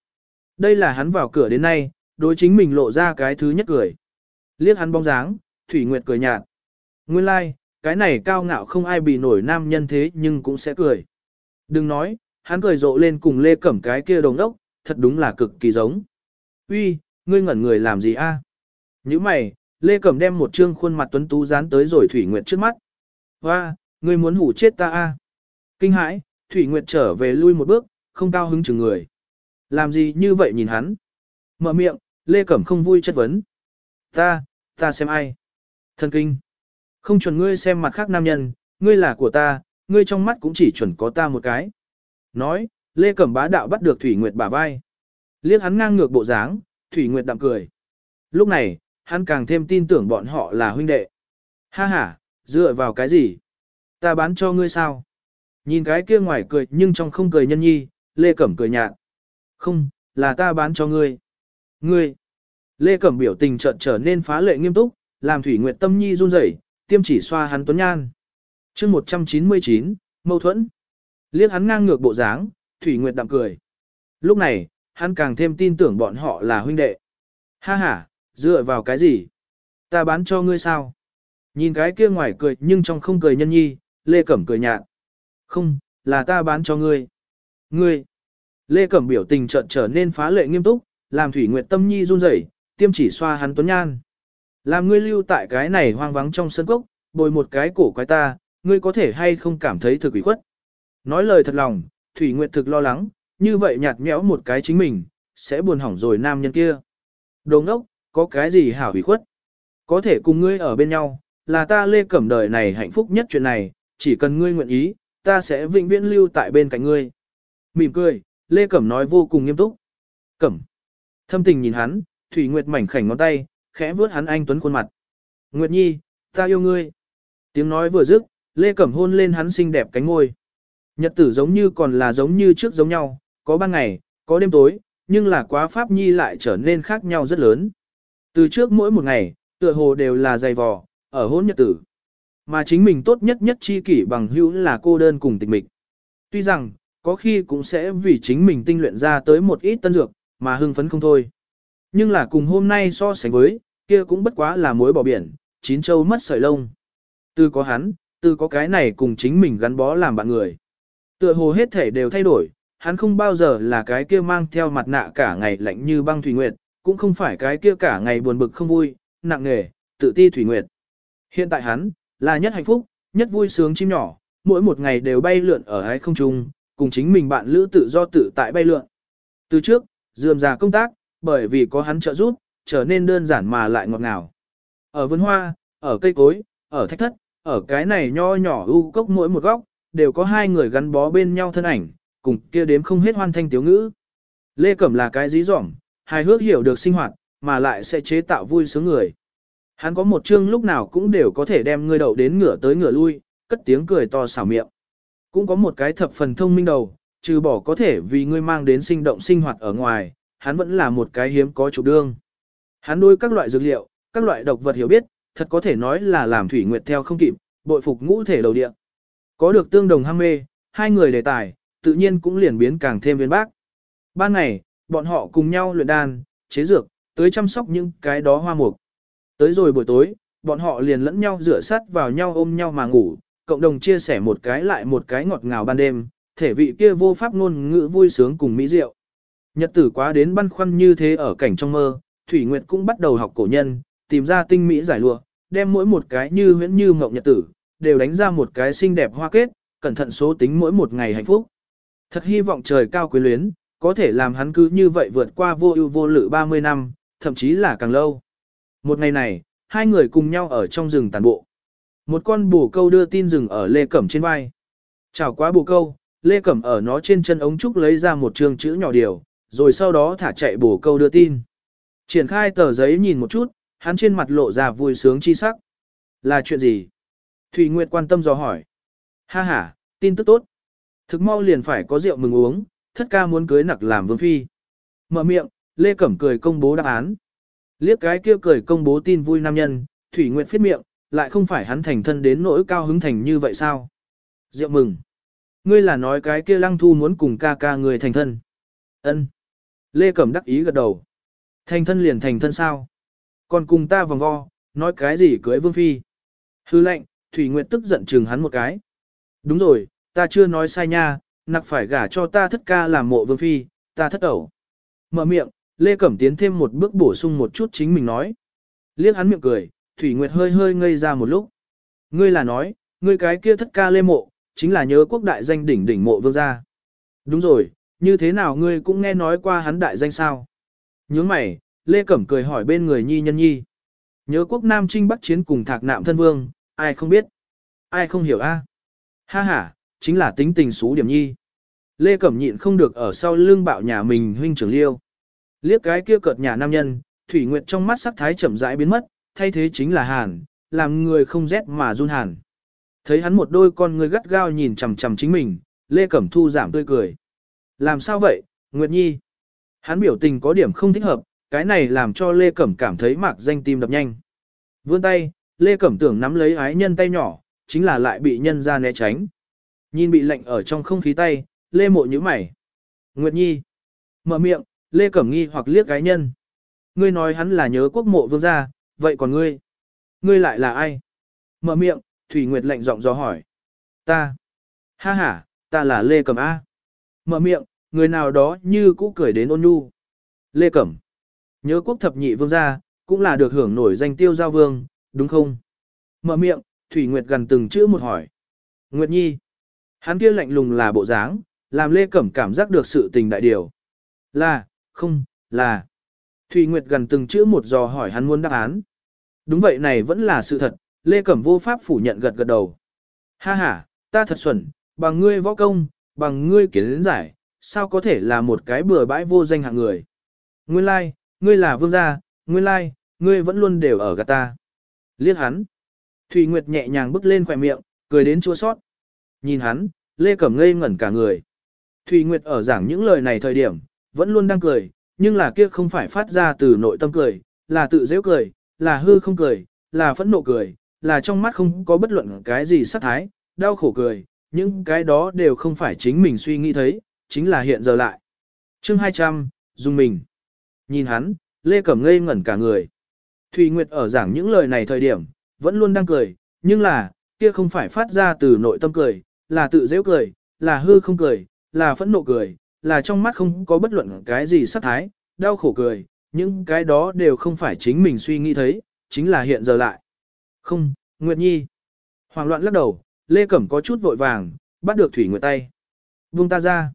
Đây là hắn vào cửa đến nay, đối chính mình lộ ra cái thứ nhất cười. Liếc hắn bóng dáng, Thủy Nguyệt cười nhạt. Nguyên lai, like, cái này cao ngạo không ai bị nổi nam nhân thế nhưng cũng sẽ cười. Đừng nói, hắn cười rộ lên cùng Lê Cẩm cái kia đồng đốc, thật đúng là cực kỳ giống. Uy, ngươi ngẩn người làm gì a? Như mày, Lê Cẩm đem một trương khuôn mặt tuấn tú dán tới rồi Thủy Nguyệt trước mắt. Hoa, ngươi muốn hủ chết ta a? Kinh hãi, Thủy Nguyệt trở về lui một bước, không cao hứng chừng người. Làm gì như vậy nhìn hắn? Mở miệng, Lê Cẩm không vui chất vấn. Ta, ta xem ai? Thần kinh. Không chuẩn ngươi xem mặt khác nam nhân, ngươi là của ta, ngươi trong mắt cũng chỉ chuẩn có ta một cái. Nói, Lê Cẩm bá đạo bắt được Thủy Nguyệt bả vai. Liếc hắn ngang ngược bộ dáng, Thủy Nguyệt đạm cười. Lúc này, hắn càng thêm tin tưởng bọn họ là huynh đệ. Ha ha, dựa vào cái gì? Ta bán cho ngươi sao? Nhìn cái kia ngoài cười nhưng trong không cười nhân nhi, Lê Cẩm cười nhạt. Không, là ta bán cho ngươi. Ngươi. Lê Cẩm biểu tình chợt trở nên phá lệ nghiêm túc, làm Thủy Nguyệt tâm nhi run rẩy, tiêm chỉ xoa hắn tuấn nhan. chương 199, mâu thuẫn. Liếc hắn ngang ngược bộ dáng, Thủy Nguyệt đạm cười. Lúc này, hắn càng thêm tin tưởng bọn họ là huynh đệ. Ha ha, dựa vào cái gì? Ta bán cho ngươi sao? Nhìn cái kia ngoài cười nhưng trong không cười nhân nhi, Lê Cẩm cười nhạt. Không, là ta bán cho ngươi. Ngươi. Lê Cẩm biểu tình trợn trở nên phá lệ nghiêm túc, làm Thủy Nguyệt tâm nhi run rẩy, tiêm chỉ xoa hắn tuấn nhan. Làm ngươi lưu tại cái này hoang vắng trong sân cốc, bồi một cái cổ quái ta, ngươi có thể hay không cảm thấy thực ủy khuất. Nói lời thật lòng, Thủy Nguyệt thực lo lắng, như vậy nhạt nhẽo một cái chính mình, sẽ buồn hỏng rồi nam nhân kia. Đồ ngốc, có cái gì hảo ủy khuất? Có thể cùng ngươi ở bên nhau, là ta lê cẩm đời này hạnh phúc nhất chuyện này, chỉ cần ngươi nguyện ý, ta sẽ vĩnh viễn lưu tại bên cạnh ngươi. Mỉm cười, Lê Cẩm nói vô cùng nghiêm túc. Cẩm. Thâm tình nhìn hắn, Thủy Nguyệt mảnh khảnh ngón tay, khẽ vuốt hắn anh tuấn khuôn mặt. Nguyệt Nhi, ta yêu ngươi. Tiếng nói vừa dứt, Lê Cẩm hôn lên hắn xinh đẹp cánh ngôi. Nhật tử giống như còn là giống như trước giống nhau, có ban ngày, có đêm tối, nhưng là quá Pháp Nhi lại trở nên khác nhau rất lớn. Từ trước mỗi một ngày, tựa hồ đều là dày vò, ở hôn nhật tử. Mà chính mình tốt nhất nhất chi kỷ bằng hữu là cô đơn cùng tịch mịch. Tuy rằng, có khi cũng sẽ vì chính mình tinh luyện ra tới một ít tân dược, mà hưng phấn không thôi. Nhưng là cùng hôm nay so sánh với, kia cũng bất quá là mối bỏ biển, chín châu mất sợi lông. Từ có hắn, từ có cái này cùng chính mình gắn bó làm bạn người. Tựa hồ hết thể đều thay đổi, hắn không bao giờ là cái kia mang theo mặt nạ cả ngày lạnh như băng thủy nguyệt, cũng không phải cái kia cả ngày buồn bực không vui, nặng nề, tự ti thủy nguyệt. Hiện tại hắn, là nhất hạnh phúc, nhất vui sướng chim nhỏ, mỗi một ngày đều bay lượn ở ái không trung, cùng chính mình bạn lữ tự do tự tại bay lượn. Từ trước, dườm già công tác, bởi vì có hắn trợ giúp, trở nên đơn giản mà lại ngọt ngào. Ở vườn hoa, ở cây cối, ở thách thất, ở cái này nho nhỏ u cốc mỗi một góc, đều có hai người gắn bó bên nhau thân ảnh, cùng kia đếm không hết hoan thanh tiếu ngữ. Lê Cẩm là cái dí dỏm, hài hước hiểu được sinh hoạt, mà lại sẽ chế tạo vui sướng người. Hắn có một chương lúc nào cũng đều có thể đem người đậu đến ngửa tới ngửa lui, cất tiếng cười to xảo miệng. Cũng có một cái thập phần thông minh đầu, trừ bỏ có thể vì ngươi mang đến sinh động sinh hoạt ở ngoài, hắn vẫn là một cái hiếm có chủ đương. Hắn nuôi các loại dược liệu, các loại độc vật hiểu biết, thật có thể nói là làm thủy nguyệt theo không kịp, bội phục ngũ thể đầu địa. Có được tương đồng ham mê, hai người đề tài, tự nhiên cũng liền biến càng thêm viên bác. Ban ngày, bọn họ cùng nhau luyện đan, chế dược, tới chăm sóc những cái đó hoa mục. Tới rồi buổi tối, bọn họ liền lẫn nhau rửa sắt vào nhau ôm nhau mà ngủ, cộng đồng chia sẻ một cái lại một cái ngọt ngào ban đêm, thể vị kia vô pháp ngôn ngữ vui sướng cùng mỹ diệu. Nhật tử quá đến băn khoăn như thế ở cảnh trong mơ, Thủy Nguyệt cũng bắt đầu học cổ nhân, tìm ra tinh mỹ giải lụa, đem mỗi một cái như huyễn như mộng nhật tử, đều đánh ra một cái xinh đẹp hoa kết, cẩn thận số tính mỗi một ngày hạnh phúc. Thật hy vọng trời cao quyến luyến, có thể làm hắn cứ như vậy vượt qua vô ưu vô lự 30 năm, thậm chí là càng lâu. Một ngày này, hai người cùng nhau ở trong rừng tàn bộ. Một con bồ câu đưa tin rừng ở Lê Cẩm trên vai. Chào quá bồ câu, Lê Cẩm ở nó trên chân ống trúc lấy ra một trường chữ nhỏ điều, rồi sau đó thả chạy bổ câu đưa tin. Triển khai tờ giấy nhìn một chút, hắn trên mặt lộ ra vui sướng chi sắc. Là chuyện gì? Thủy Nguyệt quan tâm dò hỏi. Ha ha, tin tức tốt. Thực mau liền phải có rượu mừng uống, thất ca muốn cưới nặc làm vương phi. Mở miệng, Lê Cẩm cười công bố đáp án. Liếc cái kia cười công bố tin vui nam nhân, Thủy Nguyệt phiết miệng, lại không phải hắn thành thân đến nỗi cao hứng thành như vậy sao? rượu mừng. Ngươi là nói cái kia lăng thu muốn cùng ca ca người thành thân. ân Lê Cẩm đắc ý gật đầu. Thành thân liền thành thân sao? Còn cùng ta vòng vo, nói cái gì cưới vương phi? Hư lệnh, Thủy Nguyệt tức giận chừng hắn một cái. Đúng rồi, ta chưa nói sai nha, nặc phải gả cho ta thất ca làm mộ vương phi, ta thất ẩu. Mở miệng, Lê Cẩm tiến thêm một bước bổ sung một chút chính mình nói. Liếc hắn miệng cười, Thủy Nguyệt hơi hơi ngây ra một lúc. Ngươi là nói, ngươi cái kia thất ca Lê Mộ, chính là nhớ quốc đại danh đỉnh đỉnh mộ vương gia. Đúng rồi, như thế nào ngươi cũng nghe nói qua hắn đại danh sao? Nhướng mày, Lê Cẩm cười hỏi bên người nhi nhân nhi. Nhớ quốc Nam Trinh Bắc chiến cùng thạc nạm thân vương, ai không biết? Ai không hiểu a? Ha ha, chính là tính tình xú điểm nhi. Lê Cẩm nhịn không được ở sau lưng bạo nhà mình huynh trưởng liêu. Liếc cái kia cợt nhà nam nhân, Thủy Nguyệt trong mắt sắc thái chậm rãi biến mất, thay thế chính là hàn, làm người không rét mà run hàn. Thấy hắn một đôi con người gắt gao nhìn chằm chằm chính mình, Lê Cẩm Thu giảm tươi cười. Làm sao vậy, Nguyệt Nhi? Hắn biểu tình có điểm không thích hợp, cái này làm cho Lê Cẩm cảm thấy mạc danh tim đập nhanh. Vươn tay, Lê Cẩm tưởng nắm lấy ái nhân tay nhỏ, chính là lại bị nhân ra né tránh. Nhìn bị lạnh ở trong không khí tay, Lê mộ như mày. Nguyệt Nhi. Mở miệng, Lê Cẩm nghi hoặc liếc ái nhân. Ngươi nói hắn là nhớ quốc mộ vương gia, vậy còn ngươi? Ngươi lại là ai? Mở miệng, Thủy Nguyệt lạnh giọng do hỏi. Ta. Ha ha, ta là Lê Cẩm A. Mở miệng, người nào đó như cũ cười đến ôn nhu. Lê Cẩm. Nhớ quốc thập nhị vương gia, cũng là được hưởng nổi danh tiêu giao vương, đúng không? Mở miệng, Thủy Nguyệt gần từng chữ một hỏi. Nguyệt Nhi. Hắn kia lạnh lùng là bộ dáng, làm Lê Cẩm cảm giác được sự tình đại điều. Là, không, là. Thủy Nguyệt gần từng chữ một dò hỏi hắn muốn đáp án. Đúng vậy này vẫn là sự thật, Lê Cẩm vô pháp phủ nhận gật gật đầu. Ha ha, ta thật xuẩn, bằng ngươi võ công, bằng ngươi kiến giải, sao có thể là một cái bừa bãi vô danh hạng người. Nguyên lai, like, ngươi là vương gia, nguyên lai, like, ngươi vẫn luôn đều ở gạt ta. Liếc hắn. Thủy Nguyệt nhẹ nhàng bước lên khỏe miệng, cười đến chua sót. Nhìn hắn, Lê Cẩm ngây ngẩn cả người. Thủy Nguyệt ở giảng những lời này thời điểm, vẫn luôn đang cười, nhưng là kia không phải phát ra từ nội tâm cười, là tự dễ cười, là hư không cười, là phẫn nộ cười, là trong mắt không có bất luận cái gì sắc thái, đau khổ cười, những cái đó đều không phải chính mình suy nghĩ thấy, chính là hiện giờ lại. chương 200, dùng mình. Nhìn hắn, Lê Cẩm ngây ngẩn cả người. Thùy Nguyệt ở giảng những lời này thời điểm, vẫn luôn đang cười, nhưng là, kia không phải phát ra từ nội tâm cười, là tự dễ cười, là hư không cười, là phẫn nộ cười, là trong mắt không có bất luận cái gì sắc thái, đau khổ cười, những cái đó đều không phải chính mình suy nghĩ thấy, chính là hiện giờ lại. Không, Nguyệt Nhi. Hoàng loạn lắc đầu, Lê Cẩm có chút vội vàng, bắt được Thủy Nguyệt tay. Vung ta ra.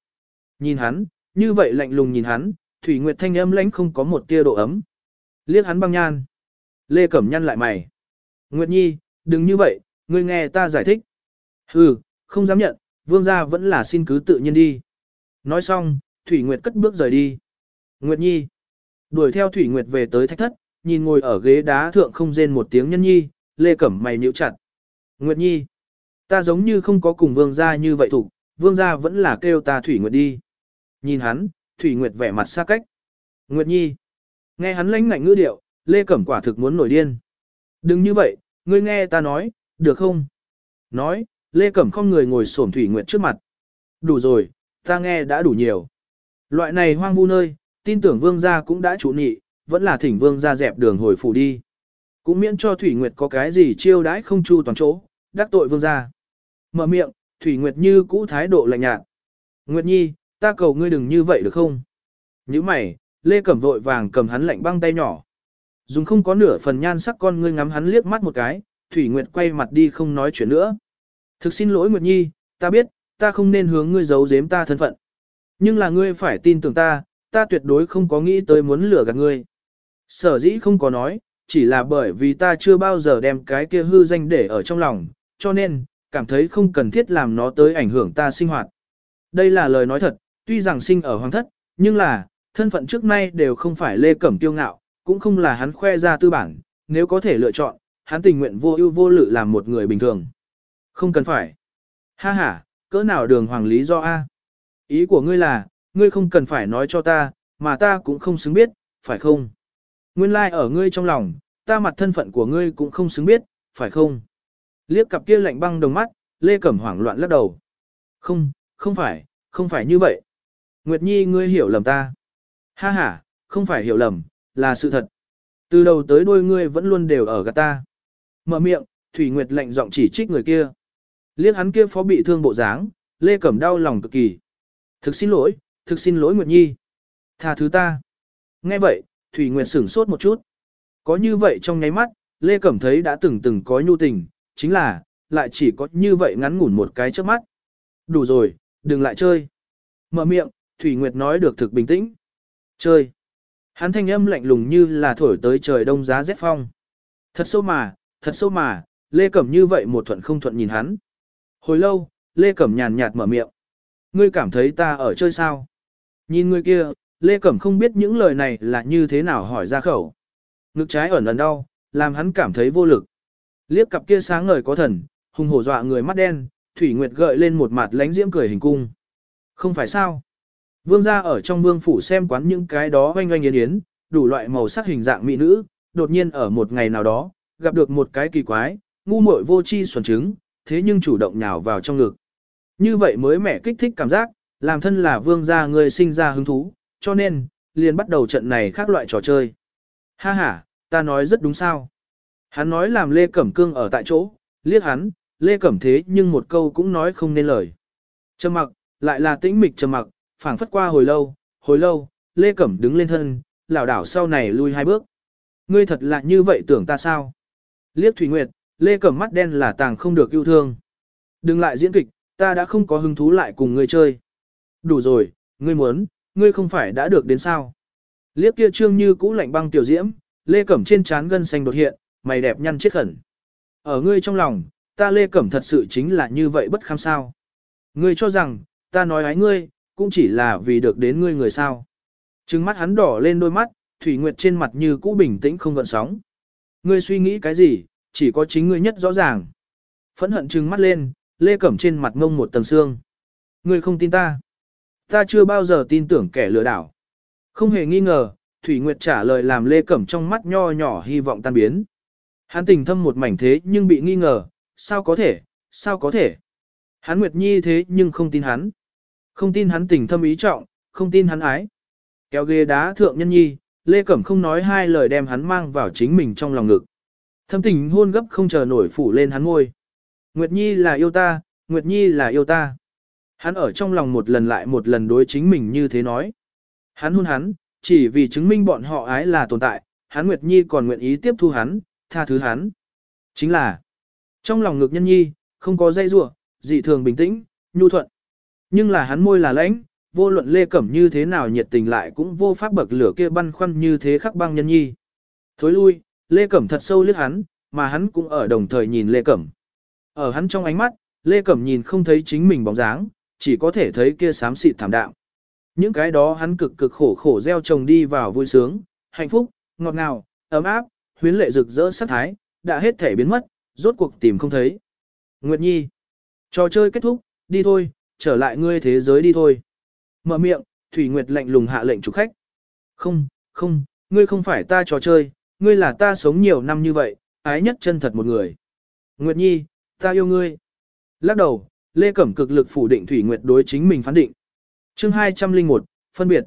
Nhìn hắn, như vậy lạnh lùng nhìn hắn, Thủy Nguyệt thanh âm lãnh không có một tia độ ấm. Liếc hắn băng nhan. Lê Cẩm nhăn lại mày. Nguyệt Nhi, đừng như vậy, ngươi nghe ta giải thích. Hừ, không dám nhận, vương gia vẫn là xin cứ tự nhiên đi. Nói xong, Thủy Nguyệt cất bước rời đi. Nguyệt Nhi. Đuổi theo Thủy Nguyệt về tới thách thất, nhìn ngồi ở ghế đá thượng không rên một tiếng nhân nhi, Lê Cẩm mày nhíu chặt. Nguyệt Nhi. Ta giống như không có cùng vương gia như vậy thủ, vương gia vẫn là kêu ta Thủy Nguyệt đi. Nhìn hắn, Thủy Nguyệt vẻ mặt xa cách. Nguyệt Nhi. Nghe hắn lãnh ngạnh ngữ điệu, Lê Cẩm quả thực muốn nổi điên. Đừng như vậy, ngươi nghe ta nói, được không? Nói, Lê Cẩm không người ngồi xổm Thủy Nguyệt trước mặt. Đủ rồi, ta nghe đã đủ nhiều. Loại này hoang vu nơi, tin tưởng vương gia cũng đã chủ nghị, vẫn là thỉnh vương gia dẹp đường hồi phủ đi. Cũng miễn cho Thủy Nguyệt có cái gì chiêu đãi không chu toàn chỗ, đắc tội vương gia. Mở miệng, Thủy Nguyệt như cũ thái độ lạnh nhạt. Nguyệt Nhi, ta cầu ngươi đừng như vậy được không? Như mày, Lê Cẩm vội vàng cầm hắn lạnh băng tay nhỏ. Dùng không có nửa phần nhan sắc con ngươi ngắm hắn liếc mắt một cái, Thủy Nguyệt quay mặt đi không nói chuyện nữa. Thực xin lỗi Nguyệt Nhi, ta biết, ta không nên hướng ngươi giấu giếm ta thân phận. Nhưng là ngươi phải tin tưởng ta, ta tuyệt đối không có nghĩ tới muốn lừa gạt ngươi. Sở dĩ không có nói, chỉ là bởi vì ta chưa bao giờ đem cái kia hư danh để ở trong lòng, cho nên, cảm thấy không cần thiết làm nó tới ảnh hưởng ta sinh hoạt. Đây là lời nói thật, tuy rằng sinh ở hoàng thất, nhưng là, thân phận trước nay đều không phải lê cẩm tiêu ngạo, cũng không là hắn khoe ra tư bản, nếu có thể lựa chọn, hắn tình nguyện vô ưu vô lự làm một người bình thường. Không cần phải. Ha ha, cỡ nào đường hoàng lý do A. Ý của ngươi là, ngươi không cần phải nói cho ta, mà ta cũng không xứng biết, phải không? Nguyên lai like ở ngươi trong lòng, ta mặt thân phận của ngươi cũng không xứng biết, phải không? Liếc cặp kia lạnh băng đồng mắt, Lê Cẩm hoảng loạn lắc đầu. Không, không phải, không phải như vậy. Nguyệt Nhi ngươi hiểu lầm ta. Ha ha, không phải hiểu lầm, là sự thật. Từ đầu tới đuôi ngươi vẫn luôn đều ở gạt ta. Mở miệng, Thủy Nguyệt lạnh giọng chỉ trích người kia. Liếc hắn kia phó bị thương bộ dáng, Lê Cẩm đau lòng cực kỳ. Thực xin lỗi, thực xin lỗi Nguyệt Nhi. Tha thứ ta. Nghe vậy, Thủy Nguyệt sửng sốt một chút. Có như vậy trong nháy mắt, Lê Cẩm thấy đã từng từng có nhu tình, chính là, lại chỉ có như vậy ngắn ngủn một cái trước mắt. Đủ rồi, đừng lại chơi. Mở miệng, Thủy Nguyệt nói được thực bình tĩnh. Chơi. Hắn thanh âm lạnh lùng như là thổi tới trời đông giá rét phong. Thật sâu mà, thật sâu mà, Lê Cẩm như vậy một thuận không thuận nhìn hắn. Hồi lâu, Lê Cẩm nhàn nhạt mở miệng. Ngươi cảm thấy ta ở chơi sao? Nhìn người kia, Lê Cẩm không biết những lời này là như thế nào hỏi ra khẩu. Ngực trái ẩn ẩn đau, làm hắn cảm thấy vô lực. Liếc cặp kia sáng ngời có thần, hùng hổ dọa người mắt đen, Thủy Nguyệt gợi lên một mặt lánh diễm cười hình cung. Không phải sao? Vương gia ở trong vương phủ xem quán những cái đó oanh oanh yến yến, đủ loại màu sắc hình dạng mỹ nữ, đột nhiên ở một ngày nào đó, gặp được một cái kỳ quái, ngu muội vô chi xuẩn trứng, thế nhưng chủ động nhào vào trong ngực. Như vậy mới mẻ kích thích cảm giác, làm thân là vương gia người sinh ra hứng thú, cho nên, liền bắt đầu trận này khác loại trò chơi. Ha ha, ta nói rất đúng sao. Hắn nói làm Lê Cẩm Cương ở tại chỗ, liếc hắn, Lê Cẩm thế nhưng một câu cũng nói không nên lời. Trầm mặc, lại là tĩnh mịch trầm mặc, phảng phất qua hồi lâu, hồi lâu, Lê Cẩm đứng lên thân, lảo đảo sau này lui hai bước. Ngươi thật là như vậy tưởng ta sao? Liếc Thủy Nguyệt, Lê Cẩm mắt đen là tàng không được yêu thương. Đừng lại diễn kịch, ta đã không có hứng thú lại cùng ngươi chơi. Đủ rồi, ngươi muốn, ngươi không phải đã được đến sao? Liếc kia trương như cũ lạnh băng tiểu diễm, Lê Cẩm trên trán gân xanh đột hiện, mày đẹp nhăn chết khẩn. Ở ngươi trong lòng, ta Lê Cẩm thật sự chính là như vậy bất kham sao. Ngươi cho rằng, ta nói ái ngươi, cũng chỉ là vì được đến ngươi người sao. Trừng mắt hắn đỏ lên đôi mắt, Thủy Nguyệt trên mặt như cũ bình tĩnh không gợn sóng. Ngươi suy nghĩ cái gì, chỉ có chính ngươi nhất rõ ràng. Phẫn hận trừng mắt lên, Lê Cẩm trên mặt ngông một tầng xương. Ngươi không tin ta. Ta chưa bao giờ tin tưởng kẻ lừa đảo. Không hề nghi ngờ, Thủy Nguyệt trả lời làm Lê Cẩm trong mắt nho nhỏ hy vọng tan biến. Hắn tình thâm một mảnh thế nhưng bị nghi ngờ, sao có thể, sao có thể. Hắn Nguyệt Nhi thế nhưng không tin hắn. Không tin hắn tình thâm ý trọng, không tin hắn ái. Kéo ghế đá thượng nhân nhi, Lê Cẩm không nói hai lời đem hắn mang vào chính mình trong lòng ngực. Thâm tình hôn gấp không chờ nổi phủ lên hắn ngôi. Nguyệt Nhi là yêu ta, Nguyệt Nhi là yêu ta. Hắn ở trong lòng một lần lại một lần đối chính mình như thế nói. Hắn hôn hắn, chỉ vì chứng minh bọn họ ái là tồn tại, hắn Nguyệt Nhi còn nguyện ý tiếp thu hắn, tha thứ hắn. Chính là, trong lòng ngực nhân nhi, không có dây rủa dị thường bình tĩnh, nhu thuận. Nhưng là hắn môi là lãnh, vô luận lê cẩm như thế nào nhiệt tình lại cũng vô pháp bậc lửa kia băn khoăn như thế khắc băng nhân nhi. Thối lui, lê cẩm thật sâu liếc hắn, mà hắn cũng ở đồng thời nhìn lê cẩm. Ở hắn trong ánh mắt, lê cẩm nhìn không thấy chính mình bóng dáng, chỉ có thể thấy kia xám xịt thảm đạm. Những cái đó hắn cực cực khổ khổ gieo trồng đi vào vui sướng, hạnh phúc, ngọt ngào, ấm áp, huyến lệ rực rỡ sắc thái, đã hết thể biến mất, rốt cuộc tìm không thấy. Nguyệt Nhi, trò chơi kết thúc, đi thôi, trở lại ngươi thế giới đi thôi. Mở miệng, Thủy Nguyệt lạnh lùng hạ lệnh chủ khách. Không, không, ngươi không phải ta trò chơi, ngươi là ta sống nhiều năm như vậy, ái nhất chân thật một người. Nguyệt Nhi, ta yêu ngươi. Lắc đầu, Lê Cẩm cực lực phủ định Thủy Nguyệt đối chính mình phán định. chương 201, phân biệt.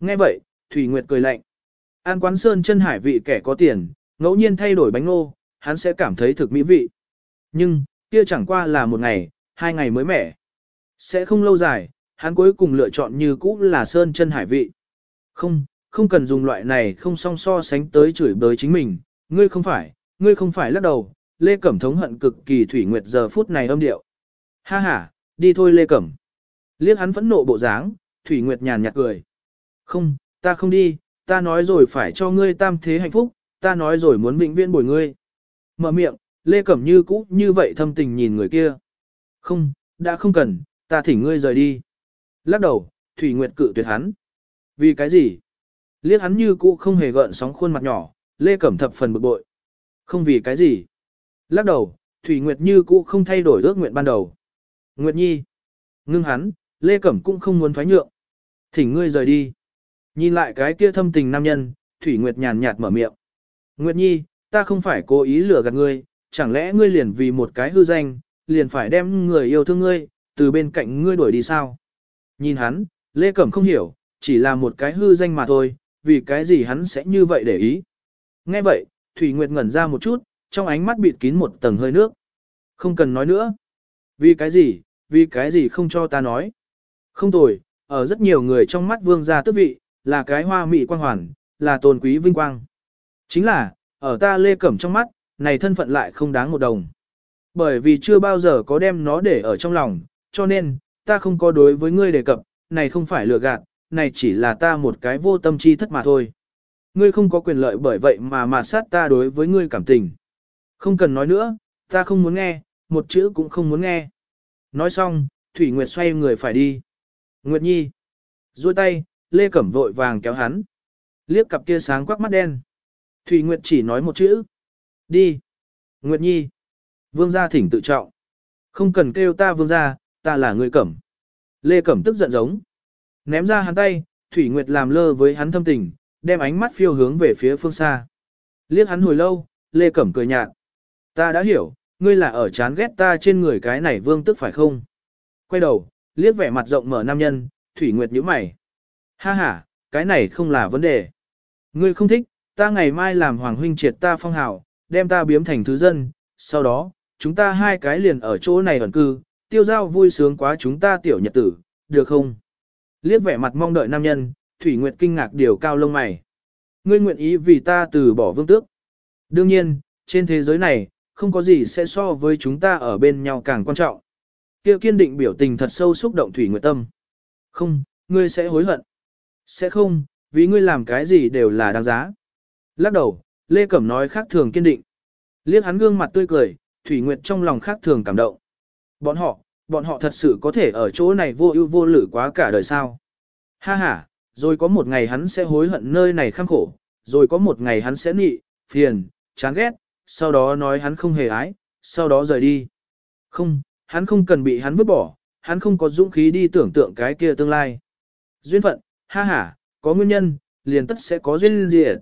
Nghe vậy, Thủy Nguyệt cười lạnh. An quán sơn chân hải vị kẻ có tiền, ngẫu nhiên thay đổi bánh ngô, hắn sẽ cảm thấy thực mỹ vị. Nhưng, kia chẳng qua là một ngày, hai ngày mới mẻ. Sẽ không lâu dài, hắn cuối cùng lựa chọn như cũ là sơn chân hải vị. Không, không cần dùng loại này không song so sánh tới chửi bới chính mình, ngươi không phải, ngươi không phải lắc đầu, Lê Cẩm thống hận cực kỳ Thủy Nguyệt giờ phút này âm điệu. Ha ha, đi thôi Lê Cẩm. Liếc hắn phẫn nộ bộ dáng, Thủy Nguyệt nhàn nhạt cười. Không, ta không đi, ta nói rồi phải cho ngươi tam thế hạnh phúc, ta nói rồi muốn vĩnh viễn bồi ngươi. Mở miệng, Lê Cẩm như cũ như vậy thâm tình nhìn người kia. Không, đã không cần, ta thỉnh ngươi rời đi. Lắc đầu, Thủy Nguyệt cự tuyệt hắn. Vì cái gì? Liếc hắn như cũ không hề gợn sóng khuôn mặt nhỏ, Lê Cẩm thập phần bực bội. Không vì cái gì? Lắc đầu, Thủy Nguyệt như cũ không thay đổi ước nguyện ban đầu. Nguyệt Nhi. Ngưng hắn, Lê Cẩm cũng không muốn thoái nhượng. Thỉnh ngươi rời đi. Nhìn lại cái kia thâm tình nam nhân, Thủy Nguyệt nhàn nhạt mở miệng. Nguyệt Nhi, ta không phải cố ý lừa gạt ngươi, chẳng lẽ ngươi liền vì một cái hư danh, liền phải đem người yêu thương ngươi, từ bên cạnh ngươi đuổi đi sao? Nhìn hắn, Lê Cẩm không hiểu, chỉ là một cái hư danh mà thôi, vì cái gì hắn sẽ như vậy để ý. Nghe vậy, Thủy Nguyệt ngẩn ra một chút, trong ánh mắt bịt kín một tầng hơi nước. Không cần nói nữa. Vì cái gì, vì cái gì không cho ta nói. Không tồi, ở rất nhiều người trong mắt vương gia tước vị, là cái hoa mị quang hoàn, là tôn quý vinh quang. Chính là, ở ta lê cẩm trong mắt, này thân phận lại không đáng một đồng. Bởi vì chưa bao giờ có đem nó để ở trong lòng, cho nên, ta không có đối với ngươi đề cập, này không phải lừa gạt, này chỉ là ta một cái vô tâm chi thất mà thôi. Ngươi không có quyền lợi bởi vậy mà mà sát ta đối với ngươi cảm tình. Không cần nói nữa, ta không muốn nghe, một chữ cũng không muốn nghe. Nói xong, Thủy Nguyệt xoay người phải đi. Nguyệt Nhi. duỗi tay, Lê Cẩm vội vàng kéo hắn. Liếc cặp kia sáng quắc mắt đen. Thủy Nguyệt chỉ nói một chữ. Đi. Nguyệt Nhi. Vương gia thỉnh tự trọng. Không cần kêu ta vương gia, ta là người cẩm. Lê Cẩm tức giận giống. Ném ra hắn tay, Thủy Nguyệt làm lơ với hắn thâm tình, đem ánh mắt phiêu hướng về phía phương xa. Liếc hắn hồi lâu, Lê Cẩm cười nhạt. Ta đã hiểu, ngươi là ở chán ghét ta trên người cái này vương tức phải không? Quay đầu, liếc vẻ mặt rộng mở nam nhân, Thủy Nguyệt nhíu mày. Ha ha, cái này không là vấn đề. Ngươi không thích, ta ngày mai làm hoàng huynh triệt ta phong hào, đem ta biếm thành thứ dân, sau đó, chúng ta hai cái liền ở chỗ này ẩn cư, tiêu giao vui sướng quá chúng ta tiểu nhật tử, được không? Liếc vẻ mặt mong đợi nam nhân, Thủy Nguyệt kinh ngạc điều cao lông mày. Ngươi nguyện ý vì ta từ bỏ vương tước. Đương nhiên, trên thế giới này, không có gì sẽ so với chúng ta ở bên nhau càng quan trọng. Kêu kiên định biểu tình thật sâu xúc động Thủy Nguyệt tâm. Không, ngươi sẽ hối hận. Sẽ không, vì ngươi làm cái gì đều là đáng giá. Lắc đầu, Lê Cẩm nói khác thường kiên định. Liếc hắn gương mặt tươi cười, Thủy Nguyệt trong lòng khác thường cảm động. Bọn họ, bọn họ thật sự có thể ở chỗ này vô ưu vô lự quá cả đời sao. Ha ha, rồi có một ngày hắn sẽ hối hận nơi này khăng khổ, rồi có một ngày hắn sẽ nị, phiền, chán ghét, sau đó nói hắn không hề ái, sau đó rời đi. Không, hắn không cần bị hắn vứt bỏ, hắn không có dũng khí đi tưởng tượng cái kia tương lai. Duyên phận, ha ha, có nguyên nhân, liền tất sẽ có duyên diệt.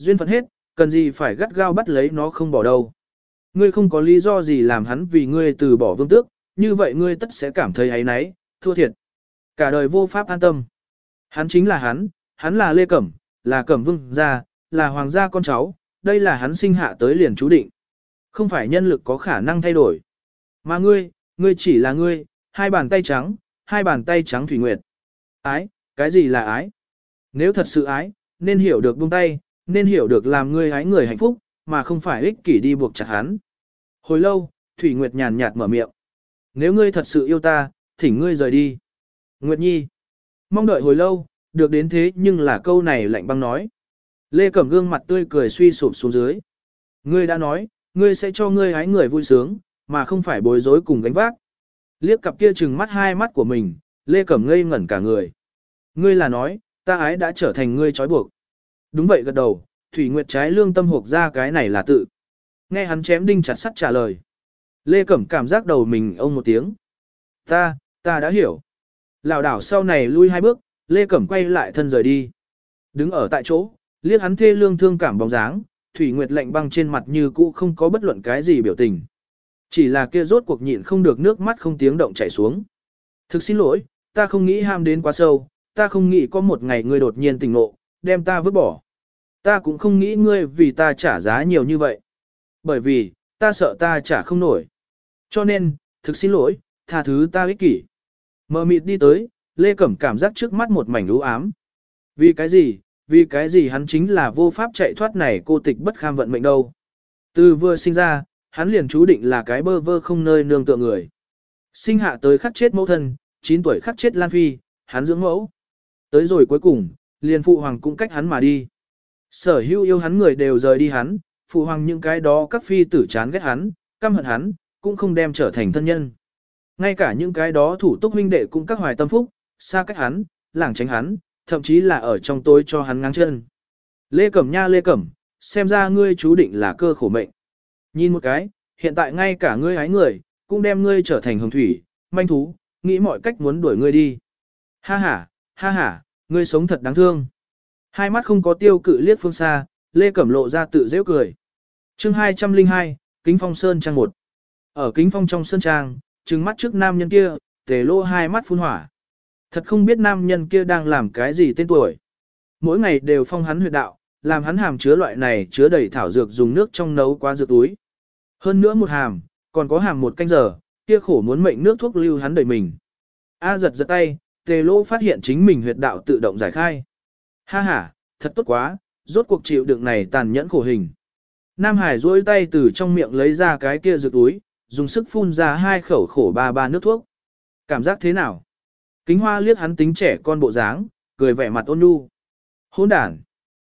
Duyên phận hết, cần gì phải gắt gao bắt lấy nó không bỏ đâu. Ngươi không có lý do gì làm hắn vì ngươi từ bỏ vương tước, như vậy ngươi tất sẽ cảm thấy ấy náy, thua thiệt. Cả đời vô pháp an tâm. Hắn chính là hắn, hắn là Lê Cẩm, là Cẩm Vương gia, là hoàng gia con cháu, đây là hắn sinh hạ tới liền chú định. Không phải nhân lực có khả năng thay đổi. Mà ngươi, ngươi chỉ là ngươi, hai bàn tay trắng, hai bàn tay trắng thủy nguyệt. Ái, cái gì là ái? Nếu thật sự ái, nên hiểu được buông tay, nên hiểu được làm ngươi hái người hạnh phúc, mà không phải ích kỷ đi buộc chặt hắn. Hồi lâu, Thủy Nguyệt nhàn nhạt mở miệng. Nếu ngươi thật sự yêu ta, thỉnh ngươi rời đi. Nguyệt Nhi. Mong đợi hồi lâu, được đến thế nhưng là câu này lạnh băng nói. Lê Cẩm gương mặt tươi cười suy sụp xuống dưới. Ngươi đã nói, ngươi sẽ cho ngươi hái người vui sướng, mà không phải bối rối cùng gánh vác. Liếc cặp kia trừng mắt hai mắt của mình, Lê Cẩm ngây ngẩn cả người. Ngươi là nói, ta ái đã trở thành ngươi trói buộc. Đúng vậy gật đầu, Thủy Nguyệt trái lương tâm hộp ra cái này là tự. Nghe hắn chém đinh chặt sắt trả lời. Lê Cẩm cảm giác đầu mình ông một tiếng. Ta, ta đã hiểu. Lào đảo sau này lui hai bước, Lê Cẩm quay lại thân rời đi. Đứng ở tại chỗ, liếc hắn thê lương thương cảm bóng dáng, Thủy Nguyệt lạnh băng trên mặt như cũ không có bất luận cái gì biểu tình. Chỉ là kia rốt cuộc nhịn không được nước mắt không tiếng động chảy xuống. Thực xin lỗi, ta không nghĩ ham đến quá sâu, ta không nghĩ có một ngày ngươi đột nhiên tỉnh ngộ, đem ta vứt bỏ. Ta cũng không nghĩ ngươi vì ta trả giá nhiều như vậy. Bởi vì, ta sợ ta trả không nổi. Cho nên, thực xin lỗi, tha thứ ta ích kỷ. Mờ mịt đi tới, Lê Cẩm cảm giác trước mắt một mảnh u ám. Vì cái gì, vì cái gì hắn chính là vô pháp chạy thoát này cô tịch bất kham vận mệnh đâu. Từ vừa sinh ra, hắn liền chú định là cái bơ vơ không nơi nương tựa người. Sinh hạ tới khắc chết mẫu thân, 9 tuổi khắc chết Lan Phi, hắn dưỡng mẫu. Tới rồi cuối cùng, liền phụ hoàng cũng cách hắn mà đi. Sở hữu yêu hắn người đều rời đi hắn, phụ hoàng những cái đó các phi tử chán ghét hắn, căm hận hắn, cũng không đem trở thành thân nhân. Ngay cả những cái đó thủ túc huynh đệ cũng các hoài tâm phúc, xa cách hắn, lảng tránh hắn, thậm chí là ở trong tối cho hắn ngang chân. Lê Cẩm nha Lê Cẩm, xem ra ngươi chú định là cơ khổ mệnh. Nhìn một cái, hiện tại ngay cả ngươi hái người, cũng đem ngươi trở thành hồng thủy, manh thú, nghĩ mọi cách muốn đuổi ngươi đi. Ha ha, ha ha, ngươi sống thật đáng thương. Hai mắt không có tiêu cự liếc phương xa, Lê Cẩm lộ ra tự dễ cười. chương 202, kính phong sơn trang một. Ở kính phong trong sơn trang, trừng mắt trước nam nhân kia, tề lô hai mắt phun hỏa. Thật không biết nam nhân kia đang làm cái gì tên tuổi. Mỗi ngày đều phong hắn huyệt đạo, làm hắn hàm chứa loại này chứa đầy thảo dược dùng nước trong nấu qua dược túi. Hơn nữa một hàm, còn có hàm một canh giờ, kia khổ muốn mệnh nước thuốc lưu hắn đầy mình. A giật giật tay, tề lô phát hiện chính mình huyệt đạo tự động giải khai. Ha ha, thật tốt quá, rốt cuộc chịu đựng này tàn nhẫn khổ hình. Nam Hải duỗi tay từ trong miệng lấy ra cái kia rực túi, dùng sức phun ra hai khẩu khổ ba ba nước thuốc. Cảm giác thế nào? Kính hoa liếc hắn tính trẻ con bộ dáng, cười vẻ mặt ôn nhu. Hỗn đản.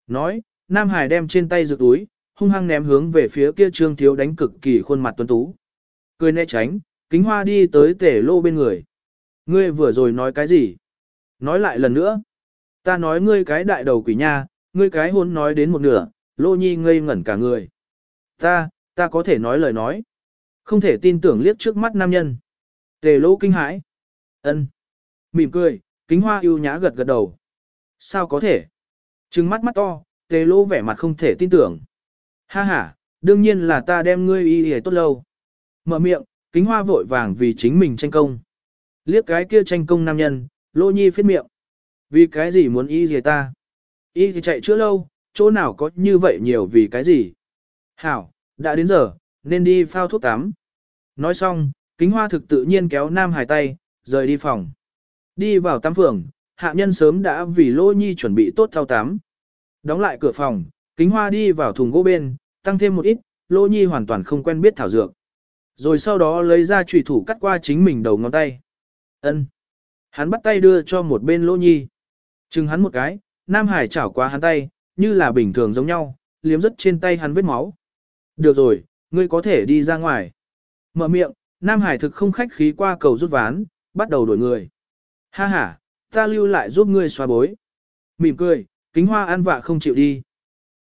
Nói, Nam Hải đem trên tay rực túi, hung hăng ném hướng về phía kia trương thiếu đánh cực kỳ khuôn mặt tuấn tú. Cười né tránh, kính hoa đi tới tể lô bên người. Ngươi vừa rồi nói cái gì? Nói lại lần nữa. Ta nói ngươi cái đại đầu quỷ nha, ngươi cái hôn nói đến một nửa, lô nhi ngây ngẩn cả người. Ta, ta có thể nói lời nói. Không thể tin tưởng liếc trước mắt nam nhân. Tề lô kinh hãi. ân, Mỉm cười, kính hoa yêu nhã gật gật đầu. Sao có thể? Trừng mắt mắt to, tề lô vẻ mặt không thể tin tưởng. Ha ha, đương nhiên là ta đem ngươi y y tốt lâu. Mở miệng, kính hoa vội vàng vì chính mình tranh công. Liếc cái kia tranh công nam nhân, lô nhi phết miệng. Vì cái gì muốn y gì ta? Y thì chạy chữa lâu, chỗ nào có như vậy nhiều vì cái gì? Hảo, đã đến giờ, nên đi phao thuốc tắm. Nói xong, kính hoa thực tự nhiên kéo Nam Hải tay, rời đi phòng. Đi vào tắm phường, hạ nhân sớm đã vì lô nhi chuẩn bị tốt thao tắm. Đóng lại cửa phòng, kính hoa đi vào thùng gỗ bên, tăng thêm một ít, lô nhi hoàn toàn không quen biết thảo dược. Rồi sau đó lấy ra trùy thủ cắt qua chính mình đầu ngón tay ân Hắn bắt tay đưa cho một bên Lỗ nhi. Chừng hắn một cái, Nam Hải chảo qua hắn tay, như là bình thường giống nhau, liếm rất trên tay hắn vết máu. Được rồi, ngươi có thể đi ra ngoài. Mở miệng, Nam Hải thực không khách khí qua cầu rút ván, bắt đầu đổi người. Ha ha, ta lưu lại giúp ngươi xoa bối. Mỉm cười, kính hoa an vạ không chịu đi.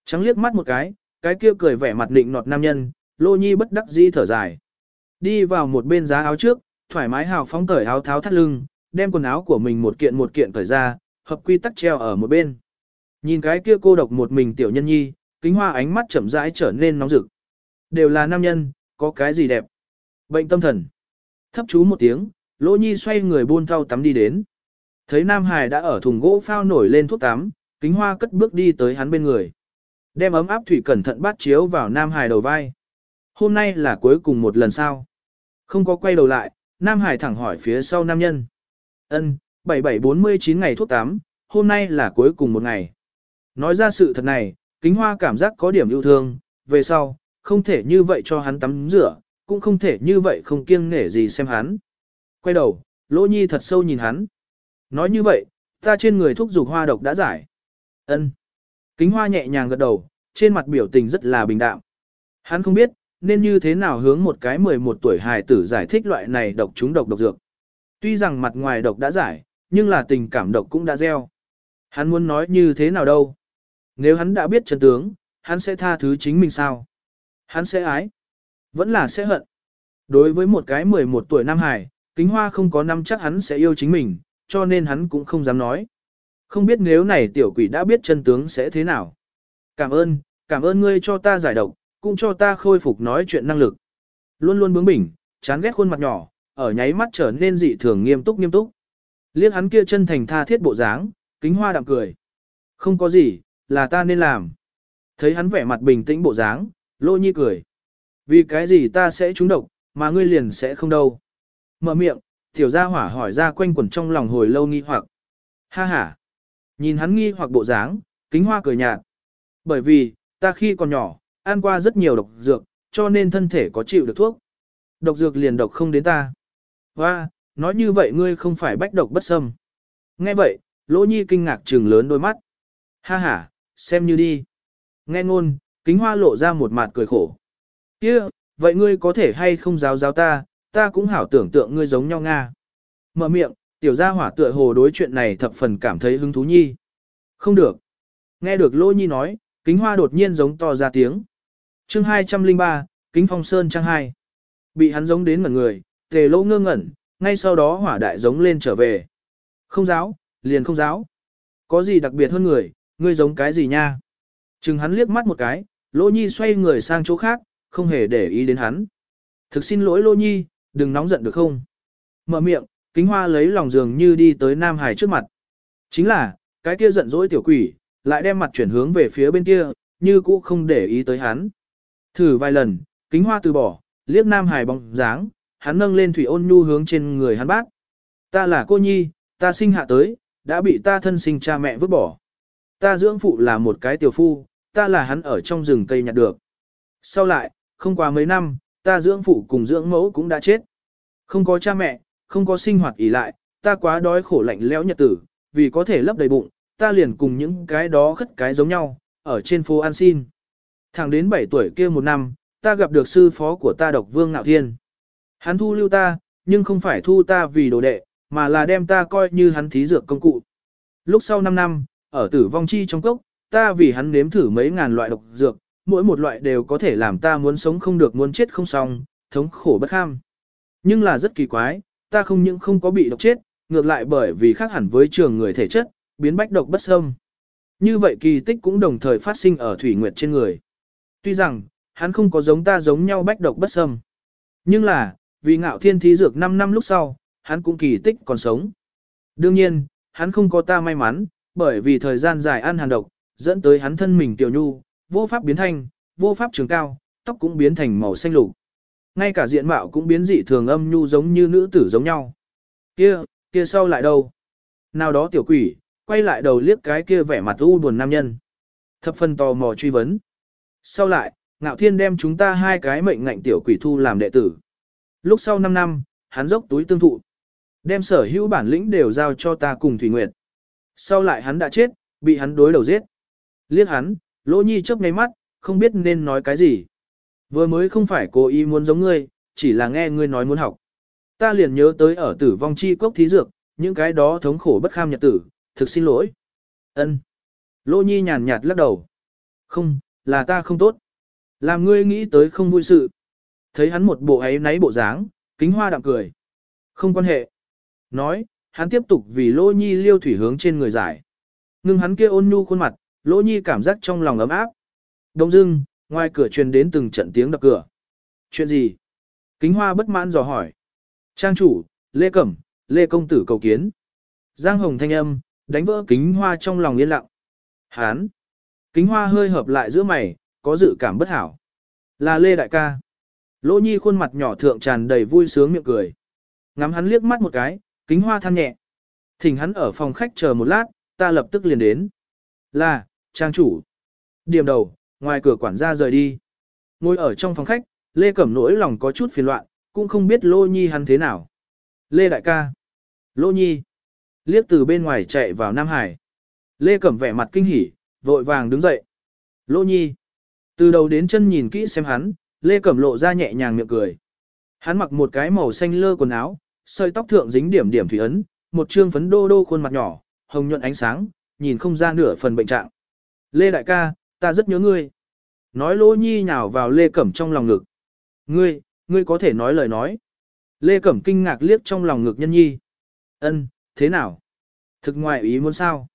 Trắng liếc mắt một cái, cái kia cười vẻ mặt định nọt nam nhân, lô nhi bất đắc dĩ thở dài. Đi vào một bên giá áo trước, thoải mái hào phóng cởi áo tháo thắt lưng, đem quần áo của mình một kiện một kiện cởi ra, hợp quy tắc treo ở một bên. Nhìn cái kia cô độc một mình tiểu nhân nhi, kính hoa ánh mắt chậm rãi trở nên nóng rực. Đều là nam nhân, có cái gì đẹp. Bệnh tâm thần. Thấp chú một tiếng, lỗ nhi xoay người buôn thau tắm đi đến. Thấy Nam Hải đã ở thùng gỗ phao nổi lên thuốc tắm, kính hoa cất bước đi tới hắn bên người. Đem ấm áp thủy cẩn thận bát chiếu vào Nam Hải đầu vai. Hôm nay là cuối cùng một lần sao. Không có quay đầu lại, Nam Hải thẳng hỏi phía sau nam nhân. Ân, 7749 ngày thuốc tắm, hôm nay là cuối cùng một ngày. Nói ra sự thật này, kính hoa cảm giác có điểm yêu thương, về sau, không thể như vậy cho hắn tắm rửa, cũng không thể như vậy không kiêng nể gì xem hắn. Quay đầu, lỗ nhi thật sâu nhìn hắn. Nói như vậy, ta trên người thuốc dục hoa độc đã giải. ân Kính hoa nhẹ nhàng gật đầu, trên mặt biểu tình rất là bình đạm. Hắn không biết, nên như thế nào hướng một cái 11 tuổi hài tử giải thích loại này độc chúng độc độc dược. Tuy rằng mặt ngoài độc đã giải, nhưng là tình cảm độc cũng đã gieo. Hắn muốn nói như thế nào đâu? Nếu hắn đã biết chân tướng, hắn sẽ tha thứ chính mình sao? Hắn sẽ ái? Vẫn là sẽ hận. Đối với một cái 11 tuổi Nam Hải, kính hoa không có năm chắc hắn sẽ yêu chính mình, cho nên hắn cũng không dám nói. Không biết nếu này tiểu quỷ đã biết chân tướng sẽ thế nào. Cảm ơn, cảm ơn ngươi cho ta giải độc, cũng cho ta khôi phục nói chuyện năng lực. Luôn luôn bướng bỉnh, chán ghét khuôn mặt nhỏ, ở nháy mắt trở nên dị thường nghiêm túc nghiêm túc. Liếc hắn kia chân thành tha thiết bộ dáng, kính hoa đạm cười. Không có gì, là ta nên làm. Thấy hắn vẻ mặt bình tĩnh bộ dáng, lô nhi cười. Vì cái gì ta sẽ trúng độc, mà ngươi liền sẽ không đâu. Mở miệng, tiểu gia hỏa hỏi ra quanh quẩn trong lòng hồi lâu nghi hoặc. Ha ha. Nhìn hắn nghi hoặc bộ dáng, kính hoa cười nhạt. Bởi vì, ta khi còn nhỏ, ăn qua rất nhiều độc dược, cho nên thân thể có chịu được thuốc. Độc dược liền độc không đến ta. Hoa, nói như vậy ngươi không phải bách độc bất xâm. Nghe vậy, Lỗ Nhi kinh ngạc trừng lớn đôi mắt. Ha ha, xem như đi. Nghe ngôn, kính hoa lộ ra một mặt cười khổ. kia vậy ngươi có thể hay không giáo giáo ta, ta cũng hảo tưởng tượng ngươi giống nhau Nga. Mở miệng, tiểu gia hỏa tựa hồ đối chuyện này thập phần cảm thấy hứng thú nhi. Không được. Nghe được Lỗ Nhi nói, kính hoa đột nhiên giống to ra tiếng chương 203, kính phong sơn trang 2. Bị hắn giống đến ngẩn người, tề lỗ ngơ ngẩn, ngay sau đó hỏa đại giống lên trở về. Không giáo, liền không giáo. Có gì đặc biệt hơn người, ngươi giống cái gì nha? Chừng hắn liếc mắt một cái, lỗ nhi xoay người sang chỗ khác, không hề để ý đến hắn. Thực xin lỗi Lô Nhi, đừng nóng giận được không? Mở miệng, kính hoa lấy lòng giường như đi tới Nam Hải trước mặt. Chính là, cái kia giận dỗi tiểu quỷ, lại đem mặt chuyển hướng về phía bên kia, như cũ không để ý tới hắn. Thử vài lần, kính hoa từ bỏ, liếc Nam Hải bóng dáng, hắn nâng lên thủy ôn nhu hướng trên người hắn bác. Ta là cô nhi, ta sinh hạ tới, đã bị ta thân sinh cha mẹ vứt bỏ. Ta dưỡng phụ là một cái tiểu phu, ta là hắn ở trong rừng cây nhặt được. Sau lại, không qua mấy năm, ta dưỡng phụ cùng dưỡng mẫu cũng đã chết. Không có cha mẹ, không có sinh hoạt ỉ lại, ta quá đói khổ lạnh lẽo nhật tử, vì có thể lấp đầy bụng, ta liền cùng những cái đó khất cái giống nhau, ở trên phố ăn xin. Thẳng đến 7 tuổi kia một năm, ta gặp được sư phó của ta độc vương ngạo thiên. Hắn thu lưu ta, nhưng không phải thu ta vì đồ đệ, mà là đem ta coi như hắn thí dược công cụ. Lúc sau 5 năm, ở tử vong chi trong cốc, ta vì hắn nếm thử mấy ngàn loại độc dược, mỗi một loại đều có thể làm ta muốn sống không được muốn chết không xong, thống khổ bất kham. Nhưng là rất kỳ quái, ta không những không có bị độc chết, ngược lại bởi vì khác hẳn với trường người thể chất, biến bách độc bất xâm. Như vậy kỳ tích cũng đồng thời phát sinh ở Thủy Nguyệt trên người. Tuy rằng, hắn không có giống ta giống nhau bách độc bất xâm. Nhưng là, vì ngạo thiên thí dược 5 năm lúc sau, hắn cũng kỳ tích còn sống. Đương nhiên, hắn không có ta may mắn, bởi vì thời gian dài ăn hàn độc, dẫn tới hắn thân mình tiểu nhu, vô pháp biến thanh, vô pháp trường cao, tóc cũng biến thành màu xanh lục. Ngay cả diện mạo cũng biến dị thường âm nhu giống như nữ tử giống nhau. Kia, kia sau lại đâu? Nào đó tiểu quỷ, quay lại đầu liếc cái kia vẻ mặt u buồn nam nhân. Thập phân tò mò truy vấn. Sau lại, ngạo thiên đem chúng ta hai cái mệnh ngạnh tiểu quỷ thu làm đệ tử. Lúc sau 5 năm, hắn dốc túi tương thụ. Đem sở hữu bản lĩnh đều giao cho ta cùng Thủy Nguyệt. Sau lại hắn đã chết, bị hắn đối đầu giết. Liếc hắn, Lỗ Nhi chớp ngay mắt, không biết nên nói cái gì. Vừa mới không phải cố ý muốn giống ngươi, chỉ là nghe ngươi nói muốn học. Ta liền nhớ tới ở tử vong chi cốc thí dược, những cái đó thống khổ bất kham nhật tử, thực xin lỗi. Ân. Lỗ Nhi nhàn nhạt lắc đầu. Không, là ta không tốt. Làm ngươi nghĩ tới không vui sự. Thấy hắn một bộ ấy náy bộ dáng, kính hoa đạm cười. Không quan hệ. Nói, hắn tiếp tục vì Lỗ Nhi liêu thủy hướng trên người giải. Ngưng hắn kia ôn nhu khuôn mặt, Lỗ Nhi cảm giác trong lòng ấm áp. Đông dưng, ngoài cửa truyền đến từng trận tiếng đập cửa. Chuyện gì? Kính hoa bất mãn dò hỏi. Trang chủ, Lê Cẩm, Lê Công Tử cầu kiến. Giang Hồng thanh âm, đánh vỡ kính hoa trong lòng yên lặng. Hán. Kính hoa hơi hợp lại giữa mày, có dự cảm bất hảo. Là Lê Đại ca. Lỗ Nhi khuôn mặt nhỏ thượng tràn đầy vui sướng miệng cười. Ngắm hắn liếc mắt một cái, kính hoa than nhẹ. Thỉnh hắn ở phòng khách chờ một lát, ta lập tức liền đến. Là, trang chủ. Điểm đầu, ngoài cửa quản gia rời đi. Ngồi ở trong phòng khách, Lê Cẩm nỗi lòng có chút phiền loạn, cũng không biết Lô Nhi hắn thế nào. Lê Đại ca. Lô Nhi. Liếc từ bên ngoài chạy vào Nam Hải. Lê Cẩm vẻ mặt kinh hỉ, vội vàng đứng dậy. Lô Nhi. Từ đầu đến chân nhìn kỹ xem hắn, Lê Cẩm lộ ra nhẹ nhàng miệng cười. Hắn mặc một cái màu xanh lơ quần áo, sợi tóc thượng dính điểm điểm thủy ấn, một trương phấn đô đô khuôn mặt nhỏ, hồng nhuận ánh sáng, nhìn không ra nửa phần bệnh trạng. Lê đại ca, ta rất nhớ ngươi. Nói lỗ nhi nhào vào Lê Cẩm trong lòng ngực. Ngươi, ngươi có thể nói lời nói. Lê Cẩm kinh ngạc liếc trong lòng ngực nhân nhi. Ân, thế nào? Thực ngoại ý muốn sao?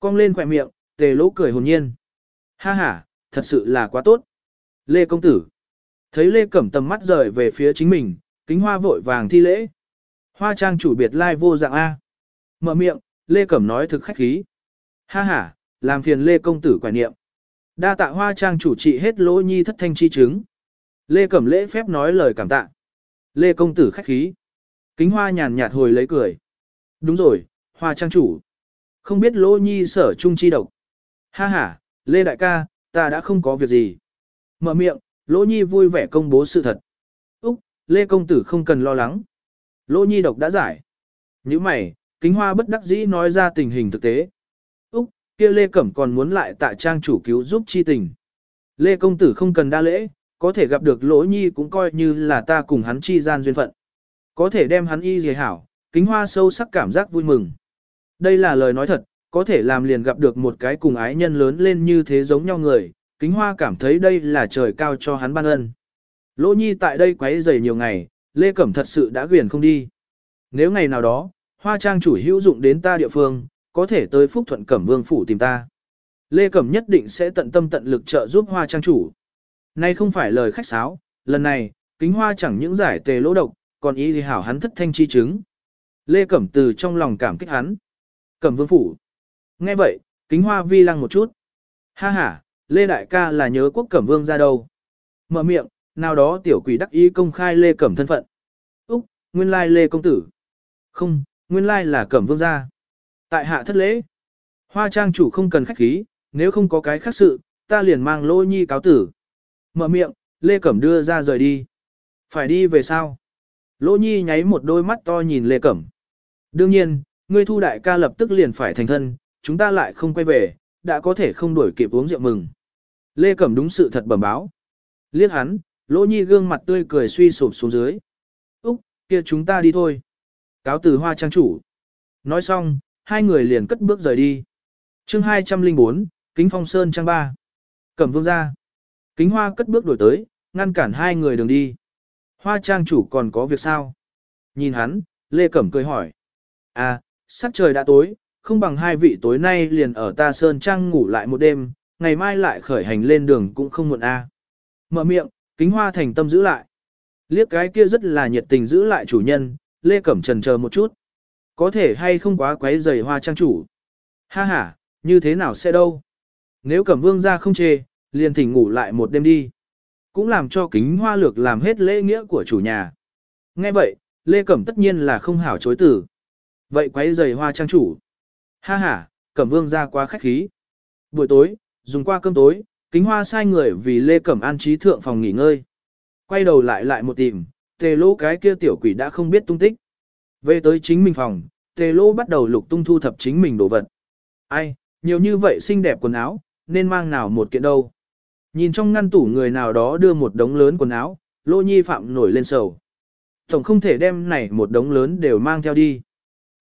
Cong lên khỏe miệng, tề lỗ cười hồn nhiên. Ha ha, thật sự là quá tốt. Lê công tử. Thấy Lê Cẩm tầm mắt rời về phía chính mình, kính hoa vội vàng thi lễ. Hoa trang chủ biệt lai vô dạng A. Mở miệng, Lê Cẩm nói thực khách khí. Ha ha, làm phiền Lê công tử quả niệm. Đa tạ hoa trang chủ trị hết lỗ nhi thất thanh chi chứng. Lê Cẩm lễ phép nói lời cảm tạ. Lê công tử khách khí. Kính hoa nhàn nhạt hồi lấy cười. Đúng rồi, hoa trang chủ. Không biết lỗ nhi sở trung chi độc. Ha ha, Lê đại ca, ta đã không có việc gì. Mở miệng, lỗ nhi vui vẻ công bố sự thật. Úc, Lê công tử không cần lo lắng. Lỗ nhi độc đã giải. Như mày, kính hoa bất đắc dĩ nói ra tình hình thực tế. Úc, kia Lê Cẩm còn muốn lại tại trang chủ cứu giúp chi tình. Lê công tử không cần đa lễ, có thể gặp được lỗ nhi cũng coi như là ta cùng hắn chi gian duyên phận. Có thể đem hắn y dề hảo, kính hoa sâu sắc cảm giác vui mừng. Đây là lời nói thật, có thể làm liền gặp được một cái cùng ái nhân lớn lên như thế giống nhau người, kính hoa cảm thấy đây là trời cao cho hắn ban ân. Lỗ nhi tại đây quấy rầy nhiều ngày, Lê Cẩm thật sự đã quyền không đi. Nếu ngày nào đó, hoa trang chủ hữu dụng đến ta địa phương, có thể tới Phúc Thuận Cẩm Vương Phủ tìm ta. Lê Cẩm nhất định sẽ tận tâm tận lực trợ giúp hoa trang chủ. Nay không phải lời khách sáo, lần này, kính hoa chẳng những giải tề lỗ độc, còn ý thì hảo hắn thất thanh chi chứng. Lê Cẩm từ trong lòng cảm kích hắn. Cẩm vương phủ. Nghe vậy, kính hoa vi lăng một chút. Ha ha, Lê Đại ca là nhớ quốc Cẩm vương ra đâu. Mở miệng, nào đó tiểu quỷ đắc ý công khai Lê Cẩm thân phận. Úc, nguyên lai Lê Công Tử. Không, nguyên lai là Cẩm vương gia. Tại hạ thất lễ. Hoa trang chủ không cần khách khí, nếu không có cái khác sự, ta liền mang lô nhi cáo tử. Mở miệng, Lê Cẩm đưa ra rời đi. Phải đi về sao? Lô nhi nháy một đôi mắt to nhìn Lê Cẩm. Đương nhiên, ngươi thu đại ca lập tức liền phải thành thân, chúng ta lại không quay về, đã có thể không đuổi kịp uống rượu mừng. Lê Cẩm đúng sự thật bẩm báo. Liếc hắn, lỗ Nhi gương mặt tươi cười suy sụp xuống dưới. Úc, kia chúng ta đi thôi. Cáo từ hoa trang chủ. Nói xong, hai người liền cất bước rời đi. chương 204, Kính Phong Sơn trang ba. Cẩm vương ra. Kính hoa cất bước đổi tới, ngăn cản hai người đường đi. Hoa trang chủ còn có việc sao? Nhìn hắn, Lê Cẩm cười hỏi. À, sắc trời đã tối, không bằng hai vị tối nay liền ở ta Sơn Trang ngủ lại một đêm, ngày mai lại khởi hành lên đường cũng không muộn a. À. Mở miệng, kính hoa thành tâm giữ lại. Liếc cái kia rất là nhiệt tình giữ lại chủ nhân, Lê Cẩm trần chờ một chút. Có thể hay không quá quấy rầy hoa trang chủ. Ha ha, như thế nào sẽ đâu. Nếu Cẩm Vương ra không chê, liền thỉnh ngủ lại một đêm đi. Cũng làm cho kính hoa lược làm hết lễ nghĩa của chủ nhà. Nghe vậy, Lê Cẩm tất nhiên là không hảo chối tử. Vậy quấy giày hoa trang chủ. Ha ha, Cẩm Vương ra quá khách khí. Buổi tối, dùng qua cơm tối, kính hoa sai người vì Lê Cẩm an trí thượng phòng nghỉ ngơi. Quay đầu lại lại một tìm, tề lỗ cái kia tiểu quỷ đã không biết tung tích. Về tới chính mình phòng, tề lỗ bắt đầu lục tung thu thập chính mình đồ vật. Ai, nhiều như vậy xinh đẹp quần áo, nên mang nào một kiện đâu. Nhìn trong ngăn tủ người nào đó đưa một đống lớn quần áo, lô nhi phạm nổi lên sầu. Tổng không thể đem này một đống lớn đều mang theo đi.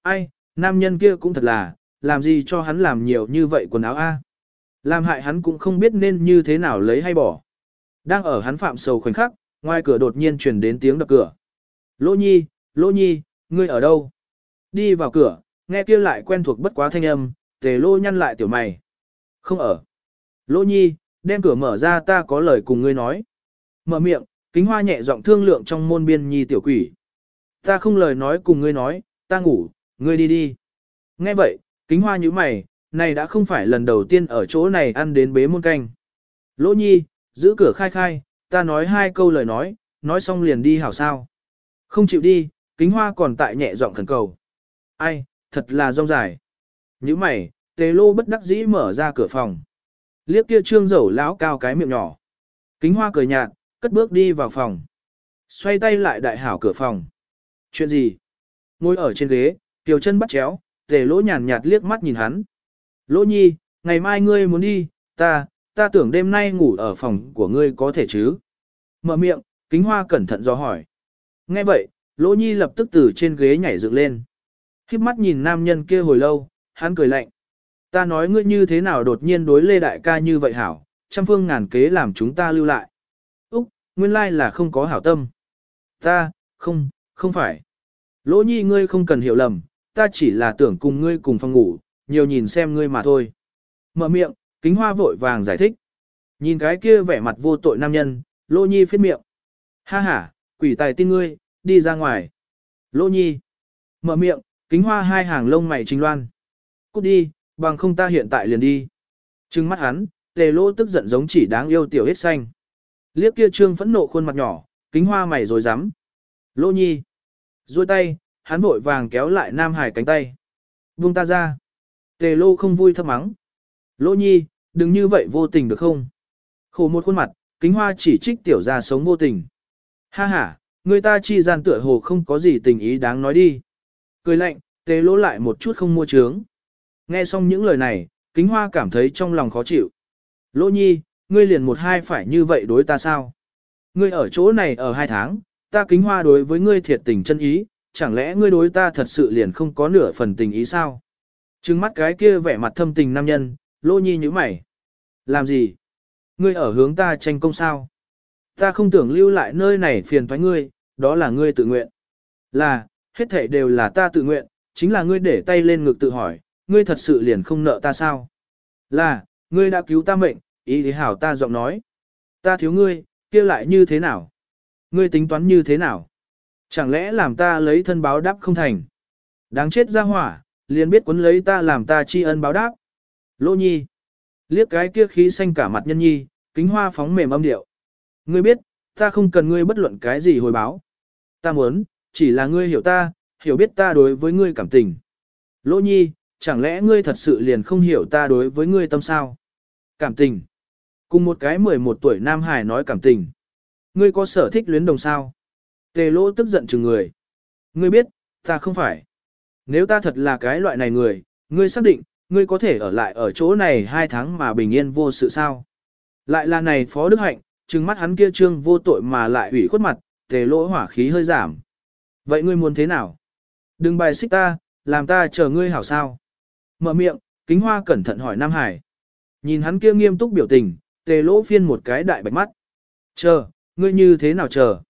Ai, nam nhân kia cũng thật là, làm gì cho hắn làm nhiều như vậy quần áo a? Làm hại hắn cũng không biết nên như thế nào lấy hay bỏ. Đang ở hắn phạm sầu khoảnh khắc, ngoài cửa đột nhiên truyền đến tiếng đập cửa. Lô nhi, lô nhi, ngươi ở đâu? Đi vào cửa, nghe kia lại quen thuộc bất quá thanh âm, tề lô nhăn lại tiểu mày. Không ở. Lô nhi, đem cửa mở ra ta có lời cùng ngươi nói. Mở miệng, kính hoa nhẹ giọng thương lượng trong môn biên nhi tiểu quỷ. Ta không lời nói cùng ngươi nói, ta ngủ, ngươi đi đi. Nghe vậy, kính hoa như mày, này đã không phải lần đầu tiên ở chỗ này ăn đến bế môn canh. Lỗ nhi, giữ cửa khai khai, ta nói hai câu lời nói, nói xong liền đi hảo sao. Không chịu đi, kính hoa còn tại nhẹ giọng khẩn cầu. Ai, thật là rong dài. Như mày, tề lô bất đắc dĩ mở ra cửa phòng. Liếc kia trương dầu lão cao cái miệng nhỏ. Kính hoa cười nhạt, cất bước đi vào phòng. Xoay tay lại đại hảo cửa phòng. Chuyện gì? Ngồi ở trên ghế, tiểu chân bắt chéo, tề lỗ nhàn nhạt liếc mắt nhìn hắn. Lỗ nhi, ngày mai ngươi muốn đi, ta, ta tưởng đêm nay ngủ ở phòng của ngươi có thể chứ? Mở miệng, kính hoa cẩn thận do hỏi. Nghe vậy, lỗ nhi lập tức từ trên ghế nhảy dựng lên. Khiếp mắt nhìn nam nhân kia hồi lâu, hắn cười lạnh. Ta nói ngươi như thế nào đột nhiên đối lê đại ca như vậy hảo, trăm phương ngàn kế làm chúng ta lưu lại. Úc, nguyên lai là không có hảo tâm. Ta, không, không phải. Lỗ nhi ngươi không cần hiểu lầm, ta chỉ là tưởng cùng ngươi cùng phòng ngủ, nhiều nhìn xem ngươi mà thôi. Mở miệng, kính hoa vội vàng giải thích. Nhìn cái kia vẻ mặt vô tội nam nhân, lô nhi phết miệng. Ha ha, quỷ tài tin ngươi, đi ra ngoài. Lô nhi. Mở miệng, kính hoa hai hàng lông mày trình loan. Cút đi, bằng không ta hiện tại liền đi. Trừng mắt hắn, tề lô tức giận giống chỉ đáng yêu tiểu hết xanh. Liếc kia trương phẫn nộ khuôn mặt nhỏ, kính hoa mày rồi dám. Lô nhi. duỗi tay, hắn vội vàng kéo lại Nam Hải cánh tay. Buông ta ra. Tề lô không vui thấp mắng. Lỗ nhi, đừng như vậy vô tình được không? Khổ một khuôn mặt, kính hoa chỉ trích tiểu Gia sống vô tình. Ha ha, người ta chi gian tựa hồ không có gì tình ý đáng nói đi. Cười lạnh, tề Lô lại một chút không mua trướng. Nghe xong những lời này, kính hoa cảm thấy trong lòng khó chịu. Lỗ nhi, ngươi liền một hai phải như vậy đối ta sao? Ngươi ở chỗ này ở hai tháng, ta kính hoa đối với ngươi thiệt tình chân ý, chẳng lẽ ngươi đối ta thật sự liền không có nửa phần tình ý sao? Trừng mắt cái kia vẻ mặt thâm tình nam nhân, lô nhi như mày. Làm gì? Ngươi ở hướng ta tranh công sao? Ta không tưởng lưu lại nơi này phiền thoái ngươi, đó là ngươi tự nguyện. Là, hết thể đều là ta tự nguyện, chính là ngươi để tay lên ngực tự hỏi, ngươi thật sự liền không nợ ta sao? Là, ngươi đã cứu ta mệnh, ý thế hảo ta giọng nói. Ta thiếu ngươi, kia lại như thế nào? Ngươi tính toán như thế nào? Chẳng lẽ làm ta lấy thân báo đáp không thành? Đáng chết ra hỏa, liền biết quấn lấy ta làm ta tri ân báo đáp. Lô nhi. Liếc cái kia khí xanh cả mặt nhân nhi, kính hoa phóng mềm âm điệu. Ngươi biết, ta không cần ngươi bất luận cái gì hồi báo. Ta muốn, chỉ là ngươi hiểu ta, hiểu biết ta đối với ngươi cảm tình. Lô nhi, chẳng lẽ ngươi thật sự liền không hiểu ta đối với ngươi tâm sao? Cảm tình. Cùng một cái 11 tuổi Nam Hải nói cảm tình. Ngươi có sở thích luyến đồng sao? Tề lỗ tức giận chừng người. Ngươi biết, ta không phải. Nếu ta thật là cái loại này người, ngươi xác định, ngươi có thể ở lại ở chỗ này hai tháng mà bình yên vô sự sao? Lại là này Phó Đức Hạnh, trừng mắt hắn kia trương vô tội mà lại ủy khuất mặt, tề lỗ hỏa khí hơi giảm. Vậy ngươi muốn thế nào? Đừng bài xích ta, làm ta chờ ngươi hảo sao? Mở miệng, kính hoa cẩn thận hỏi Nam Hải. Nhìn hắn kia nghiêm túc biểu tình, tề lỗ phiên một cái đại bạch mắt. Chờ, ngươi như thế nào chờ?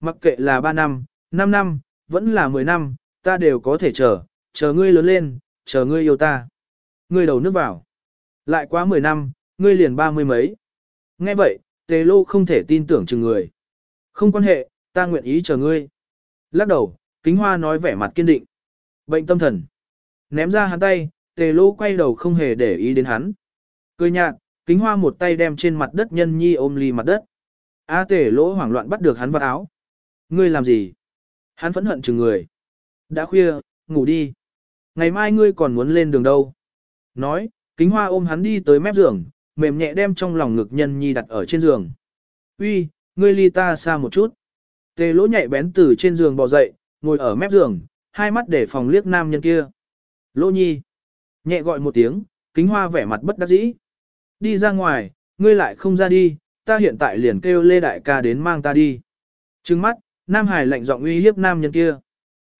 Mặc kệ là 3 năm, 5 năm, vẫn là 10 năm, ta đều có thể chờ, chờ ngươi lớn lên, chờ ngươi yêu ta. Ngươi đầu nước vào. Lại quá 10 năm, ngươi liền ba mươi mấy. Nghe vậy, tề lô không thể tin tưởng chừng người. Không quan hệ, ta nguyện ý chờ ngươi. Lắc đầu, kính hoa nói vẻ mặt kiên định. Bệnh tâm thần. Ném ra hắn tay, tề lô quay đầu không hề để ý đến hắn. Cười nhạt, kính hoa một tay đem trên mặt đất nhân nhi ôm ly mặt đất. A tề lỗ hoảng loạn bắt được hắn vào áo. Ngươi làm gì? Hắn phẫn hận chừng người. Đã khuya, ngủ đi. Ngày mai ngươi còn muốn lên đường đâu? Nói, kính hoa ôm hắn đi tới mép giường, mềm nhẹ đem trong lòng ngực nhân nhi đặt ở trên giường. Uy, ngươi ly ta xa một chút. Tề lỗ nhạy bén từ trên giường bò dậy, ngồi ở mép giường, hai mắt để phòng liếc nam nhân kia. Lỗ nhi. Nhẹ gọi một tiếng, kính hoa vẻ mặt bất đắc dĩ. Đi ra ngoài, ngươi lại không ra đi, ta hiện tại liền kêu Lê Đại ca đến mang ta đi. Trừng mắt, Nam Hải lạnh giọng uy hiếp nam nhân kia.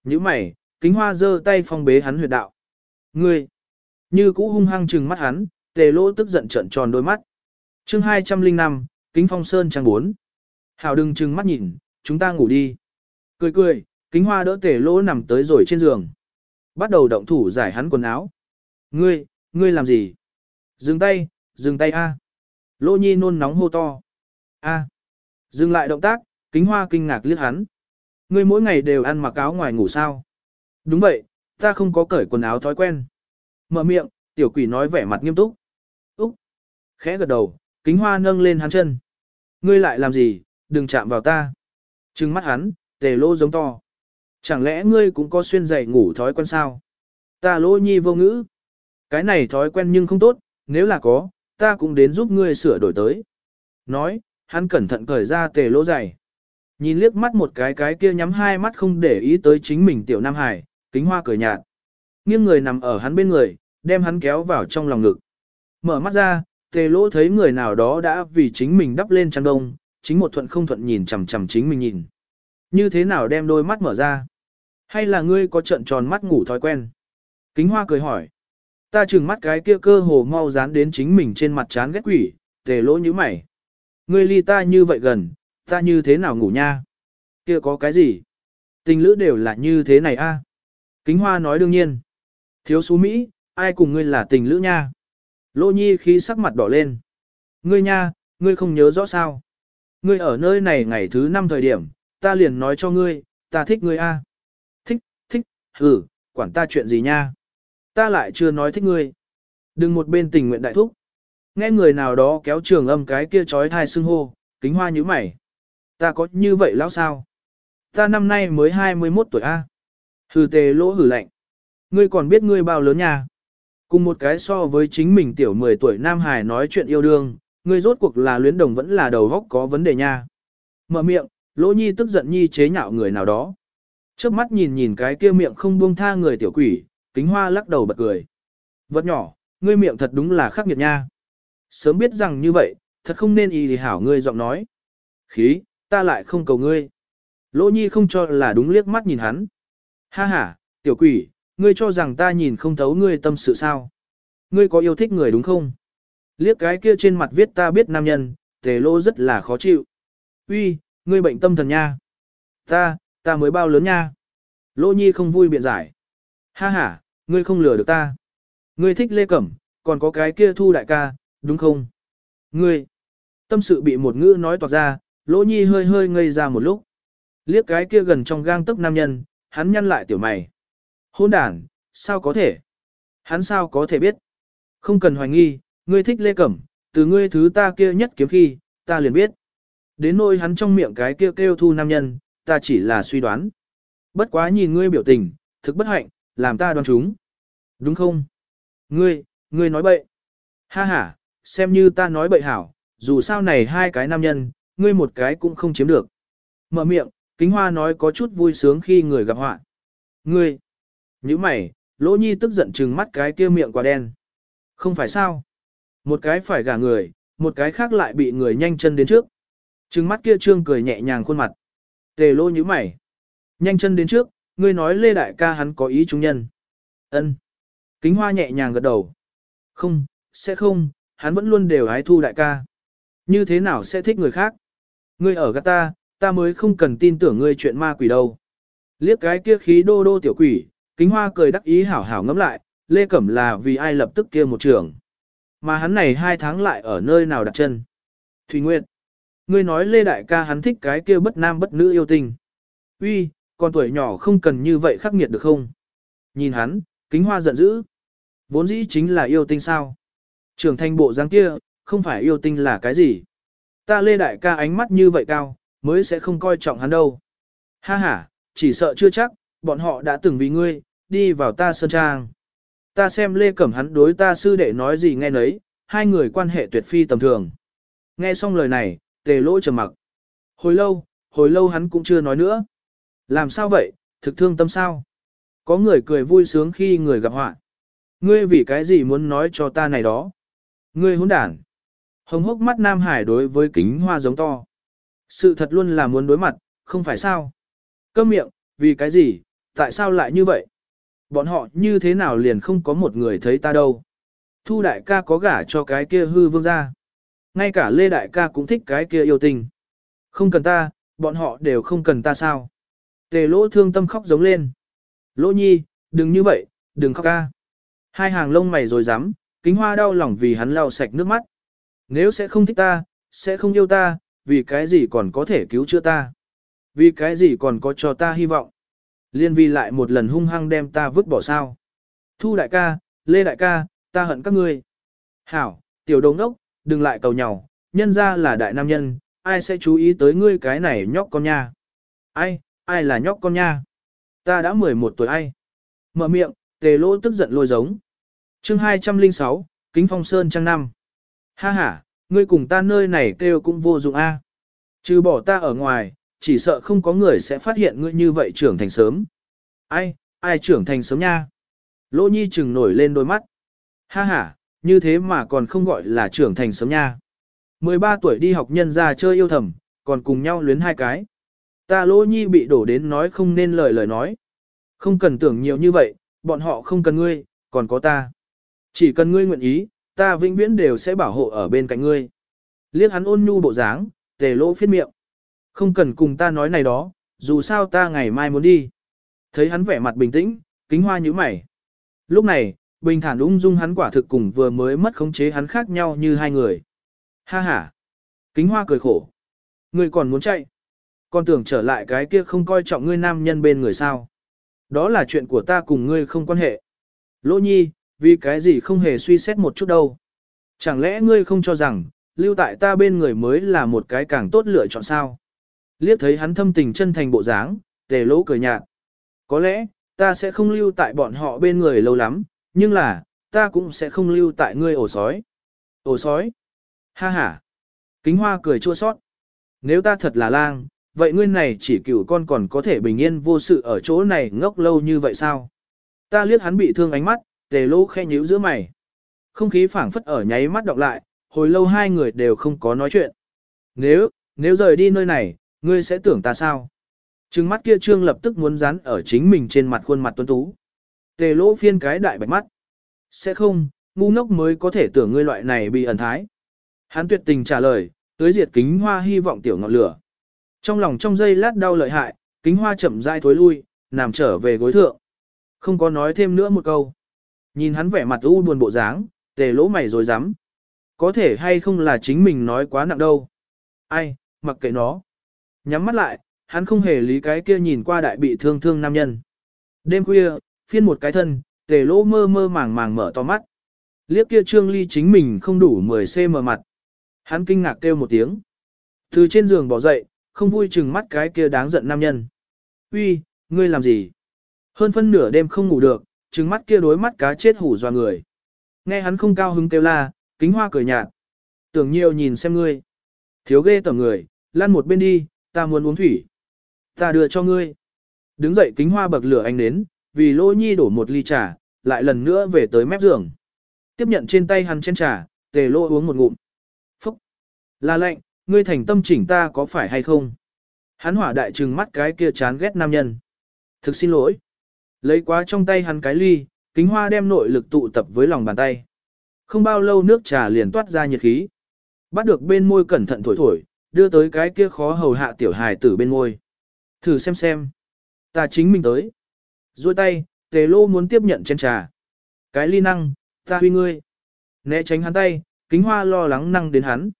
Như mày, kính hoa giơ tay phong bế hắn huyệt đạo. Ngươi, như cũ hung hăng trừng mắt hắn, tề lỗ tức giận trợn tròn đôi mắt. chương 205, kính phong sơn trang 4. Hảo đừng trừng mắt nhìn, chúng ta ngủ đi. Cười cười, kính hoa đỡ tề lỗ nằm tới rồi trên giường. Bắt đầu động thủ giải hắn quần áo. Ngươi, ngươi làm gì? Dừng tay, dừng tay a. Lỗ nhi nôn nóng hô to. A. Dừng lại động tác, kính hoa kinh ngạc liếc hắn. Ngươi mỗi ngày đều ăn mặc áo ngoài ngủ sao? Đúng vậy, ta không có cởi quần áo thói quen. Mở miệng, tiểu quỷ nói vẻ mặt nghiêm túc. Úc! Khẽ gật đầu, kính hoa nâng lên hắn chân. Ngươi lại làm gì, đừng chạm vào ta. Trừng mắt hắn, tề lô giống to. Chẳng lẽ ngươi cũng có xuyên giày ngủ thói quen sao? Ta lô nhi vô ngữ. Cái này thói quen nhưng không tốt, nếu là có, ta cũng đến giúp ngươi sửa đổi tới. Nói, hắn cẩn thận cởi ra tề lỗ giày. Nhìn liếc mắt một cái cái kia nhắm hai mắt không để ý tới chính mình tiểu Nam Hải, kính hoa cười nhạt. Nghiêng người nằm ở hắn bên người, đem hắn kéo vào trong lòng ngực. Mở mắt ra, tề lỗ thấy người nào đó đã vì chính mình đắp lên chăn đông, chính một thuận không thuận nhìn chằm chằm chính mình nhìn. Như thế nào đem đôi mắt mở ra? Hay là ngươi có trận tròn mắt ngủ thói quen? Kính hoa cười hỏi. Ta chừng mắt cái kia cơ hồ mau dán đến chính mình trên mặt chán ghét quỷ, tề lỗ như mày. Ngươi ly ta như vậy gần, ta như thế nào ngủ nha? Kia có cái gì? Tình lữ đều là như thế này a. Kính hoa nói đương nhiên. Thiếu xú Mỹ, ai cùng ngươi là tình lữ nha? Lô nhi khi sắc mặt đỏ lên. Ngươi nha, ngươi không nhớ rõ sao? Ngươi ở nơi này ngày thứ năm thời điểm, ta liền nói cho ngươi, ta thích ngươi a. Thích, thích, hử, quản ta chuyện gì nha? Ta lại chưa nói thích ngươi. Đừng một bên tình nguyện đại thúc. Nghe người nào đó kéo trường âm cái kia trói thai xưng hô, kính hoa như mày. Ta có như vậy lão sao? Ta năm nay mới 21 tuổi A. Hừ tề lỗ hử lạnh. Ngươi còn biết ngươi bao lớn nha. Cùng một cái so với chính mình tiểu 10 tuổi Nam Hải nói chuyện yêu đương, ngươi rốt cuộc là luyến đồng vẫn là đầu góc có vấn đề nha. Mở miệng, lỗ nhi tức giận nhi chế nhạo người nào đó. Trước mắt nhìn nhìn cái kia miệng không buông tha người tiểu quỷ, kính hoa lắc đầu bật cười. Vật nhỏ, ngươi miệng thật đúng là khắc nghiệt nha. Sớm biết rằng như vậy, thật không nên ý thì hảo ngươi giọng nói. Khí, ta lại không cầu ngươi. Lỗ nhi không cho là đúng liếc mắt nhìn hắn. Ha ha, tiểu quỷ, ngươi cho rằng ta nhìn không thấu ngươi tâm sự sao. Ngươi có yêu thích người đúng không? Liếc cái kia trên mặt viết ta biết nam nhân, tề lô rất là khó chịu. Uy, ngươi bệnh tâm thần nha. Ta, ta mới bao lớn nha. Lỗ nhi không vui biện giải. Ha ha, ngươi không lừa được ta. Ngươi thích Lê Cẩm, còn có cái kia thu đại ca, đúng không? Ngươi, Tâm sự bị một ngữ nói toạc ra, lỗ nhi hơi hơi ngây ra một lúc. Liếc cái kia gần trong gang tấc nam nhân, hắn nhăn lại tiểu mày. Hôn đàn, sao có thể? Hắn sao có thể biết? Không cần hoài nghi, ngươi thích Lê Cẩm, từ ngươi thứ ta kia nhất kiếm khi, ta liền biết. Đến nỗi hắn trong miệng cái kia kêu thu nam nhân, ta chỉ là suy đoán. Bất quá nhìn ngươi biểu tình, thực bất hạnh, làm ta đoán chúng. Đúng không? Ngươi, ngươi nói bậy. Ha ha, xem như ta nói bậy hảo, dù sao này hai cái nam nhân, ngươi một cái cũng không chiếm được. Mở miệng, kính hoa nói có chút vui sướng khi người gặp họa. Ngươi, như mày, lỗ nhi tức giận trừng mắt cái kia miệng quả đen. Không phải sao? Một cái phải gả người, một cái khác lại bị người nhanh chân đến trước. Trừng mắt kia trương cười nhẹ nhàng khuôn mặt. Tề lô như mày. Nhanh chân đến trước, ngươi nói lê đại ca hắn có ý trung nhân. ân Kính hoa nhẹ nhàng gật đầu. Không, sẽ không, hắn vẫn luôn đều hái thu đại ca. Như thế nào sẽ thích người khác? Ngươi ở gắt ta, ta mới không cần tin tưởng ngươi chuyện ma quỷ đâu. Liếc cái kia khí đô đô tiểu quỷ, kính hoa cười đắc ý hảo hảo ngẫm lại, Lê Cẩm là vì ai lập tức kia một trường. Mà hắn này hai tháng lại ở nơi nào đặt chân. Thùy Nguyệt, ngươi nói Lê Đại ca hắn thích cái kia bất nam bất nữ yêu tình. Uy, con tuổi nhỏ không cần như vậy khắc nghiệt được không? Nhìn hắn, kính hoa giận dữ. Vốn dĩ chính là yêu tinh sao. Trưởng thành bộ dáng kia, không phải yêu tinh là cái gì. Ta lê đại ca ánh mắt như vậy cao, mới sẽ không coi trọng hắn đâu. Ha ha, chỉ sợ chưa chắc, bọn họ đã từng vì ngươi, đi vào ta sơn trang. Ta xem lê cẩm hắn đối ta sư đệ nói gì nghe nấy, hai người quan hệ tuyệt phi tầm thường. Nghe xong lời này, tề lỗ trầm mặc. Hồi lâu, hồi lâu hắn cũng chưa nói nữa. Làm sao vậy, thực thương tâm sao? Có người cười vui sướng khi người gặp họa. Ngươi vì cái gì muốn nói cho ta này đó? Ngươi hỗn đản. Hồng hốc mắt Nam Hải đối với kính hoa giống to. Sự thật luôn là muốn đối mặt, không phải sao? Câm miệng, vì cái gì, tại sao lại như vậy? Bọn họ như thế nào liền không có một người thấy ta đâu? Thu đại ca có gả cho cái kia hư vương ra. Ngay cả Lê đại ca cũng thích cái kia yêu tình. Không cần ta, bọn họ đều không cần ta sao? Tề lỗ thương tâm khóc giống lên. Lỗ nhi, đừng như vậy, đừng khóc ca. Hai hàng lông mày rồi dám, kính hoa đau lòng vì hắn lau sạch nước mắt. Nếu sẽ không thích ta, sẽ không yêu ta, vì cái gì còn có thể cứu chữa ta. Vì cái gì còn có cho ta hy vọng. Liên vi lại một lần hung hăng đem ta vứt bỏ sao. Thu đại ca, Lê đại ca, ta hận các ngươi. Hảo, tiểu đồng đốc, đừng lại cầu nhau, nhân ra là đại nam nhân, ai sẽ chú ý tới ngươi cái này nhóc con nha. Ai, ai là nhóc con nha? Ta đã 11 tuổi ai? Mở miệng, tề lỗ tức giận lôi giống. chương 206, Kính Phong Sơn trang năm. Ha ha, ngươi cùng ta nơi này kêu cũng vô dụng a. Trừ bỏ ta ở ngoài, chỉ sợ không có người sẽ phát hiện ngươi như vậy trưởng thành sớm. Ai, ai trưởng thành sớm nha? Lỗ nhi chừng nổi lên đôi mắt. Ha ha, như thế mà còn không gọi là trưởng thành sớm nha. 13 tuổi đi học nhân ra chơi yêu thầm, còn cùng nhau luyến hai cái. Ta lỗ nhi bị đổ đến nói không nên lời lời nói. Không cần tưởng nhiều như vậy, bọn họ không cần ngươi, còn có ta. Chỉ cần ngươi nguyện ý, ta vĩnh viễn đều sẽ bảo hộ ở bên cạnh ngươi. Liếc hắn ôn nhu bộ dáng, tề lỗ phiết miệng. Không cần cùng ta nói này đó, dù sao ta ngày mai muốn đi. Thấy hắn vẻ mặt bình tĩnh, kính hoa như mày. Lúc này, bình thản ung dung hắn quả thực cùng vừa mới mất khống chế hắn khác nhau như hai người. Ha ha. Kính hoa cười khổ. Ngươi còn muốn chạy. Còn tưởng trở lại cái kia không coi trọng ngươi nam nhân bên người sao. Đó là chuyện của ta cùng ngươi không quan hệ. Lỗ nhi, vì cái gì không hề suy xét một chút đâu. Chẳng lẽ ngươi không cho rằng, lưu tại ta bên người mới là một cái càng tốt lựa chọn sao? Liếc thấy hắn thâm tình chân thành bộ dáng, tề lỗ cười nhạt. Có lẽ, ta sẽ không lưu tại bọn họ bên người lâu lắm, nhưng là, ta cũng sẽ không lưu tại ngươi ổ sói. Ổ sói? Ha ha! Kính hoa cười chua sót. Nếu ta thật là lang, vậy ngươi này chỉ cửu con còn có thể bình yên vô sự ở chỗ này ngốc lâu như vậy sao? Ta liếc hắn bị thương ánh mắt, tề lỗ khe nhíu giữa mày. Không khí phảng phất ở nháy mắt đọc lại, hồi lâu hai người đều không có nói chuyện. Nếu, nếu rời đi nơi này, ngươi sẽ tưởng ta sao? Trừng mắt kia trương lập tức muốn dán ở chính mình trên mặt khuôn mặt tuấn tú. Tề lỗ phiên cái đại bạch mắt. Sẽ không, ngu ngốc mới có thể tưởng ngươi loại này bị ẩn thái. Hắn tuyệt tình trả lời, tới diệt kính hoa hy vọng tiểu ngọn lửa. Trong lòng trong giây lát đau lợi hại, kính hoa chậm rãi thối lui, nằm trở về gối thượng. Không có nói thêm nữa một câu. Nhìn hắn vẻ mặt u buồn bộ dáng, tề lỗ mày rồi dám Có thể hay không là chính mình nói quá nặng đâu. Ai, mặc kệ nó. Nhắm mắt lại, hắn không hề lý cái kia nhìn qua đại bị thương thương nam nhân. Đêm khuya, phiên một cái thân, tề lỗ mơ mơ màng màng mở to mắt. Liếc kia trương ly chính mình không đủ 10cm mặt. Hắn kinh ngạc kêu một tiếng. Từ trên giường bỏ dậy, không vui chừng mắt cái kia đáng giận nam nhân. Uy, ngươi làm gì? Hơn phân nửa đêm không ngủ được, trừng mắt kia đối mắt cá chết hủ doa người. Nghe hắn không cao hứng kêu la, kính hoa cười nhạt. Tưởng nhiều nhìn xem ngươi. Thiếu ghê tởm người, lăn một bên đi, ta muốn uống thủy. Ta đưa cho ngươi. Đứng dậy kính hoa bậc lửa anh đến, vì lỗ nhi đổ một ly trà, lại lần nữa về tới mép giường. Tiếp nhận trên tay hắn chén trà, tề lỗ uống một ngụm. Phúc! Là lệnh, ngươi thành tâm chỉnh ta có phải hay không? Hắn hỏa đại trừng mắt cái kia chán ghét nam nhân. Thực xin lỗi. Lấy quá trong tay hắn cái ly, kính hoa đem nội lực tụ tập với lòng bàn tay. Không bao lâu nước trà liền toát ra nhiệt khí. Bắt được bên môi cẩn thận thổi thổi, đưa tới cái kia khó hầu hạ tiểu hài tử bên môi. Thử xem xem. Ta chính mình tới. Rồi tay, tề lô muốn tiếp nhận chén trà. Cái ly năng, ta huy ngươi. Né tránh hắn tay, kính hoa lo lắng năng đến hắn.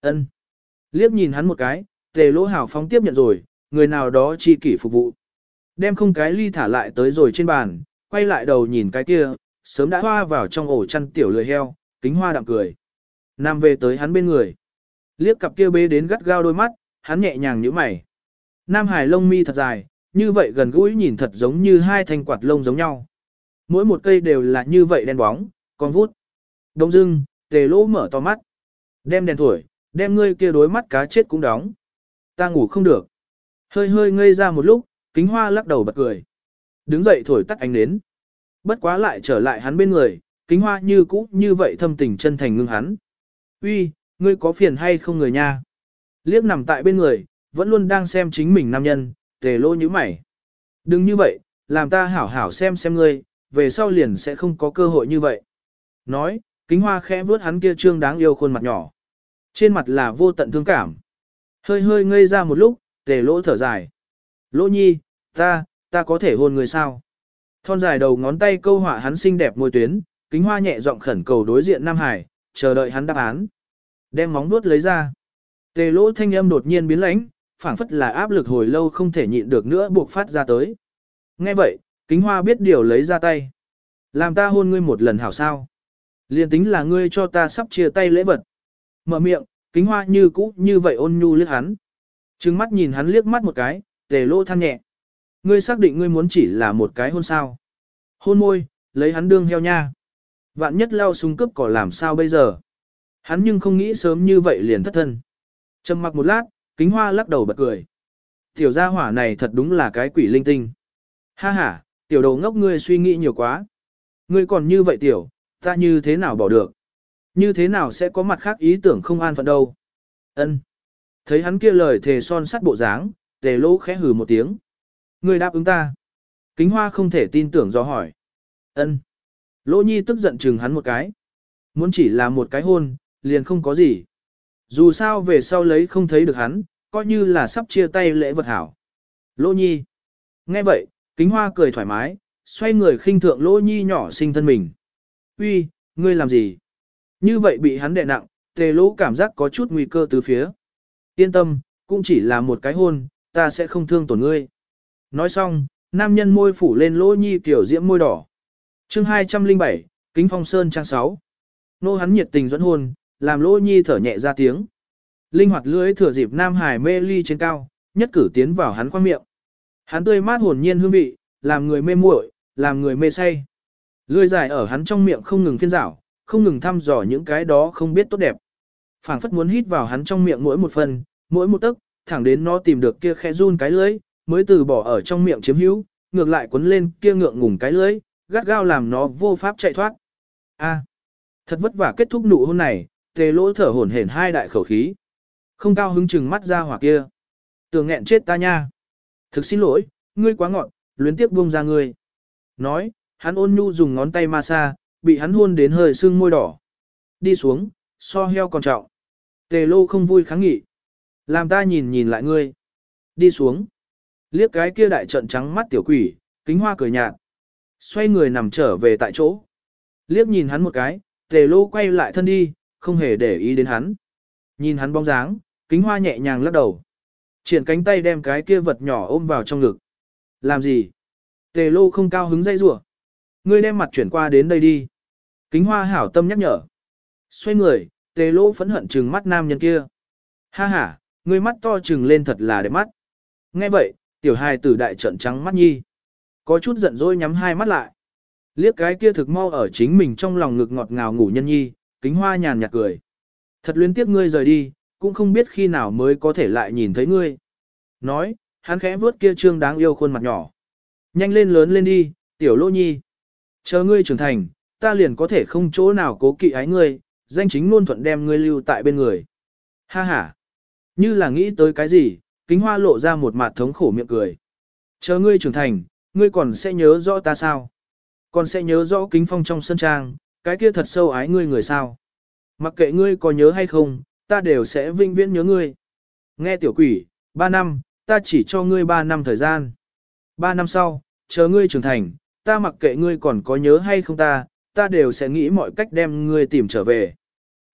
ân Liếc nhìn hắn một cái, tề lô hảo phóng tiếp nhận rồi, người nào đó chi kỷ phục vụ. Đem không cái ly thả lại tới rồi trên bàn, quay lại đầu nhìn cái kia, sớm đã hoa vào trong ổ chăn tiểu lười heo, kính hoa đạm cười. Nam về tới hắn bên người. Liếc cặp kia bế đến gắt gao đôi mắt, hắn nhẹ nhàng nhíu mày. Nam Hải lông mi thật dài, như vậy gần gũi nhìn thật giống như hai thanh quạt lông giống nhau. Mỗi một cây đều là như vậy đen bóng, còn vút. Đông dưng, tề lỗ mở to mắt. Đem đèn thổi, đem ngươi kia đối mắt cá chết cũng đóng. Ta ngủ không được. Hơi hơi ngây ra một lúc, kính hoa lắc đầu bật cười. Đứng dậy thổi tắt ánh nến. Bất quá lại trở lại hắn bên người, kính hoa như cũ như vậy thâm tình chân thành ngưng hắn. Uy, ngươi có phiền hay không người nha? Liếc nằm tại bên người, vẫn luôn đang xem chính mình nam nhân, tề lô như mày. Đừng như vậy, làm ta hảo hảo xem xem ngươi, về sau liền sẽ không có cơ hội như vậy. Nói, kính hoa khẽ vướt hắn kia trương đáng yêu khuôn mặt nhỏ. Trên mặt là vô tận thương cảm. Hơi hơi ngây ra một lúc, tề lỗ thở dài. Lỗ nhi, ta, ta có thể hôn người sao? Thon dài đầu ngón tay câu họa hắn xinh đẹp môi tuyến, kính hoa nhẹ giọng khẩn cầu đối diện Nam Hải, chờ đợi hắn đáp án. Đem móng vuốt lấy ra. Tề lỗ thanh âm đột nhiên biến lãnh, phảng phất là áp lực hồi lâu không thể nhịn được nữa buộc phát ra tới. Nghe vậy, kính hoa biết điều lấy ra tay. Làm ta hôn ngươi một lần hảo sao. Liên tính là ngươi cho ta sắp chia tay lễ vật. Mở miệng, kính hoa như cũ như vậy ôn nhu liếc hắn. Trừng mắt nhìn hắn liếc mắt một cái, tề lỗ than nhẹ. Ngươi xác định ngươi muốn chỉ là một cái hôn sao. Hôn môi, lấy hắn đương heo nha. Vạn nhất lao súng cướp cỏ làm sao bây giờ. Hắn nhưng không nghĩ sớm như vậy liền thất thân. Trầm mặc một lát, kính hoa lắc đầu bật cười. Tiểu gia hỏa này thật đúng là cái quỷ linh tinh. Ha ha, tiểu đầu ngốc ngươi suy nghĩ nhiều quá. Ngươi còn như vậy tiểu, ta như thế nào bỏ được. Như thế nào sẽ có mặt khác ý tưởng không an phận đâu. Ân. Thấy hắn kia lời thề son sắt bộ dáng, tề lỗ khẽ hừ một tiếng. Ngươi đáp ứng ta. Kính hoa không thể tin tưởng do hỏi. Ân. Lỗ nhi tức giận chừng hắn một cái. Muốn chỉ là một cái hôn, liền không có gì. Dù sao về sau lấy không thấy được hắn, coi như là sắp chia tay lễ vật hảo. Lỗ nhi. Nghe vậy, kính hoa cười thoải mái, xoay người khinh thượng lỗ nhi nhỏ sinh thân mình. Uy, ngươi làm gì? Như vậy bị hắn đè nặng, tề lỗ cảm giác có chút nguy cơ từ phía. Yên tâm, cũng chỉ là một cái hôn, ta sẽ không thương tổn ngươi. Nói xong, nam nhân môi phủ lên lỗ nhi kiểu diễm môi đỏ. chương 207, Kính Phong Sơn trang 6. Nô hắn nhiệt tình dẫn hôn, làm lỗ nhi thở nhẹ ra tiếng. Linh hoạt lưỡi thừa dịp Nam Hải mê ly trên cao, nhất cử tiến vào hắn khoang miệng. Hắn tươi mát hồn nhiên hương vị, làm người mê muội, làm người mê say. Lưỡi dài ở hắn trong miệng không ngừng phiên rảo, không ngừng thăm dò những cái đó không biết tốt đẹp. phảng phất muốn hít vào hắn trong miệng mỗi một phần, mỗi một tấc, thẳng đến nó tìm được kia khẽ run cái lưỡi, mới từ bỏ ở trong miệng chiếm hữu, ngược lại quấn lên kia ngượng ngùng cái lưỡi, gắt gao làm nó vô pháp chạy thoát. A, thật vất vả kết thúc nụ hôn này, tề lỗ thở hổn hển hai đại khẩu khí. Không cao hứng chừng mắt ra hỏa kia. Tưởng nghẹn chết ta nha. Thực xin lỗi, ngươi quá ngọn, luyến tiếc buông ra ngươi. Nói, hắn ôn nhu dùng ngón tay ma xa, bị hắn hôn đến hơi sưng môi đỏ. Đi xuống, so heo còn trọng. Tề lô không vui kháng nghị. Làm ta nhìn nhìn lại ngươi. Đi xuống. Liếc cái kia đại trận trắng mắt tiểu quỷ, kính hoa cười nhạt. Xoay người nằm trở về tại chỗ. Liếc nhìn hắn một cái, tề lô quay lại thân đi, không hề để ý đến hắn. Nhìn hắn bóng dáng, kính hoa nhẹ nhàng lắc đầu. Triển cánh tay đem cái kia vật nhỏ ôm vào trong ngực. Làm gì? Tề lô không cao hứng dây rủa Ngươi đem mặt chuyển qua đến đây đi. Kính hoa hảo tâm nhắc nhở. Xoay người, tề lô phẫn hận trừng mắt nam nhân kia. Ha ha, ngươi mắt to trừng lên thật là đẹp mắt. Nghe vậy, tiểu hài tử đại trận trắng mắt nhi. Có chút giận dỗi nhắm hai mắt lại. Liếc cái kia thực mau ở chính mình trong lòng ngực ngọt ngào ngủ nhân nhi, kính hoa nhàn nhạt cười. Thật luyến tiếc ngươi rời đi, cũng không biết khi nào mới có thể lại nhìn thấy ngươi. Nói, hắn khẽ vuốt kia trương đáng yêu khuôn mặt nhỏ. Nhanh lên lớn lên đi, tiểu lô nhi. Chờ ngươi trưởng thành, ta liền có thể không chỗ nào cố kỵ ái ngươi, danh chính luôn thuận đem ngươi lưu tại bên người. Ha ha. Như là nghĩ tới cái gì, kính hoa lộ ra một mặt thống khổ miệng cười. Chờ ngươi trưởng thành, ngươi còn sẽ nhớ rõ ta sao? Còn sẽ nhớ rõ kính phong trong sân trang, cái kia thật sâu ái ngươi người sao? Mặc kệ ngươi có nhớ hay không, ta đều sẽ vinh viễn nhớ ngươi. Nghe tiểu quỷ, ba năm, ta chỉ cho ngươi ba năm thời gian. Ba năm sau, chờ ngươi trưởng thành, ta mặc kệ ngươi còn có nhớ hay không ta, ta đều sẽ nghĩ mọi cách đem ngươi tìm trở về.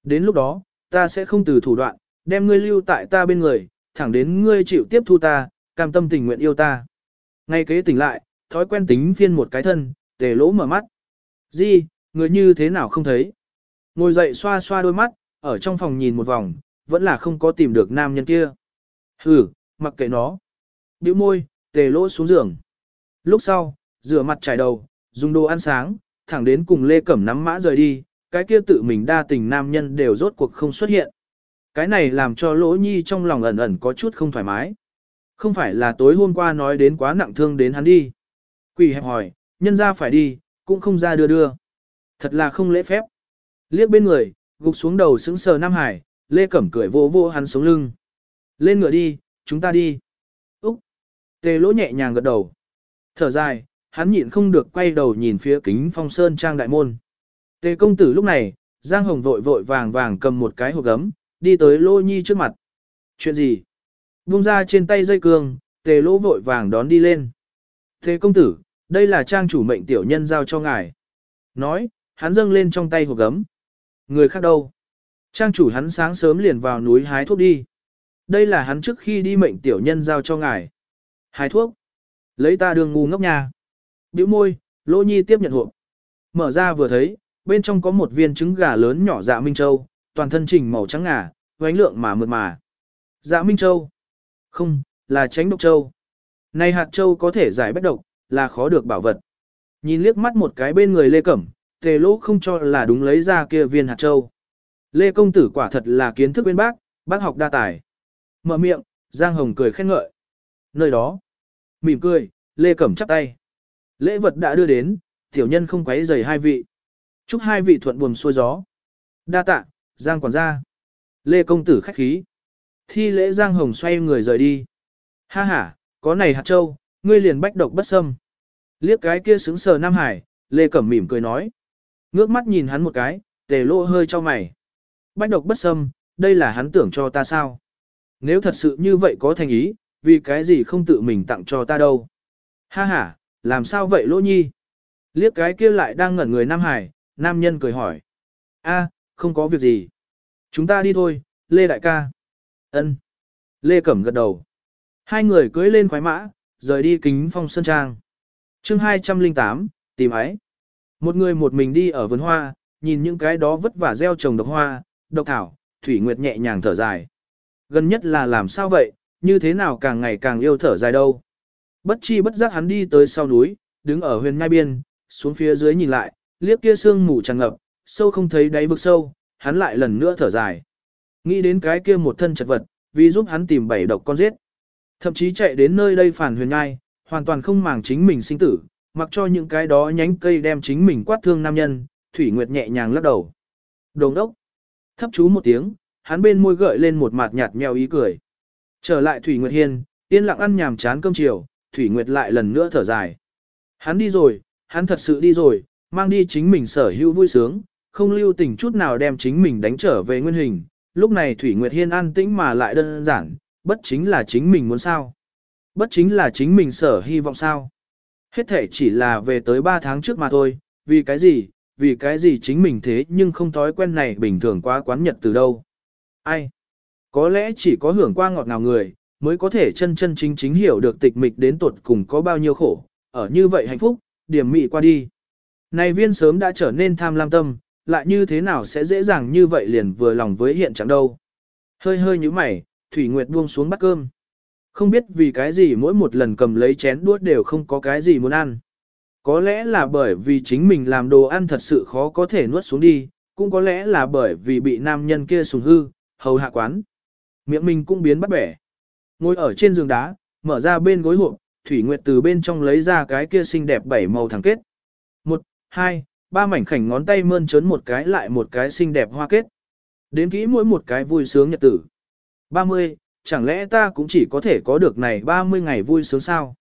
Đến lúc đó, ta sẽ không từ thủ đoạn, đem ngươi lưu tại ta bên người, thẳng đến ngươi chịu tiếp thu ta, cam tâm tình nguyện yêu ta. Ngay kế tỉnh lại, thói quen tính phiên một cái thân, tề lỗ mở mắt. Di, người như thế nào không thấy? Ngồi dậy xoa xoa đôi mắt, ở trong phòng nhìn một vòng, vẫn là không có tìm được nam nhân kia. Hừ, mặc kệ nó. Biểu môi, tề lỗ xuống giường. Lúc sau, rửa mặt trải đầu, dùng đồ ăn sáng, thẳng đến cùng Lê Cẩm nắm mã rời đi, cái kia tự mình đa tình nam nhân đều rốt cuộc không xuất hiện. Cái này làm cho lỗ nhi trong lòng ẩn ẩn có chút không thoải mái. Không phải là tối hôm qua nói đến quá nặng thương đến hắn đi. Quỷ hẹp hỏi, nhân ra phải đi, cũng không ra đưa đưa. Thật là không lễ phép. Liếc bên người, gục xuống đầu sững sờ Nam Hải, Lê Cẩm cười vô vô hắn sống lưng. Lên ngựa đi, chúng ta đi. Úc. Tề lỗ nhẹ nhàng gật đầu. Thở dài, hắn nhịn không được quay đầu nhìn phía kính phong sơn trang đại môn. Tề công tử lúc này, Giang Hồng vội vội vàng vàng cầm một cái hộp gấm, đi tới Lô Nhi trước mặt. Chuyện gì? Buông ra trên tay dây cương, tề lỗ vội vàng đón đi lên. Thế công tử, đây là trang chủ mệnh tiểu nhân giao cho ngài. Nói, hắn dâng lên trong tay hộp gấm. Người khác đâu? Trang chủ hắn sáng sớm liền vào núi hái thuốc đi. Đây là hắn trước khi đi mệnh tiểu nhân giao cho ngài. Hái thuốc. Lấy ta đường ngu ngốc nhà. Biểu môi, Lô Nhi tiếp nhận hộp. Mở ra vừa thấy, bên trong có một viên trứng gà lớn nhỏ dạ Minh Châu, toàn thân trình màu trắng ngà, vánh lượng mà mượt mà. Dạ Minh Châu. Không, là tránh độc châu. Này hạt châu có thể giải bách độc, là khó được bảo vật. Nhìn liếc mắt một cái bên người Lê Cẩm, tề lỗ không cho là đúng lấy ra kia viên hạt châu. Lê công tử quả thật là kiến thức bên bác, bác học đa tài. Mở miệng, Giang Hồng cười khen ngợi. Nơi đó, mỉm cười, Lê Cẩm chắp tay. Lễ vật đã đưa đến, tiểu nhân không quấy rầy hai vị. Chúc hai vị thuận buồm xuôi gió. Đa tạ, Giang quản gia. Lê công tử khách khí. Thi lễ Giang Hồng xoay người rời đi. Ha ha, có này hạt châu, ngươi liền bách độc bất xâm. Liếc cái kia sững sờ Nam Hải, Lê Cẩm mỉm cười nói. Ngước mắt nhìn hắn một cái, tề lỗ hơi cho mày. Bách độc bất xâm, đây là hắn tưởng cho ta sao? Nếu thật sự như vậy có thành ý, vì cái gì không tự mình tặng cho ta đâu? Ha ha, làm sao vậy lỗ nhi? Liếc cái kia lại đang ngẩn người Nam Hải, nam nhân cười hỏi. a không có việc gì. Chúng ta đi thôi, Lê Đại ca. Ân. Lê Cẩm gật đầu. Hai người cưới lên khoái mã, rời đi kính phong sơn trang. chương 208, tìm ái. Một người một mình đi ở vườn hoa, nhìn những cái đó vất vả gieo trồng độc hoa, độc thảo, Thủy Nguyệt nhẹ nhàng thở dài. Gần nhất là làm sao vậy, như thế nào càng ngày càng yêu thở dài đâu. Bất chi bất giác hắn đi tới sau núi, đứng ở huyền ngai biên, xuống phía dưới nhìn lại, liếc kia sương mù tràn ngập, sâu không thấy đáy vực sâu, hắn lại lần nữa thở dài. Nghĩ đến cái kia một thân chật vật, vì giúp hắn tìm bảy độc con giết. Thậm chí chạy đến nơi đây phản huyền ngai, hoàn toàn không màng chính mình sinh tử, mặc cho những cái đó nhánh cây đem chính mình quát thương nam nhân, Thủy Nguyệt nhẹ nhàng lắc đầu. Đồng đốc. Thấp chú một tiếng, hắn bên môi gợi lên một mặt nhạt mèo ý cười. Trở lại Thủy Nguyệt Hiên, yên lặng ăn nhàm chán cơm chiều, Thủy Nguyệt lại lần nữa thở dài. Hắn đi rồi, hắn thật sự đi rồi, mang đi chính mình sở hữu vui sướng, không lưu tình chút nào đem chính mình đánh trở về nguyên hình, lúc này Thủy Nguyệt Hiên an tĩnh mà lại đơn giản, bất chính là chính mình muốn sao. Bất chính là chính mình sở hy vọng sao. Hết thể chỉ là về tới 3 tháng trước mà thôi, vì cái gì, vì cái gì chính mình thế nhưng không thói quen này bình thường quá quán nhật từ đâu. Ai? Có lẽ chỉ có hưởng qua ngọt ngào người, mới có thể chân chân chính chính hiểu được tịch mịch đến tuột cùng có bao nhiêu khổ, ở như vậy hạnh phúc, điểm mị qua đi. Này viên sớm đã trở nên tham lam tâm, lại như thế nào sẽ dễ dàng như vậy liền vừa lòng với hiện trạng đâu. Hơi hơi như mày, Thủy Nguyệt buông xuống bát cơm. Không biết vì cái gì mỗi một lần cầm lấy chén đuốt đều không có cái gì muốn ăn. Có lẽ là bởi vì chính mình làm đồ ăn thật sự khó có thể nuốt xuống đi, cũng có lẽ là bởi vì bị nam nhân kia sùng hư, hầu hạ quán. Miệng mình cũng biến bắt bẻ. Ngồi ở trên giường đá, mở ra bên gối hộp, Thủy Nguyệt từ bên trong lấy ra cái kia xinh đẹp bảy màu thẳng kết. Một, hai, ba mảnh khảnh ngón tay mơn trớn một cái lại một cái xinh đẹp hoa kết. Đến kỹ mỗi một cái vui sướng nhật tử. 30, chẳng lẽ ta cũng chỉ có thể có được này 30 ngày vui sướng sao?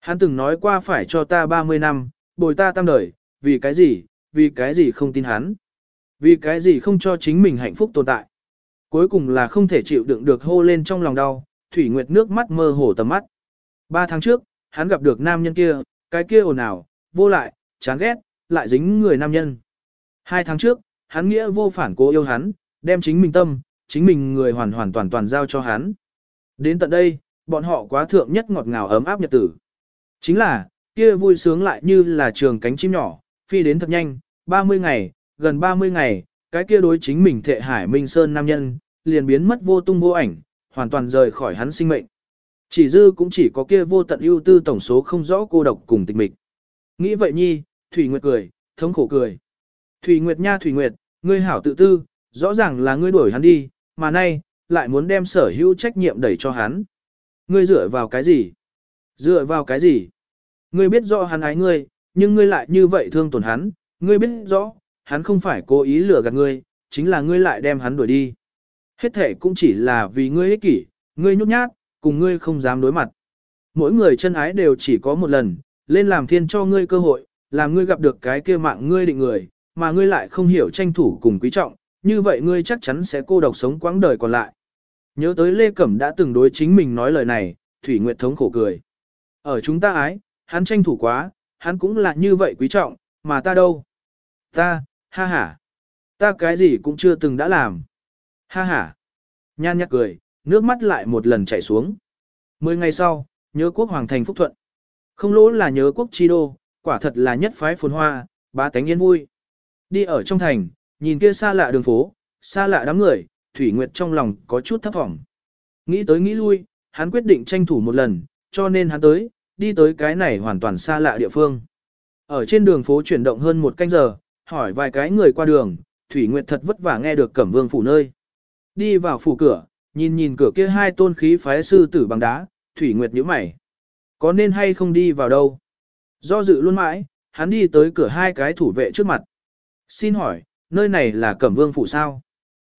Hắn từng nói qua phải cho ta 30 năm, bồi ta tam đời, vì cái gì, vì cái gì không tin hắn? Vì cái gì không cho chính mình hạnh phúc tồn tại? Cuối cùng là không thể chịu đựng được hô lên trong lòng đau, Thủy Nguyệt nước mắt mơ hồ tầm mắt. Ba tháng trước, hắn gặp được nam nhân kia, cái kia ồn ào, vô lại, chán ghét, lại dính người nam nhân. Hai tháng trước, hắn nghĩa vô phản cố yêu hắn, đem chính mình tâm, chính mình người hoàn hoàn toàn toàn giao cho hắn. Đến tận đây, bọn họ quá thượng nhất ngọt ngào ấm áp nhật tử. Chính là, kia vui sướng lại như là trường cánh chim nhỏ, phi đến thật nhanh, 30 ngày, gần 30 ngày, cái kia đối chính mình thệ hải minh sơn nam nhân, liền biến mất vô tung vô ảnh, hoàn toàn rời khỏi hắn sinh mệnh. Chỉ dư cũng chỉ có kia vô tận ưu tư tổng số không rõ cô độc cùng tịch mịch. Nghĩ vậy nhi, Thủy Nguyệt cười, thống khổ cười. Thủy Nguyệt nha Thủy Nguyệt, ngươi hảo tự tư, rõ ràng là ngươi đuổi hắn đi, mà nay, lại muốn đem sở hữu trách nhiệm đẩy cho hắn. Ngươi dựa vào cái gì? Dựa vào cái gì? Ngươi biết rõ hắn ái ngươi, nhưng ngươi lại như vậy thương tổn hắn, ngươi biết rõ, hắn không phải cố ý lừa gạt ngươi, chính là ngươi lại đem hắn đuổi đi. Hết thể cũng chỉ là vì ngươi ích kỷ, ngươi nhút nhát, cùng ngươi không dám đối mặt. Mỗi người chân ái đều chỉ có một lần, lên làm thiên cho ngươi cơ hội, làm ngươi gặp được cái kia mạng ngươi định người, mà ngươi lại không hiểu tranh thủ cùng quý trọng, như vậy ngươi chắc chắn sẽ cô độc sống quãng đời còn lại. Nhớ tới Lê Cẩm đã từng đối chính mình nói lời này, Thủy Nguyệt thống khổ cười. Ở chúng ta ái, hắn tranh thủ quá, hắn cũng là như vậy quý trọng, mà ta đâu? Ta, ha ha. Ta cái gì cũng chưa từng đã làm. Ha ha. Nhan nhắc cười, nước mắt lại một lần chảy xuống. Mười ngày sau, nhớ quốc hoàng thành phúc thuận. Không lỗ là nhớ quốc chi đô, quả thật là nhất phái phồn hoa, ba tánh yên vui. Đi ở trong thành, nhìn kia xa lạ đường phố, xa lạ đám người, Thủy Nguyệt trong lòng có chút thấp thỏm. Nghĩ tới nghĩ lui, hắn quyết định tranh thủ một lần, cho nên hắn tới, đi tới cái này hoàn toàn xa lạ địa phương. Ở trên đường phố chuyển động hơn một canh giờ, hỏi vài cái người qua đường, Thủy Nguyệt thật vất vả nghe được Cẩm Vương phủ nơi. Đi vào phủ cửa, nhìn nhìn cửa kia hai tôn khí phái sư tử bằng đá, Thủy Nguyệt nhíu mày. Có nên hay không đi vào đâu? Do dự luôn mãi, hắn đi tới cửa hai cái thủ vệ trước mặt. Xin hỏi, nơi này là Cẩm Vương phủ sao?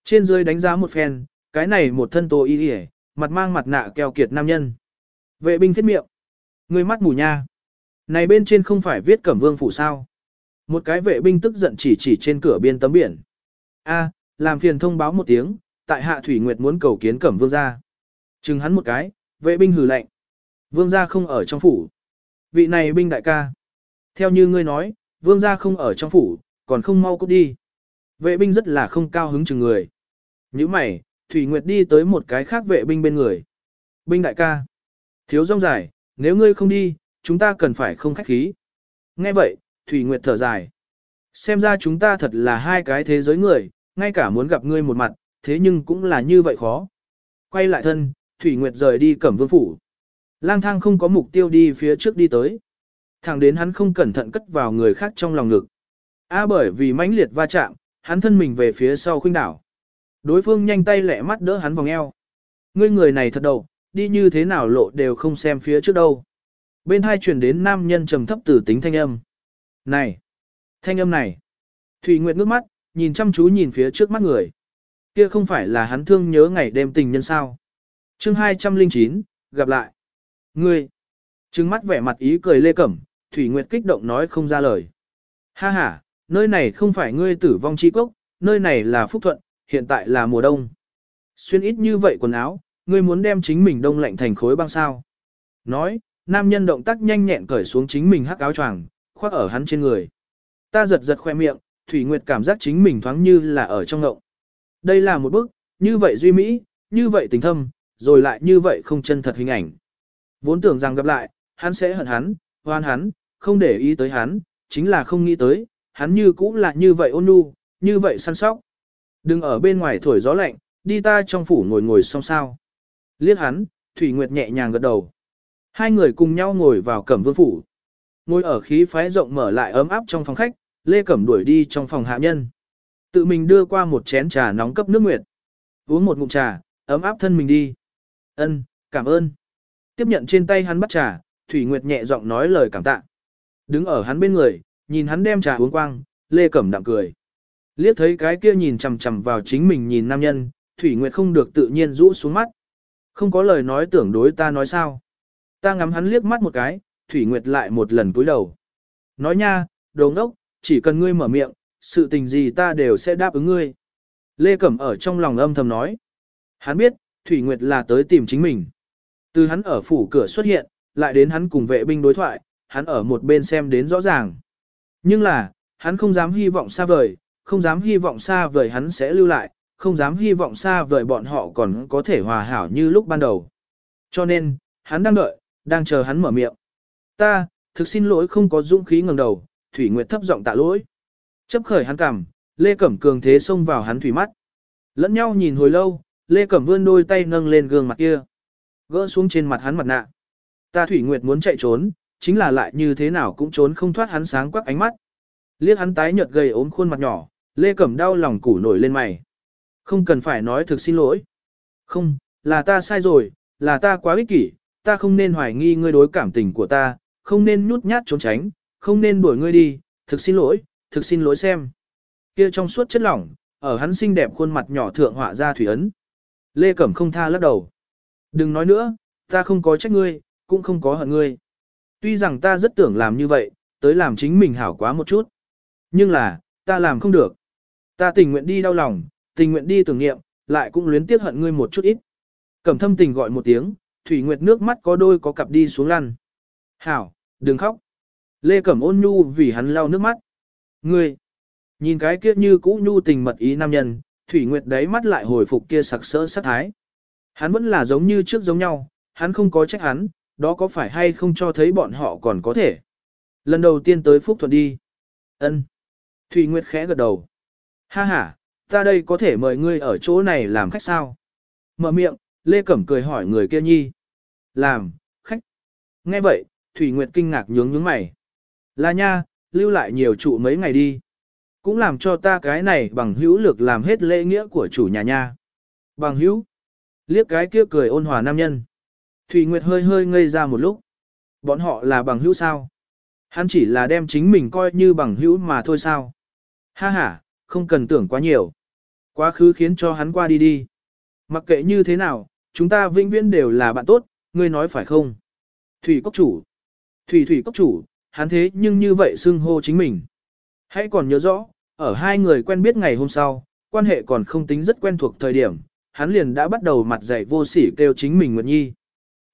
Trên dưới đánh giá một phen, cái này một thân tô y y, mặt mang mặt nạ keo kiệt nam nhân. Vệ binh thiết miệng. Người mắt mù nha. Này bên trên không phải viết Cẩm Vương phủ sao? Một cái vệ binh tức giận chỉ chỉ trên cửa biên tấm biển. A, làm phiền thông báo một tiếng, tại hạ Thủy Nguyệt muốn cầu kiến Cẩm Vương gia. Chừng hắn một cái, vệ binh hừ lạnh. Vương gia không ở trong phủ. Vị này binh đại ca. Theo như ngươi nói, vương gia không ở trong phủ, còn không mau cút đi. Vệ binh rất là không cao hứng chừng người. Như mày, Thủy Nguyệt đi tới một cái khác vệ binh bên người. Binh đại ca. Thiếu rong dài, nếu ngươi không đi, chúng ta cần phải không khách khí. Nghe vậy, Thủy Nguyệt thở dài. Xem ra chúng ta thật là hai cái thế giới người, ngay cả muốn gặp ngươi một mặt, thế nhưng cũng là như vậy khó. Quay lại thân, Thủy Nguyệt rời đi cẩm vương phủ. Lang thang không có mục tiêu đi phía trước đi tới. Thẳng đến hắn không cẩn thận cất vào người khác trong lòng ngực. A bởi vì mãnh liệt va chạm, hắn thân mình về phía sau khuynh đảo. Đối phương nhanh tay lẹ mắt đỡ hắn vòng eo. Ngươi người này thật đầu, đi như thế nào lộ đều không xem phía trước đâu. Bên hai chuyển đến nam nhân trầm thấp tử tính thanh âm. Này! Thanh âm này! Thủy Nguyệt ngước mắt, nhìn chăm chú nhìn phía trước mắt người. Kia không phải là hắn thương nhớ ngày đêm tình nhân sao. chương 209, gặp lại. Ngươi! Trừng mắt vẻ mặt ý cười lê cẩm, Thủy Nguyệt kích động nói không ra lời. Ha ha, nơi này không phải ngươi tử vong chi cốc, nơi này là phúc thuận, hiện tại là mùa đông. Xuyên ít như vậy quần áo, ngươi muốn đem chính mình đông lạnh thành khối băng sao. Nói, nam nhân động tác nhanh nhẹn cởi xuống chính mình hắc áo choàng, khoác ở hắn trên người. Ta giật giật khoe miệng, Thủy Nguyệt cảm giác chính mình thoáng như là ở trong ngộng. Đây là một bức, như vậy duy mỹ, như vậy tình thâm, rồi lại như vậy không chân thật hình ảnh. Vốn tưởng rằng gặp lại, hắn sẽ hận hắn, hoan hắn, không để ý tới hắn, chính là không nghĩ tới, hắn như cũng là như vậy ôn nhu, như vậy săn sóc. Đừng ở bên ngoài thổi gió lạnh, đi ta trong phủ ngồi ngồi song sao. Liết hắn, Thủy Nguyệt nhẹ nhàng gật đầu. Hai người cùng nhau ngồi vào cẩm vương phủ. Ngồi ở khí phái rộng mở lại ấm áp trong phòng khách, Lê Cẩm đuổi đi trong phòng hạ nhân. Tự mình đưa qua một chén trà nóng cấp nước nguyệt. Uống một ngụm trà, ấm áp thân mình đi. Ân, cảm ơn. Tiếp nhận trên tay hắn bắt trà, Thủy Nguyệt nhẹ giọng nói lời cảm tạ. Đứng ở hắn bên người, nhìn hắn đem trà uống quang, Lê Cẩm đạm cười. Liếc thấy cái kia nhìn chằm chằm vào chính mình nhìn nam nhân, Thủy Nguyệt không được tự nhiên rũ xuống mắt. Không có lời nói tưởng đối ta nói sao. Ta ngắm hắn liếc mắt một cái, Thủy Nguyệt lại một lần cúi đầu. Nói nha, đồ ngốc, chỉ cần ngươi mở miệng, sự tình gì ta đều sẽ đáp ứng ngươi. Lê Cẩm ở trong lòng âm thầm nói. Hắn biết, Thủy Nguyệt là tới tìm chính mình. Từ hắn ở phủ cửa xuất hiện, lại đến hắn cùng vệ binh đối thoại, hắn ở một bên xem đến rõ ràng. Nhưng là, hắn không dám hy vọng xa vời, không dám hy vọng xa vời hắn sẽ lưu lại, không dám hy vọng xa vời bọn họ còn có thể hòa hảo như lúc ban đầu. Cho nên, hắn đang đợi, đang chờ hắn mở miệng. Ta, thực xin lỗi không có dũng khí ngẩng đầu, Thủy Nguyệt thấp giọng tạ lỗi. Chấp khởi hắn cằm, Lê Cẩm cường thế xông vào hắn thủy mắt. Lẫn nhau nhìn hồi lâu, Lê Cẩm vươn đôi tay nâng lên gương mặt kia. Gỡ xuống trên mặt hắn mặt nạ. Ta Thủy Nguyệt muốn chạy trốn, chính là lại như thế nào cũng trốn không thoát hắn sáng quắc ánh mắt. Liếc hắn tái nhợt gầy ốm khuôn mặt nhỏ, Lê Cẩm đau lòng củ nổi lên mày. Không cần phải nói thực xin lỗi. Không, là ta sai rồi, là ta quá ích kỷ, ta không nên hoài nghi ngươi đối cảm tình của ta, không nên nhút nhát trốn tránh, không nên đuổi ngươi đi, thực xin lỗi, thực xin lỗi xem. Kia trong suốt chất lỏng, ở hắn xinh đẹp khuôn mặt nhỏ thượng họa ra thủy ấn. Lê Cẩm không tha lắc đầu. Đừng nói nữa, ta không có trách ngươi, cũng không có hận ngươi. Tuy rằng ta rất tưởng làm như vậy, tới làm chính mình hảo quá một chút. Nhưng là, ta làm không được. Ta tình nguyện đi đau lòng, tình nguyện đi tưởng nghiệm, lại cũng luyến tiếc hận ngươi một chút ít. Cẩm thâm tình gọi một tiếng, Thủy Nguyệt nước mắt có đôi có cặp đi xuống lăn. Hảo, đừng khóc. Lê Cẩm ôn nhu vì hắn lau nước mắt. Ngươi, nhìn cái kia như cũ nhu tình mật ý nam nhân, Thủy Nguyệt đáy mắt lại hồi phục kia sặc sỡ sát thái. Hắn vẫn là giống như trước giống nhau, hắn không có trách hắn, đó có phải hay không cho thấy bọn họ còn có thể. Lần đầu tiên tới Phúc Thuận đi. ân Thủy Nguyệt khẽ gật đầu. Ha ha, ta đây có thể mời ngươi ở chỗ này làm khách sao? Mở miệng, Lê Cẩm cười hỏi người kia nhi. Làm, khách. Nghe vậy, Thủy Nguyệt kinh ngạc nhướng nhướng mày. Là nha, lưu lại nhiều trụ mấy ngày đi. Cũng làm cho ta cái này bằng hữu lực làm hết lễ nghĩa của chủ nhà nha. Bằng hữu. Liếc cái kia cười ôn hòa nam nhân. Thủy Nguyệt hơi hơi ngây ra một lúc. Bọn họ là bằng hữu sao? Hắn chỉ là đem chính mình coi như bằng hữu mà thôi sao? Ha ha, không cần tưởng quá nhiều. Quá khứ khiến cho hắn qua đi đi. Mặc kệ như thế nào, chúng ta vĩnh viễn đều là bạn tốt, ngươi nói phải không? Thủy cốc chủ. Thủy thủy cốc chủ, hắn thế nhưng như vậy xưng hô chính mình. Hãy còn nhớ rõ, ở hai người quen biết ngày hôm sau, quan hệ còn không tính rất quen thuộc thời điểm, hắn liền đã bắt đầu mặt dạy vô sỉ kêu chính mình Nguyệt Nhi.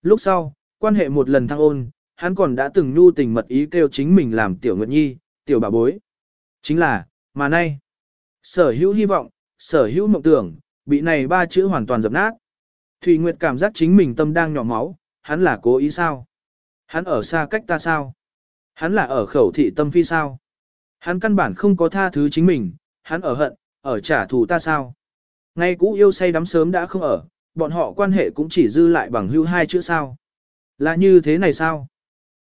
Lúc sau, quan hệ một lần thăng ôn, hắn còn đã từng nhu tình mật ý kêu chính mình làm tiểu Nguyệt Nhi, tiểu bà bối. Chính là, mà nay, sở hữu hy vọng, sở hữu mộng tưởng, bị này ba chữ hoàn toàn dập nát. Thủy Nguyệt cảm giác chính mình tâm đang nhỏ máu, hắn là cố ý sao? Hắn ở xa cách ta sao? Hắn là ở khẩu thị tâm phi sao? Hắn căn bản không có tha thứ chính mình, hắn ở hận, ở trả thù ta sao? Ngay cũ yêu say đắm sớm đã không ở, bọn họ quan hệ cũng chỉ dư lại bằng hưu hai chữ sao? Là như thế này sao?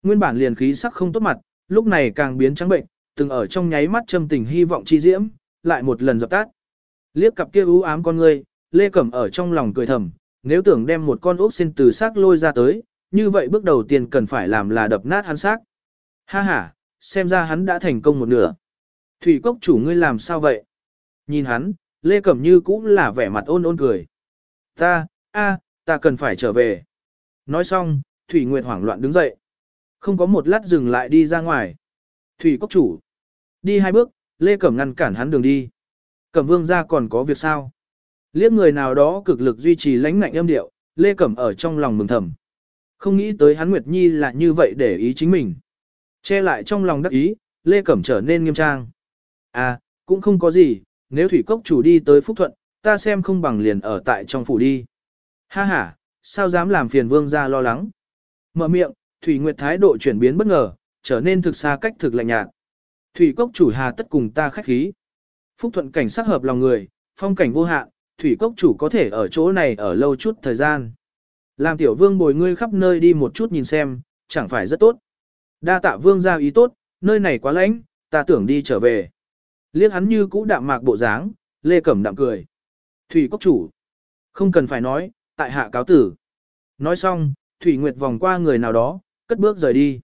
Nguyên bản liền khí sắc không tốt mặt, lúc này càng biến trắng bệnh, từng ở trong nháy mắt châm tình hy vọng chi diễm, lại một lần dập tắt. Liếc cặp kia u ám con ngươi, Lê Cẩm ở trong lòng cười thầm, nếu tưởng đem một con ốc xin từ xác lôi ra tới, như vậy bước đầu tiên cần phải làm là đập nát hắn xác. Ha ha, xem ra hắn đã thành công một nửa. Thủy cốc chủ ngươi làm sao vậy? Nhìn hắn, Lê Cẩm Như cũng là vẻ mặt ôn ôn cười. Ta, a, ta cần phải trở về. Nói xong, Thủy Nguyệt hoảng loạn đứng dậy. Không có một lát dừng lại đi ra ngoài. Thủy cốc chủ. Đi hai bước, Lê Cẩm ngăn cản hắn đường đi. Cẩm vương ra còn có việc sao? Liếc người nào đó cực lực duy trì lãnh ngạnh âm điệu, Lê Cẩm ở trong lòng mừng thầm. Không nghĩ tới hắn Nguyệt Nhi là như vậy để ý chính mình. Che lại trong lòng đắc ý, Lê Cẩm trở nên nghiêm trang. À, cũng không có gì, nếu thủy cốc chủ đi tới Phúc Thuận, ta xem không bằng liền ở tại trong phủ đi. Ha ha, sao dám làm phiền vương gia lo lắng. Mở miệng, Thủy Nguyệt thái độ chuyển biến bất ngờ, trở nên thực xa cách thực lạnh nhạt. Thủy cốc chủ hà tất cùng ta khách khí. Phúc Thuận cảnh sắc hợp lòng người, phong cảnh vô hạn, Thủy cốc chủ có thể ở chỗ này ở lâu chút thời gian. Làm tiểu vương bồi ngươi khắp nơi đi một chút nhìn xem, chẳng phải rất tốt. Đa tạ vương gia ý tốt, nơi này quá lạnh, ta tưởng đi trở về. Liếc hắn như cũ đạm mạc bộ dáng, Lê Cẩm đạm cười. Thủy cốc chủ. Không cần phải nói, tại hạ cáo tử. Nói xong, Thủy Nguyệt vòng qua người nào đó, cất bước rời đi.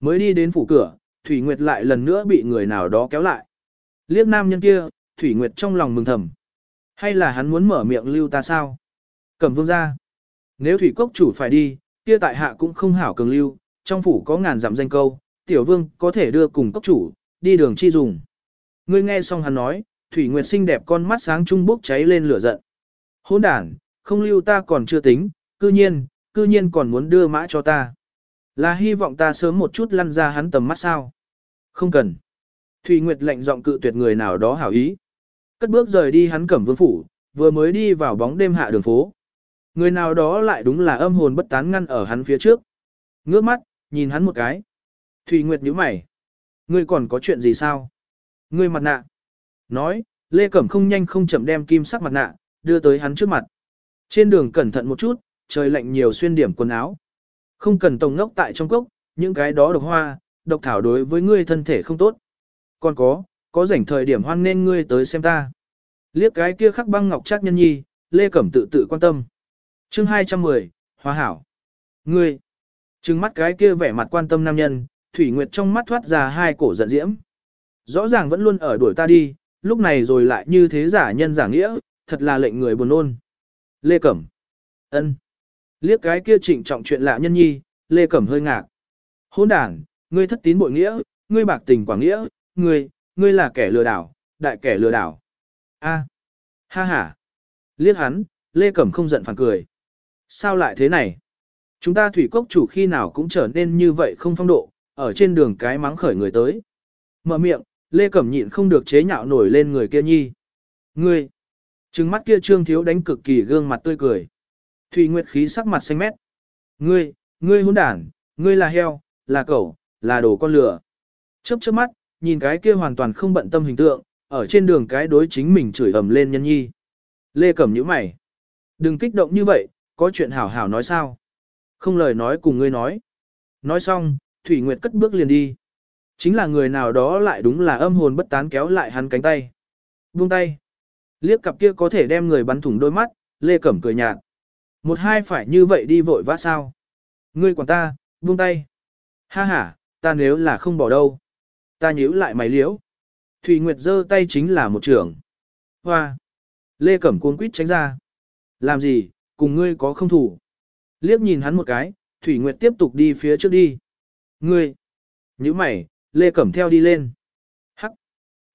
Mới đi đến phủ cửa, Thủy Nguyệt lại lần nữa bị người nào đó kéo lại. Liếc nam nhân kia, Thủy Nguyệt trong lòng mừng thầm. Hay là hắn muốn mở miệng lưu ta sao? Cẩm vương ra. Nếu Thủy Cốc chủ phải đi, kia tại hạ cũng không hảo cường lưu, trong phủ có ngàn dặm danh câu, tiểu vương có thể đưa cùng cốc chủ, đi đường chi dùng. Ngươi nghe xong hắn nói, Thủy Nguyệt xinh đẹp con mắt sáng trung bốc cháy lên lửa giận. Hỗn đản, không lưu ta còn chưa tính, cư nhiên, cư nhiên còn muốn đưa mã cho ta. Là hy vọng ta sớm một chút lăn ra hắn tầm mắt sao. Không cần. Thủy Nguyệt lệnh giọng cự tuyệt người nào đó hảo ý. Cất bước rời đi hắn cẩm vương phủ, vừa mới đi vào bóng đêm hạ đường phố. Người nào đó lại đúng là âm hồn bất tán ngăn ở hắn phía trước. Ngước mắt, nhìn hắn một cái. Thủy Nguyệt nhíu mày. Ngươi còn có chuyện gì sao? Ngươi mặt nạ. Nói, Lê Cẩm không nhanh không chậm đem kim sắc mặt nạ, đưa tới hắn trước mặt. Trên đường cẩn thận một chút, trời lạnh nhiều xuyên điểm quần áo. Không cần tổng ngốc tại trong cốc, những cái đó độc hoa, độc thảo đối với ngươi thân thể không tốt. Còn có, có rảnh thời điểm hoan nên ngươi tới xem ta. Liếc cái kia khắc băng ngọc trác nhân nhi, Lê Cẩm tự tự quan tâm. chương 210, Hoa Hảo. Ngươi, trừng mắt cái kia vẻ mặt quan tâm nam nhân, Thủy Nguyệt trong mắt thoát ra hai cổ giận diễm. Rõ ràng vẫn luôn ở đuổi ta đi, lúc này rồi lại như thế giả nhân giả nghĩa, thật là lệnh người buồn nôn. Lê Cẩm. ân Liếc cái kia trịnh trọng chuyện lạ nhân nhi, Lê Cẩm hơi ngạc. Hôn đàn, ngươi thất tín bội nghĩa, ngươi bạc tình quảng nghĩa, ngươi, ngươi là kẻ lừa đảo, đại kẻ lừa đảo. A, ha ha. Liếc hắn, Lê Cẩm không giận phản cười. Sao lại thế này? Chúng ta thủy cốc chủ khi nào cũng trở nên như vậy không phong độ, ở trên đường cái mắng khởi người tới. Mở miệng, Lê Cẩm nhịn không được chế nhạo nổi lên người kia nhi. Ngươi! Trừng mắt kia trương thiếu đánh cực kỳ gương mặt tươi cười. Thủy Nguyệt khí sắc mặt xanh mét. Ngươi, ngươi hỗn đản, ngươi là heo, là cẩu, là đồ con lửa. Chớp chớp mắt, nhìn cái kia hoàn toàn không bận tâm hình tượng, ở trên đường cái đối chính mình chửi ầm lên nhân nhi. Lê Cẩm nhíu mày. Đừng kích động như vậy, có chuyện hảo hảo nói sao. Không lời nói cùng ngươi nói. Nói xong, Thủy Nguyệt cất bước liền đi. Chính là người nào đó lại đúng là âm hồn bất tán kéo lại hắn cánh tay. Buông tay. Liếc cặp kia có thể đem người bắn thủng đôi mắt, Lê Cẩm cười nhạt. Một hai phải như vậy đi vội vã sao? Ngươi quản ta, buông tay. Ha ha, ta nếu là không bỏ đâu. Ta nhíu lại mày liễu. Thủy Nguyệt giơ tay chính là một trưởng. Hoa. Lê Cẩm cuống quýt tránh ra. Làm gì, cùng ngươi có không thủ. Liếc nhìn hắn một cái, Thủy Nguyệt tiếp tục đi phía trước đi. Ngươi. Nhíu mày, Lê Cẩm theo đi lên. Hắc.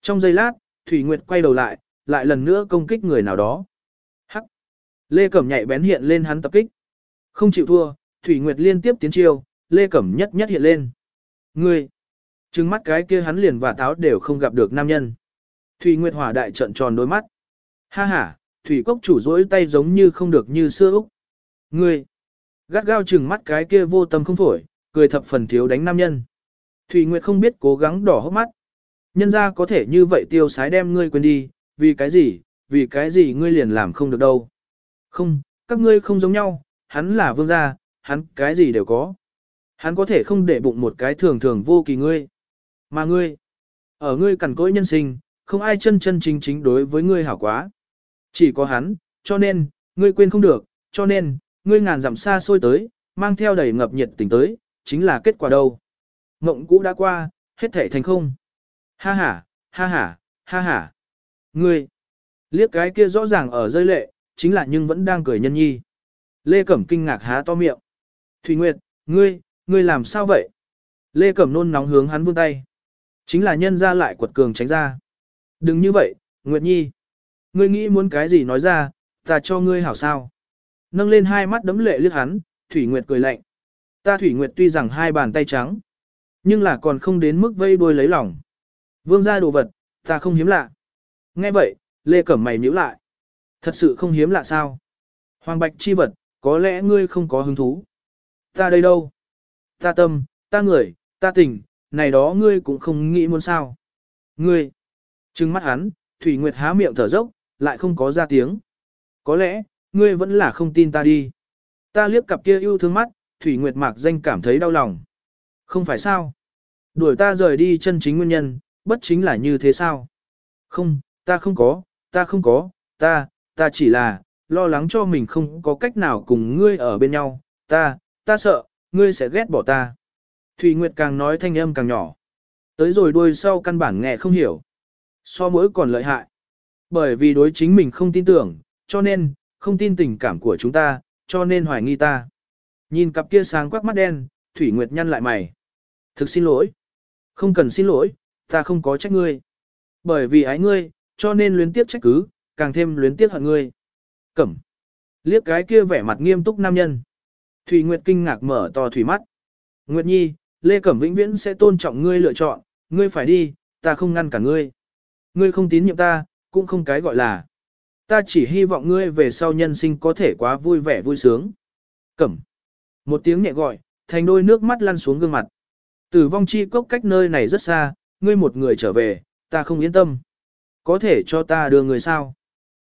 Trong giây lát, Thủy Nguyệt quay đầu lại, lại lần nữa công kích người nào đó. Hắc. Lê Cẩm nhạy bén hiện lên hắn tập kích. Không chịu thua, Thủy Nguyệt liên tiếp tiến chiêu, Lê Cẩm nhất nhất hiện lên. Ngươi. Trừng mắt cái kia hắn liền và táo đều không gặp được nam nhân. Thủy Nguyệt hỏa đại trận tròn đôi mắt. Ha ha, Thủy Cốc chủ rỗi tay giống như không được như xưa Úc. Ngươi. Gắt gao trừng mắt cái kia vô tâm không phổi, cười thập phần thiếu đánh nam nhân. Thủy Nguyệt không biết cố gắng đỏ hốc mắt. Nhân ra có thể như vậy tiêu sái đem ngươi quên đi, vì cái gì, vì cái gì ngươi liền làm không được đâu. Không, các ngươi không giống nhau, hắn là vương gia, hắn cái gì đều có. Hắn có thể không để bụng một cái thường thường vô kỳ ngươi. Mà ngươi, ở ngươi cằn cỗi nhân sinh, không ai chân chân chính chính đối với ngươi hảo quá. Chỉ có hắn, cho nên, ngươi quên không được, cho nên, ngươi ngàn dặm xa xôi tới, mang theo đầy ngập nhiệt tình tới, chính là kết quả đâu. Mộng cũ đã qua, hết thể thành không. Ha ha, ha ha, ha ha. Ngươi, liếc cái kia rõ ràng ở rơi lệ, chính là nhưng vẫn đang cười nhân nhi. Lê Cẩm kinh ngạc há to miệng. Thủy Nguyệt, ngươi, ngươi làm sao vậy? Lê Cẩm nôn nóng hướng hắn vươn tay. Chính là nhân ra lại quật cường tránh ra. Đừng như vậy, Nguyệt Nhi. Ngươi nghĩ muốn cái gì nói ra, ta cho ngươi hảo sao. Nâng lên hai mắt đấm lệ liếc hắn, Thủy Nguyệt cười lạnh. Ta Thủy Nguyệt tuy rằng hai bàn tay trắng, nhưng là còn không đến mức vây đuôi lấy lòng. Vương gia đồ vật, ta không hiếm lạ. Nghe vậy, Lê Cẩm mày nhíu lại. Thật sự không hiếm lạ sao? Hoàng bạch chi vật, có lẽ ngươi không có hứng thú. Ta đây đâu? Ta tâm, ta người, ta tình, này đó ngươi cũng không nghĩ muốn sao. Ngươi, trừng mắt hắn, Thủy Nguyệt há miệng thở dốc, lại không có ra tiếng. Có lẽ, ngươi vẫn là không tin ta đi. Ta liếc cặp kia yêu thương mắt, Thủy Nguyệt mạc danh cảm thấy đau lòng. Không phải sao? Đuổi ta rời đi chân chính nguyên nhân, bất chính là như thế sao? Không, ta không có, ta không có, ta, ta chỉ là, lo lắng cho mình không có cách nào cùng ngươi ở bên nhau, ta, ta sợ, ngươi sẽ ghét bỏ ta. Thủy Nguyệt càng nói thanh âm càng nhỏ. Tới rồi đuôi sau căn bản nghe không hiểu. So mỗi còn lợi hại. Bởi vì đối chính mình không tin tưởng, cho nên, không tin tình cảm của chúng ta, cho nên hoài nghi ta. Nhìn cặp kia sáng quắc mắt đen, Thủy Nguyệt nhăn lại mày. Thực xin lỗi. Không cần xin lỗi, ta không có trách ngươi. Bởi vì ái ngươi, cho nên luyến tiếp trách cứ, càng thêm luyến tiếp hận ngươi. Cẩm. Liếc cái kia vẻ mặt nghiêm túc nam nhân. Thủy Nguyệt kinh ngạc mở to thủy mắt. Nguyệt Nhi, Lê Cẩm vĩnh viễn sẽ tôn trọng ngươi lựa chọn, ngươi phải đi, ta không ngăn cả ngươi. Ngươi không tín nhiệm ta, cũng không cái gọi là. Ta chỉ hy vọng ngươi về sau nhân sinh có thể quá vui vẻ vui sướng. Cẩm. Một tiếng nhẹ gọi, thành đôi nước mắt lăn xuống gương mặt. Tử vong chi cốc cách nơi này rất xa, ngươi một người trở về, ta không yên tâm. Có thể cho ta đưa người sao?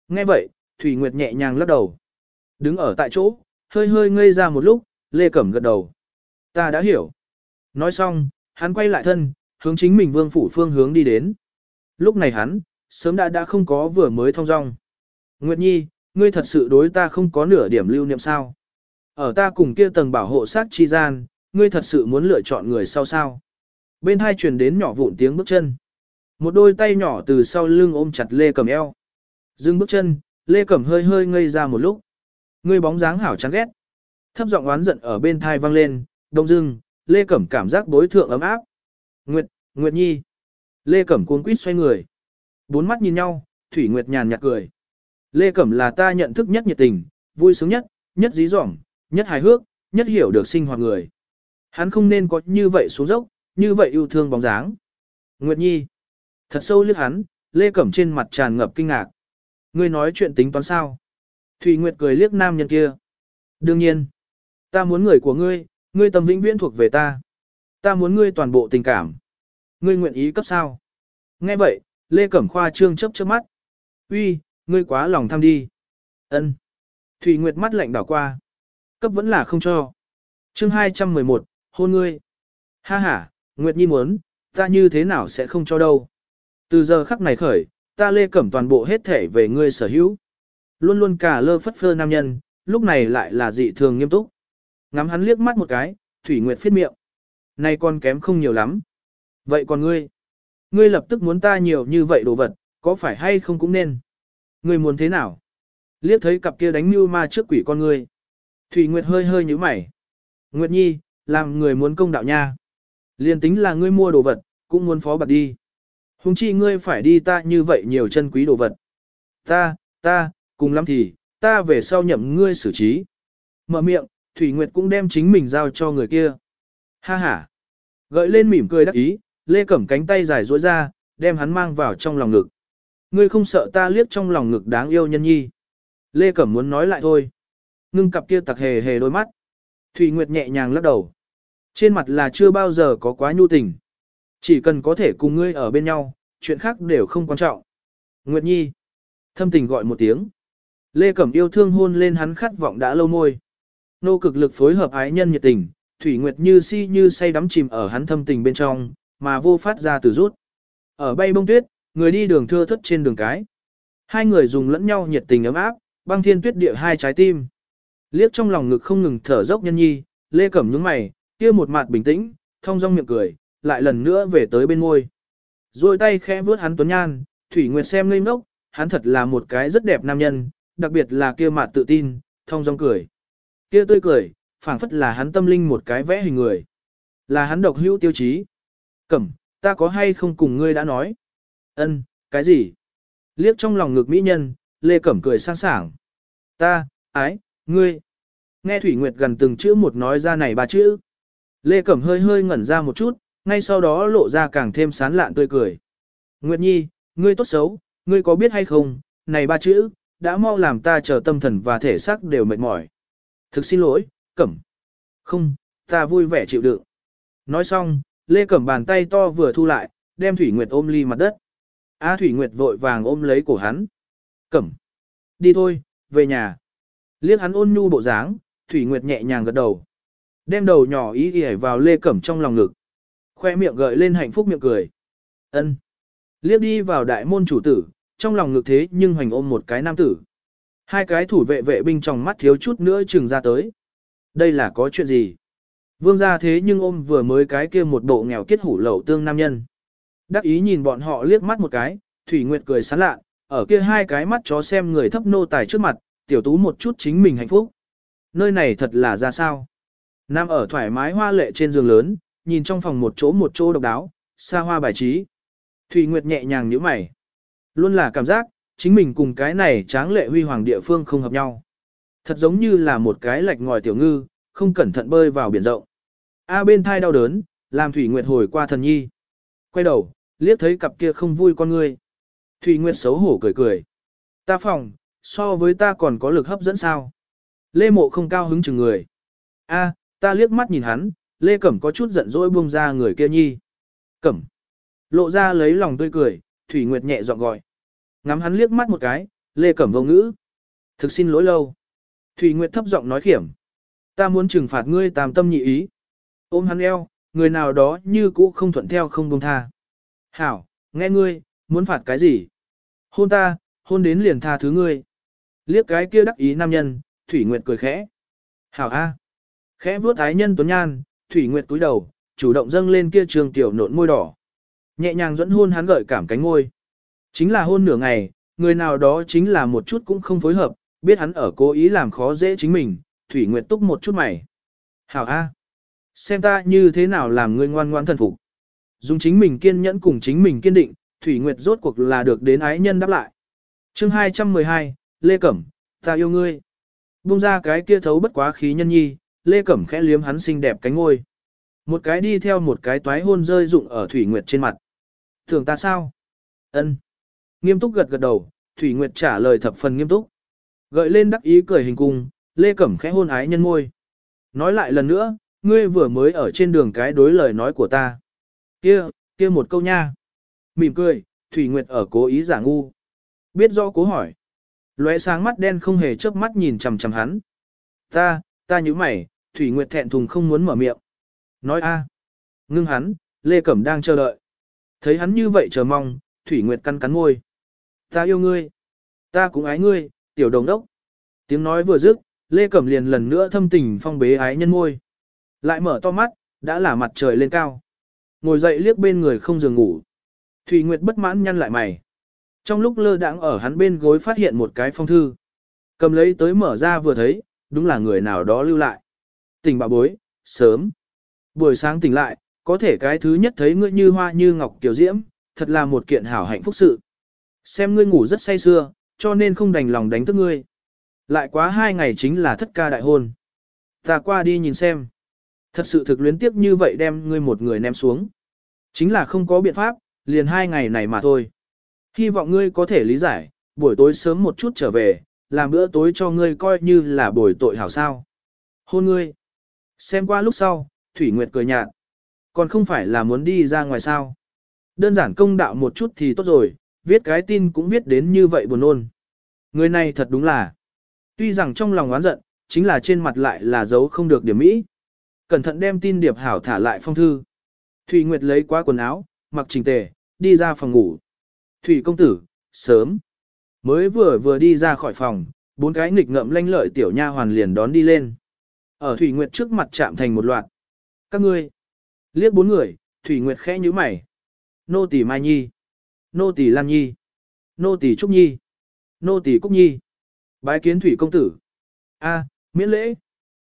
Nghe vậy, Thủy Nguyệt nhẹ nhàng lắc đầu. Đứng ở tại chỗ, hơi hơi ngây ra một lúc, Lê Cẩm gật đầu. Ta đã hiểu. Nói xong, hắn quay lại thân, hướng chính mình vương phủ phương hướng đi đến. Lúc này hắn, sớm đã đã không có vừa mới thông dong. Nguyệt Nhi, ngươi thật sự đối ta không có nửa điểm lưu niệm sao. Ở ta cùng kia tầng bảo hộ sát chi gian, ngươi thật sự muốn lựa chọn người sau sao. Bên hai truyền đến nhỏ vụn tiếng bước chân. Một đôi tay nhỏ từ sau lưng ôm chặt Lê Cẩm eo. Dừng bước chân, Lê Cẩm hơi hơi ngây ra một lúc. Ngươi bóng dáng hảo chán ghét. Thấp giọng oán giận ở bên thai vang lên, đông dưng, Lê Cẩm cảm giác bối thượng ấm áp. Nguyệt, Nguyệt Nhi. Lê Cẩm cuống quýt xoay người. Bốn mắt nhìn nhau, Thủy Nguyệt nhàn nhạt cười. Lê Cẩm là ta nhận thức nhất nhiệt tình, vui sướng nhất, nhất dí dỏm, nhất hài hước, nhất hiểu được sinh hoạt người. Hắn không nên có như vậy xuống dốc, như vậy yêu thương bóng dáng. Nguyệt Nhi. Thật sâu liếc hắn, Lê Cẩm trên mặt tràn ngập kinh ngạc. Ngươi nói chuyện tính toán sao? Thủy Nguyệt cười liếc nam nhân kia. Đương nhiên. Ta muốn người của ngươi, ngươi tâm vĩnh viễn thuộc về ta. Ta muốn ngươi toàn bộ tình cảm. Ngươi nguyện ý cấp sao? Nghe vậy, Lê Cẩm Khoa trương chấp chớp mắt. Uy, ngươi quá lòng tham đi. Ân. Thủy Nguyệt mắt lạnh đảo qua. Cấp vẫn là không cho. Chương 211, hôn ngươi. Ha ha, Nguyệt Nhi muốn, ta như thế nào sẽ không cho đâu. Từ giờ khắc này khởi, ta lê cẩm toàn bộ hết thể về ngươi sở hữu. Luôn luôn cả lơ phất phơ nam nhân, lúc này lại là dị thường nghiêm túc. Ngắm hắn liếc mắt một cái, Thủy Nguyệt phết miệng. Này con kém không nhiều lắm. Vậy còn ngươi? Ngươi lập tức muốn ta nhiều như vậy đồ vật, có phải hay không cũng nên. Ngươi muốn thế nào? Liếc thấy cặp kia đánh mưu ma trước quỷ con ngươi. Thủy Nguyệt hơi hơi nhíu mày. Nguyệt Nhi, làm người muốn công đạo nha. Liên tính là ngươi mua đồ vật, cũng muốn phó bạc đi. Hùng chi ngươi phải đi ta như vậy nhiều chân quý đồ vật. Ta, ta, cùng lắm thì, ta về sau nhậm ngươi xử trí. Mở miệng, Thủy Nguyệt cũng đem chính mình giao cho người kia. Ha ha. Gợi lên mỉm cười đắc ý, Lê Cẩm cánh tay dài duỗi ra, đem hắn mang vào trong lòng ngực. Ngươi không sợ ta liếc trong lòng ngực đáng yêu nhân nhi. Lê Cẩm muốn nói lại thôi. Ngưng cặp kia tặc hề hề đôi mắt. Thủy Nguyệt nhẹ nhàng lắc đầu. Trên mặt là chưa bao giờ có quá nhu tình. Chỉ cần có thể cùng ngươi ở bên nhau, chuyện khác đều không quan trọng. Nguyệt Nhi. Thâm tình gọi một tiếng. Lê Cẩm yêu thương hôn lên hắn khát vọng đã lâu môi. Nô cực lực phối hợp ái nhân nhiệt tình, Thủy Nguyệt như si như say đắm chìm ở hắn thâm tình bên trong, mà vô phát ra từ rút. Ở bay bông tuyết, người đi đường thưa thất trên đường cái. Hai người dùng lẫn nhau nhiệt tình ấm áp, băng thiên tuyết địa hai trái tim. Liếc trong lòng ngực không ngừng thở dốc nhân nhi, Lê Cẩm nhướng mày, kia một mặt bình tĩnh, thông dong miệng cười, lại lần nữa về tới bên ngôi Rồi tay khẽ vướt hắn tuấn nhan, Thủy Nguyệt xem ngây ngốc, hắn thật là một cái rất đẹp nam nhân, đặc biệt là kia mặt tự tin, thông dong cười. Kia tươi cười, phảng phất là hắn tâm linh một cái vẽ hình người. Là hắn độc hữu tiêu chí. Cẩm, ta có hay không cùng ngươi đã nói? Ân, cái gì? Liếc trong lòng ngực mỹ nhân, Lê Cẩm cười sang sảng. Ta, ái, ngươi. Nghe Thủy Nguyệt gần từng chữ một nói ra này ba chữ. Lê Cẩm hơi hơi ngẩn ra một chút, ngay sau đó lộ ra càng thêm sán lạn tươi cười. Nguyệt Nhi, ngươi tốt xấu, ngươi có biết hay không, này ba chữ, đã mau làm ta chờ tâm thần và thể xác đều mệt mỏi. Thực xin lỗi, Cẩm. Không, ta vui vẻ chịu đựng. Nói xong, Lê Cẩm bàn tay to vừa thu lại, đem Thủy Nguyệt ôm ly mặt đất. A Thủy Nguyệt vội vàng ôm lấy cổ hắn. Cẩm. Đi thôi, về nhà. Liếc hắn ôn nhu bộ dáng, Thủy Nguyệt nhẹ nhàng gật đầu. Đem đầu nhỏ ý ỉa vào Lê Cẩm trong lòng ngực. Khoe miệng gợi lên hạnh phúc miệng cười. ân Liếc đi vào đại môn chủ tử, trong lòng ngực thế nhưng hoành ôm một cái nam tử. Hai cái thủ vệ vệ binh trong mắt thiếu chút nữa chừng ra tới. Đây là có chuyện gì? Vương gia thế nhưng ôm vừa mới cái kia một bộ nghèo kết hủ lậu tương nam nhân. Đắc ý nhìn bọn họ liếc mắt một cái, Thủy Nguyệt cười sán lạ, ở kia hai cái mắt chó xem người thấp nô tài trước mặt, tiểu tú một chút chính mình hạnh phúc. Nơi này thật là ra sao? Nam ở thoải mái hoa lệ trên giường lớn, nhìn trong phòng một chỗ một chỗ độc đáo, xa hoa bài trí. Thủy Nguyệt nhẹ nhàng nhíu mày. Luôn là cảm giác, chính mình cùng cái này tráng lệ huy hoàng địa phương không hợp nhau. Thật giống như là một cái lạch ngòi tiểu ngư, không cẩn thận bơi vào biển rộng. A bên thai đau đớn, làm Thủy Nguyệt hồi qua thần nhi. Quay đầu, liếc thấy cặp kia không vui con ngươi. Thủy Nguyệt xấu hổ cười cười. Ta phòng, so với ta còn có lực hấp dẫn sao? Lê Mộ không cao hứng chừng người. A, ta liếc mắt nhìn hắn, Lê Cẩm có chút giận dỗi buông ra người kia nhi. Cẩm. Lộ ra lấy lòng tươi cười, Thủy Nguyệt nhẹ giọng gọi. Ngắm hắn liếc mắt một cái, Lê Cẩm vô ngữ. Thực xin lỗi lâu. Thủy Nguyệt thấp giọng nói khiểm. Ta muốn trừng phạt ngươi tam tâm nhị ý. Ôm hắn eo, người nào đó như cũ không thuận theo không buông tha. Hảo, nghe ngươi, muốn phạt cái gì? Hôn ta, hôn đến liền tha thứ ngươi. Liếc cái kia đắc ý nam nhân, Thủy Nguyệt cười khẽ. Hảo A. Khẽ vuốt ái nhân tuấn nhan, Thủy Nguyệt túi đầu, chủ động dâng lên kia trường tiểu nộn môi đỏ. Nhẹ nhàng dẫn hôn hắn gợi cảm cánh môi. Chính là hôn nửa ngày, người nào đó chính là một chút cũng không phối hợp, biết hắn ở cố ý làm khó dễ chính mình, Thủy Nguyệt túc một chút mày. Hảo A. Xem ta như thế nào làm ngươi ngoan ngoan thần phục. Dùng chính mình kiên nhẫn cùng chính mình kiên định, Thủy Nguyệt rốt cuộc là được đến ái nhân đáp lại. chương 212, Lê Cẩm, ta yêu ngươi. Bung ra cái kia thấu bất quá khí nhân nhi, Lê Cẩm khẽ liếm hắn xinh đẹp cánh ngôi. Một cái đi theo một cái toái hôn rơi rụng ở Thủy Nguyệt trên mặt. Thường ta sao? ân Nghiêm túc gật gật đầu, Thủy Nguyệt trả lời thập phần nghiêm túc. Gợi lên đắc ý cười hình cung, Lê Cẩm khẽ hôn ái nhân môi. Nói lại lần nữa, ngươi vừa mới ở trên đường cái đối lời nói của ta. Kia, kia một câu nha. Mỉm cười, Thủy Nguyệt ở cố ý giả ngu. Biết rõ cố hỏi. Lóe sáng mắt đen không hề chớp mắt nhìn chằm chằm hắn. Ta, ta nhíu mày, Thủy Nguyệt thẹn thùng không muốn mở miệng. Nói a, Ngưng hắn, Lê Cẩm đang chờ đợi. Thấy hắn như vậy chờ mong, Thủy Nguyệt cắn cắn môi. Ta yêu ngươi. Ta cũng ái ngươi, tiểu đồng đốc. Tiếng nói vừa dứt, Lê Cẩm liền lần nữa thâm tình phong bế ái nhân môi. Lại mở to mắt, đã là mặt trời lên cao. Ngồi dậy liếc bên người không giường ngủ. Thủy Nguyệt bất mãn nhăn lại mày. Trong lúc lơ đãng ở hắn bên gối phát hiện một cái phong thư. Cầm lấy tới mở ra vừa thấy, đúng là người nào đó lưu lại. Tỉnh bà bối, sớm. Buổi sáng tỉnh lại, có thể cái thứ nhất thấy ngươi như hoa như ngọc kiều diễm, thật là một kiện hảo hạnh phúc sự. Xem ngươi ngủ rất say sưa, cho nên không đành lòng đánh thức ngươi. Lại quá hai ngày chính là thất ca đại hôn. Ta qua đi nhìn xem. Thật sự thực luyến tiếc như vậy đem ngươi một người ném xuống. Chính là không có biện pháp, liền hai ngày này mà thôi. Hy vọng ngươi có thể lý giải, buổi tối sớm một chút trở về, làm bữa tối cho ngươi coi như là buổi tội hảo sao. Hôn ngươi. Xem qua lúc sau, Thủy Nguyệt cười nhạt. Còn không phải là muốn đi ra ngoài sao. Đơn giản công đạo một chút thì tốt rồi, viết cái tin cũng viết đến như vậy buồn ôn. Người này thật đúng là. Tuy rằng trong lòng oán giận, chính là trên mặt lại là dấu không được điểm mỹ. Cẩn thận đem tin điệp hảo thả lại phong thư. Thủy Nguyệt lấy qua quần áo, mặc chỉnh tề, đi ra phòng ngủ. Thủy công tử, sớm. Mới vừa vừa đi ra khỏi phòng, bốn cái nghịch ngợm lanh lợi tiểu nha hoàn liền đón đi lên. Ở Thủy Nguyệt trước mặt chạm thành một loạt. Các ngươi. Liếc bốn người, Thủy Nguyệt khẽ nhíu mày. Nô tỳ Mai Nhi. Nô tỳ Lan Nhi. Nô tỳ Trúc Nhi. Nô tỳ Cúc Nhi. Bái kiến Thủy công tử. A, miễn lễ.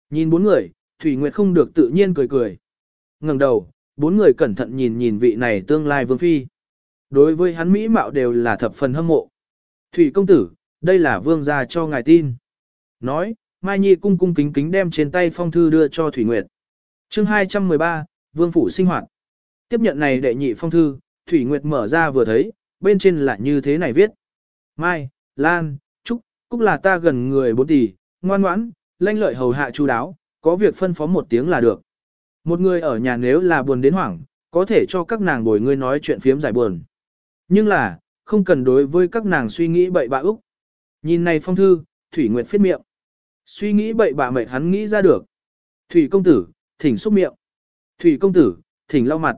Nhìn bốn người, Thủy Nguyệt không được tự nhiên cười cười. ngẩng đầu, bốn người cẩn thận nhìn nhìn vị này tương lai vương phi. Đối với hắn mỹ mạo đều là thập phần hâm mộ. Thủy công tử, đây là vương gia cho ngài tin. Nói, Mai Nhi cung cung kính kính đem trên tay phong thư đưa cho Thủy Nguyệt. chương 213, Vương Phủ sinh hoạt. Tiếp nhận này đệ nhị phong thư, Thủy Nguyệt mở ra vừa thấy, bên trên là như thế này viết. Mai, Lan, Trúc, Cúc là ta gần người bốn tỷ, ngoan ngoãn, lanh lợi hầu hạ chu đáo, có việc phân phó một tiếng là được. Một người ở nhà nếu là buồn đến hoảng, có thể cho các nàng bồi ngươi nói chuyện phiếm giải buồn. Nhưng là, không cần đối với các nàng suy nghĩ bậy bạ úc. Nhìn này phong thư, Thủy Nguyệt phết miệng. Suy nghĩ bậy bạ mệt hắn nghĩ ra được. Thủy công tử, thỉnh xúc miệng. Thủy công tử, thỉnh lau mặt.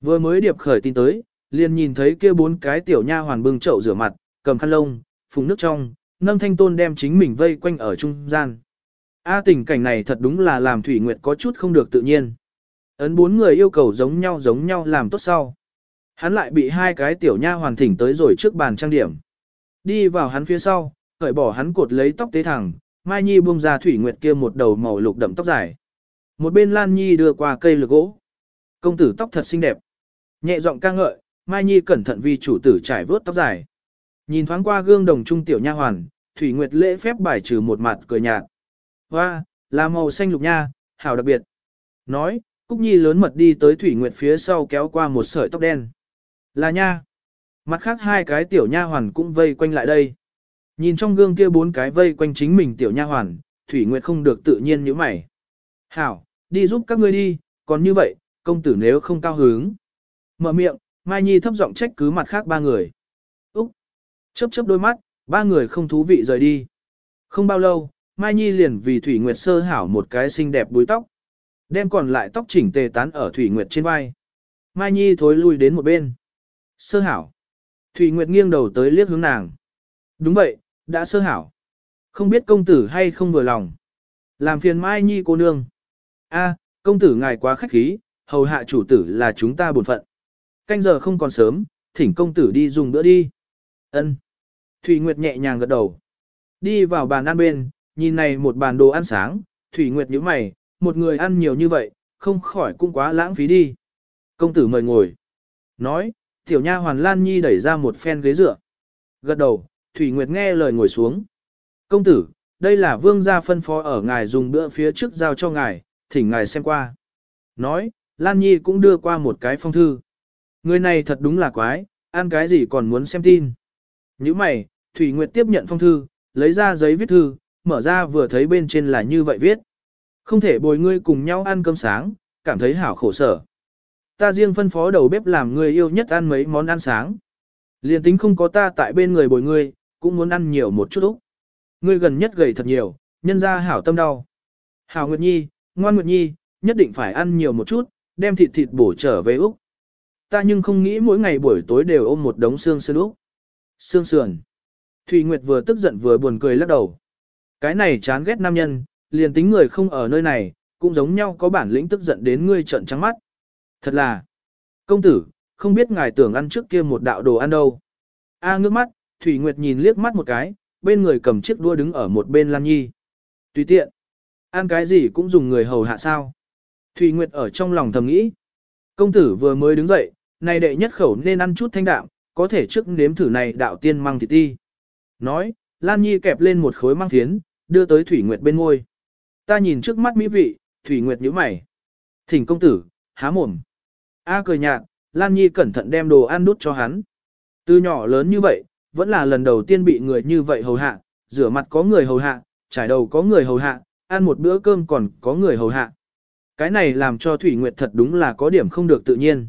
Vừa mới điệp khởi tin tới, liền nhìn thấy kia bốn cái tiểu nha hoàn bưng chậu rửa mặt, cầm khăn lông, phùng nước trong, nâng thanh tôn đem chính mình vây quanh ở trung gian. A tình cảnh này thật đúng là làm Thủy Nguyệt có chút không được tự nhiên. Ấn bốn người yêu cầu giống nhau giống nhau làm tốt sau. Hắn lại bị hai cái tiểu nha hoàn thỉnh tới rồi trước bàn trang điểm. Đi vào hắn phía sau, cởi bỏ hắn cột lấy tóc tế thẳng, Mai Nhi buông ra Thủy Nguyệt kia một đầu màu lục đậm tóc dài. Một bên Lan Nhi đưa qua cây lược gỗ. Công tử tóc thật xinh đẹp. Nhẹ giọng ca ngợi, Mai Nhi cẩn thận vì chủ tử trải vớt tóc dài. Nhìn thoáng qua gương đồng trung tiểu nha hoàn, Thủy Nguyệt lễ phép bài trừ một mặt cười nhạt. Hoa, là màu xanh lục nha, hảo đặc biệt. Nói, Cúc Nhi lớn mật đi tới Thủy Nguyệt phía sau kéo qua một sợi tóc đen. Là nha. Mặt khác hai cái tiểu nha hoàn cũng vây quanh lại đây. Nhìn trong gương kia bốn cái vây quanh chính mình tiểu nha hoàn, Thủy Nguyệt không được tự nhiên như mày. Hảo, đi giúp các ngươi đi, còn như vậy, công tử nếu không cao hứng. Mở miệng, Mai Nhi thấp giọng trách cứ mặt khác ba người. Úc! Chớp chớp đôi mắt, ba người không thú vị rời đi. Không bao lâu, Mai Nhi liền vì Thủy Nguyệt sơ hảo một cái xinh đẹp búi tóc. Đem còn lại tóc chỉnh tề tán ở Thủy Nguyệt trên vai. Mai Nhi thối lui đến một bên. Sơ hảo. Thủy Nguyệt nghiêng đầu tới liếc hướng nàng. Đúng vậy, đã sơ hảo. Không biết công tử hay không vừa lòng. Làm phiền Mai Nhi cô nương. A, công tử ngài quá khách khí, hầu hạ chủ tử là chúng ta bổn phận. Canh giờ không còn sớm, thỉnh công tử đi dùng bữa đi. Ân. Thủy Nguyệt nhẹ nhàng gật đầu. Đi vào bàn ăn bên, nhìn này một bàn đồ ăn sáng, Thủy Nguyệt nhíu mày, một người ăn nhiều như vậy, không khỏi cũng quá lãng phí đi. Công tử mời ngồi. Nói, tiểu nha hoàn Lan Nhi đẩy ra một phen ghế dựa. Gật đầu, Thủy Nguyệt nghe lời ngồi xuống. Công tử, đây là vương gia phân phó ở ngài dùng bữa phía trước giao cho ngài, thỉnh ngài xem qua. Nói, Lan Nhi cũng đưa qua một cái phong thư. Người này thật đúng là quái, ăn cái gì còn muốn xem tin. Như mày, Thủy Nguyệt tiếp nhận phong thư, lấy ra giấy viết thư, mở ra vừa thấy bên trên là như vậy viết. Không thể bồi ngươi cùng nhau ăn cơm sáng, cảm thấy hảo khổ sở. Ta riêng phân phó đầu bếp làm người yêu nhất ăn mấy món ăn sáng. Liên tính không có ta tại bên người bồi ngươi, cũng muốn ăn nhiều một chút úc. Ngươi gần nhất gầy thật nhiều, nhân ra hảo tâm đau. Hảo Nguyệt Nhi, ngoan Nguyệt Nhi, nhất định phải ăn nhiều một chút, đem thịt thịt bổ trở về Úc. Ta nhưng không nghĩ mỗi ngày buổi tối đều ôm một đống xương sườn Úc. Xương sườn. Thủy Nguyệt vừa tức giận vừa buồn cười lắc đầu. Cái này chán ghét nam nhân, liền tính người không ở nơi này, cũng giống nhau có bản lĩnh tức giận đến ngươi trợn trắng mắt. Thật là, công tử, không biết ngài tưởng ăn trước kia một đạo đồ ăn đâu. A ngước mắt, Thủy Nguyệt nhìn liếc mắt một cái, bên người cầm chiếc đua đứng ở một bên Lan Nhi. Tùy tiện, ăn cái gì cũng dùng người hầu hạ sao. Thủy Nguyệt ở trong lòng thầm nghĩ. Công tử vừa mới đứng dậy, này đệ nhất khẩu nên ăn chút thanh đạm, có thể trước nếm thử này đạo tiên măng thịt ti. Nói, Lan Nhi kẹp lên một khối măng phiến, đưa tới Thủy Nguyệt bên ngôi. Ta nhìn trước mắt mỹ vị, Thủy Nguyệt nhíu mày. Thỉnh công tử, há mồm. A cười nhạt, Lan Nhi cẩn thận đem đồ ăn đút cho hắn. Từ nhỏ lớn như vậy, vẫn là lần đầu tiên bị người như vậy hầu hạ, rửa mặt có người hầu hạ, trải đầu có người hầu hạ, ăn một bữa cơm còn có người hầu hạ. Cái này làm cho Thủy Nguyệt thật đúng là có điểm không được tự nhiên.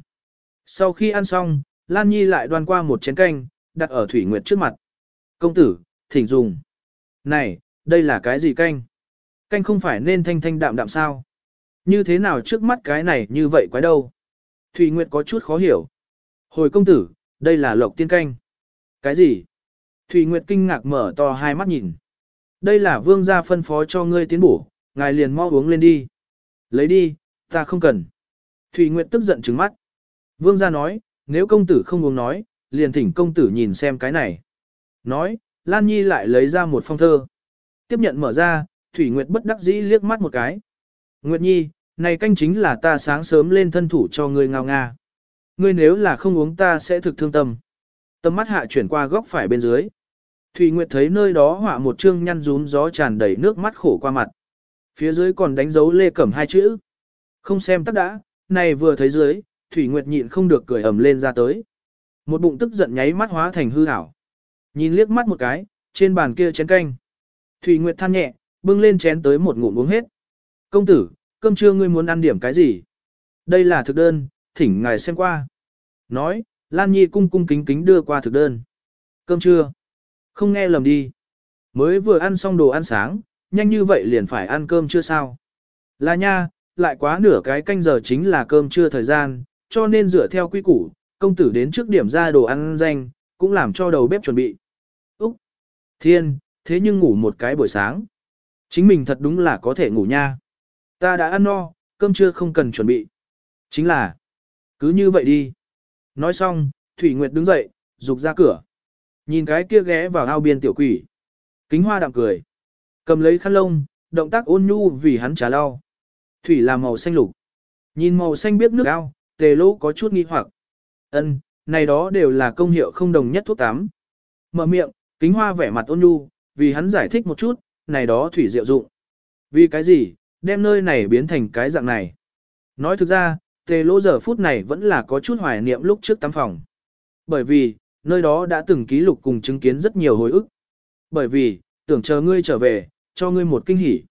Sau khi ăn xong, Lan Nhi lại đoan qua một chén canh, đặt ở Thủy Nguyệt trước mặt. Công tử, thỉnh dùng. Này, đây là cái gì canh? Canh không phải nên thanh thanh đạm đạm sao? Như thế nào trước mắt cái này như vậy quái đâu? Thủy Nguyệt có chút khó hiểu. Hồi công tử, đây là lộc tiên canh. Cái gì? Thủy Nguyệt kinh ngạc mở to hai mắt nhìn. Đây là vương gia phân phó cho ngươi tiến bổ, ngài liền mau uống lên đi. Lấy đi, ta không cần. Thủy Nguyệt tức giận trừng mắt. Vương gia nói, nếu công tử không uống nói, liền thỉnh công tử nhìn xem cái này. Nói, Lan Nhi lại lấy ra một phong thơ. Tiếp nhận mở ra, Thủy Nguyệt bất đắc dĩ liếc mắt một cái. Nguyệt Nhi, này canh chính là ta sáng sớm lên thân thủ cho ngươi ngao nga. Ngươi nếu là không uống ta sẽ thực thương tâm. Tâm mắt hạ chuyển qua góc phải bên dưới. Thủy Nguyệt thấy nơi đó họa một chương nhăn rúm gió tràn đầy nước mắt khổ qua mặt. Phía dưới còn đánh dấu lê cẩm hai chữ. Không xem tắt đã, này vừa thấy dưới, Thủy Nguyệt nhịn không được cười ẩm lên ra tới. Một bụng tức giận nháy mắt hóa thành hư ảo. Nhìn liếc mắt một cái, trên bàn kia chén canh. Thủy Nguyệt than nhẹ, bưng lên chén tới một ngụm uống hết. Công tử, cơm trưa ngươi muốn ăn điểm cái gì? Đây là thực đơn, thỉnh ngài xem qua. Nói, Lan Nhi cung cung kính kính đưa qua thực đơn. Cơm trưa. Không nghe lầm đi. Mới vừa ăn xong đồ ăn sáng, nhanh như vậy liền phải ăn cơm trưa sao? Là nha, lại quá nửa cái canh giờ chính là cơm trưa thời gian, cho nên dựa theo quy củ, công tử đến trước điểm ra đồ ăn danh, cũng làm cho đầu bếp chuẩn bị. Úc! Thiên, thế nhưng ngủ một cái buổi sáng. Chính mình thật đúng là có thể ngủ nha. Ta đã ăn no, cơm trưa không cần chuẩn bị. Chính là, cứ như vậy đi. Nói xong, Thủy Nguyệt đứng dậy, rục ra cửa. Nhìn cái kia ghé vào ao biên tiểu quỷ. Kính hoa đạm cười. Cầm lấy khăn lông, động tác ôn nhu vì hắn trà lau. Thủy là màu xanh lục. Nhìn màu xanh biết nước ao, tề lỗ có chút nghi hoặc. ân này đó đều là công hiệu không đồng nhất thuốc tắm. Mở miệng, kính hoa vẻ mặt ôn nhu, vì hắn giải thích một chút, này đó thủy diệu dụng. Vì cái gì, đem nơi này biến thành cái dạng này. Nói thực ra, tề lỗ giờ phút này vẫn là có chút hoài niệm lúc trước tắm phòng. Bởi vì, nơi đó đã từng ký lục cùng chứng kiến rất nhiều hồi ức. Bởi vì, tưởng chờ ngươi trở về, cho ngươi một kinh hỉ.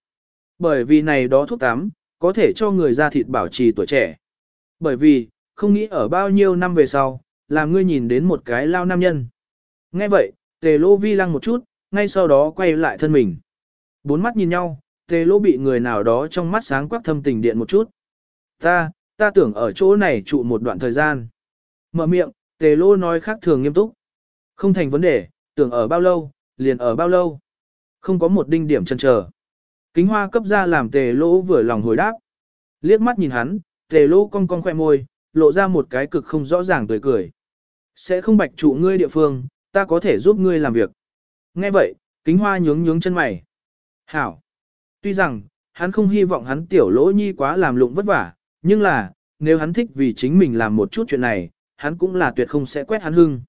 Bởi vì này đó thuốc tắm, có thể cho người da thịt bảo trì tuổi trẻ. Bởi vì, không nghĩ ở bao nhiêu năm về sau, làm ngươi nhìn đến một cái lao nam nhân. Nghe vậy, tề lô vi lăng một chút, ngay sau đó quay lại thân mình. Bốn mắt nhìn nhau, tề Lỗ bị người nào đó trong mắt sáng quắc thâm tình điện một chút. Ta, ta tưởng ở chỗ này trụ một đoạn thời gian. Mở miệng, tề lô nói khác thường nghiêm túc. Không thành vấn đề, tưởng ở bao lâu, liền ở bao lâu. Không có một đinh điểm chân chờ. Kính hoa cấp ra làm tề lô vừa lòng hồi đáp. Liếc mắt nhìn hắn, tề lô cong cong khoe môi, lộ ra một cái cực không rõ ràng tươi cười. Sẽ không bạch trụ ngươi địa phương, ta có thể giúp ngươi làm việc. Nghe vậy, kính hoa nhướng nhướng chân mày. Hảo. Tuy rằng, hắn không hy vọng hắn tiểu lỗ nhi quá làm lụng vất vả, nhưng là, nếu hắn thích vì chính mình làm một chút chuyện này, hắn cũng là tuyệt không sẽ quét hắn hưng.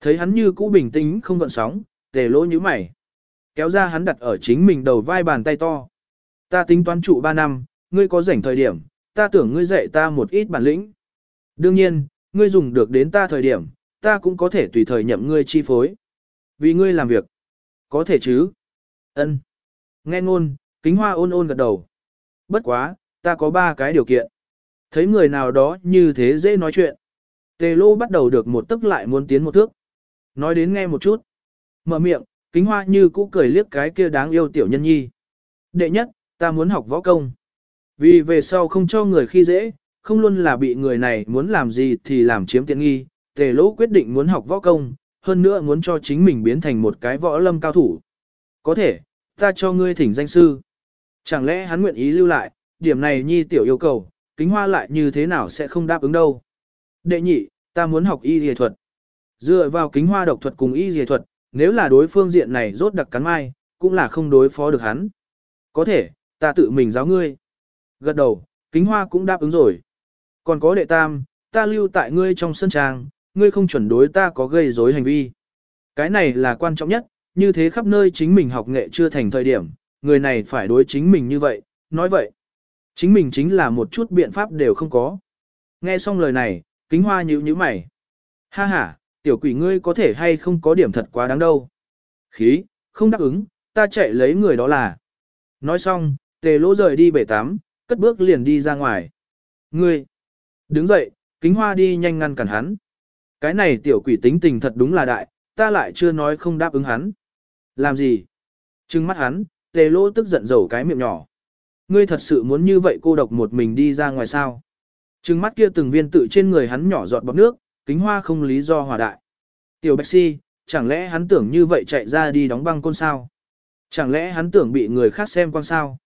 Thấy hắn như cũ bình tĩnh không gợn sóng, tề lỗ như mày. Kéo ra hắn đặt ở chính mình đầu vai bàn tay to. Ta tính toán trụ 3 năm, ngươi có rảnh thời điểm, ta tưởng ngươi dạy ta một ít bản lĩnh. Đương nhiên, ngươi dùng được đến ta thời điểm, ta cũng có thể tùy thời nhậm ngươi chi phối. Vì ngươi làm việc. Có thể chứ? Ân. Nghe ngôn, kính hoa ôn ôn gật đầu. Bất quá, ta có ba cái điều kiện. Thấy người nào đó như thế dễ nói chuyện. Tề lô bắt đầu được một tức lại muốn tiến một thước. Nói đến nghe một chút. Mở miệng, kính hoa như cũ cười liếc cái kia đáng yêu tiểu nhân nhi. Đệ nhất, ta muốn học võ công. Vì về sau không cho người khi dễ, không luôn là bị người này muốn làm gì thì làm chiếm tiện nghi, tề lỗ quyết định muốn học võ công, hơn nữa muốn cho chính mình biến thành một cái võ lâm cao thủ. Có thể, ta cho ngươi thỉnh danh sư. Chẳng lẽ hắn nguyện ý lưu lại, điểm này nhi tiểu yêu cầu, kính hoa lại như thế nào sẽ không đáp ứng đâu. Đệ nhị, ta muốn học y y thuật. Dựa vào kính hoa độc thuật cùng y y thuật, nếu là đối phương diện này rốt đặc cắn mai, cũng là không đối phó được hắn. Có thể, ta tự mình giáo ngươi. Gật đầu, kính hoa cũng đáp ứng rồi. Còn có đệ tam, ta lưu tại ngươi trong sân trang, ngươi không chuẩn đối ta có gây rối hành vi. Cái này là quan trọng nhất, như thế khắp nơi chính mình học nghệ chưa thành thời điểm, người này phải đối chính mình như vậy, nói vậy. Chính mình chính là một chút biện pháp đều không có. Nghe xong lời này, kính hoa nhíu nhíu mày. Ha ha, tiểu quỷ ngươi có thể hay không có điểm thật quá đáng đâu. Khí, không đáp ứng, ta chạy lấy người đó là. Nói xong, tề lỗ rời đi bể tám, cất bước liền đi ra ngoài. Ngươi, đứng dậy, kính hoa đi nhanh ngăn cản hắn. Cái này tiểu quỷ tính tình thật đúng là đại, ta lại chưa nói không đáp ứng hắn. Làm gì? Trừng mắt hắn, tề lỗ tức giận dầu cái miệng nhỏ. Ngươi thật sự muốn như vậy cô độc một mình đi ra ngoài sao? Trừng mắt kia từng viên tự trên người hắn nhỏ giọt bọt nước, kính hoa không lý do hòa đại. Tiểu Bạch Si, chẳng lẽ hắn tưởng như vậy chạy ra đi đóng băng côn sao? Chẳng lẽ hắn tưởng bị người khác xem quan sao?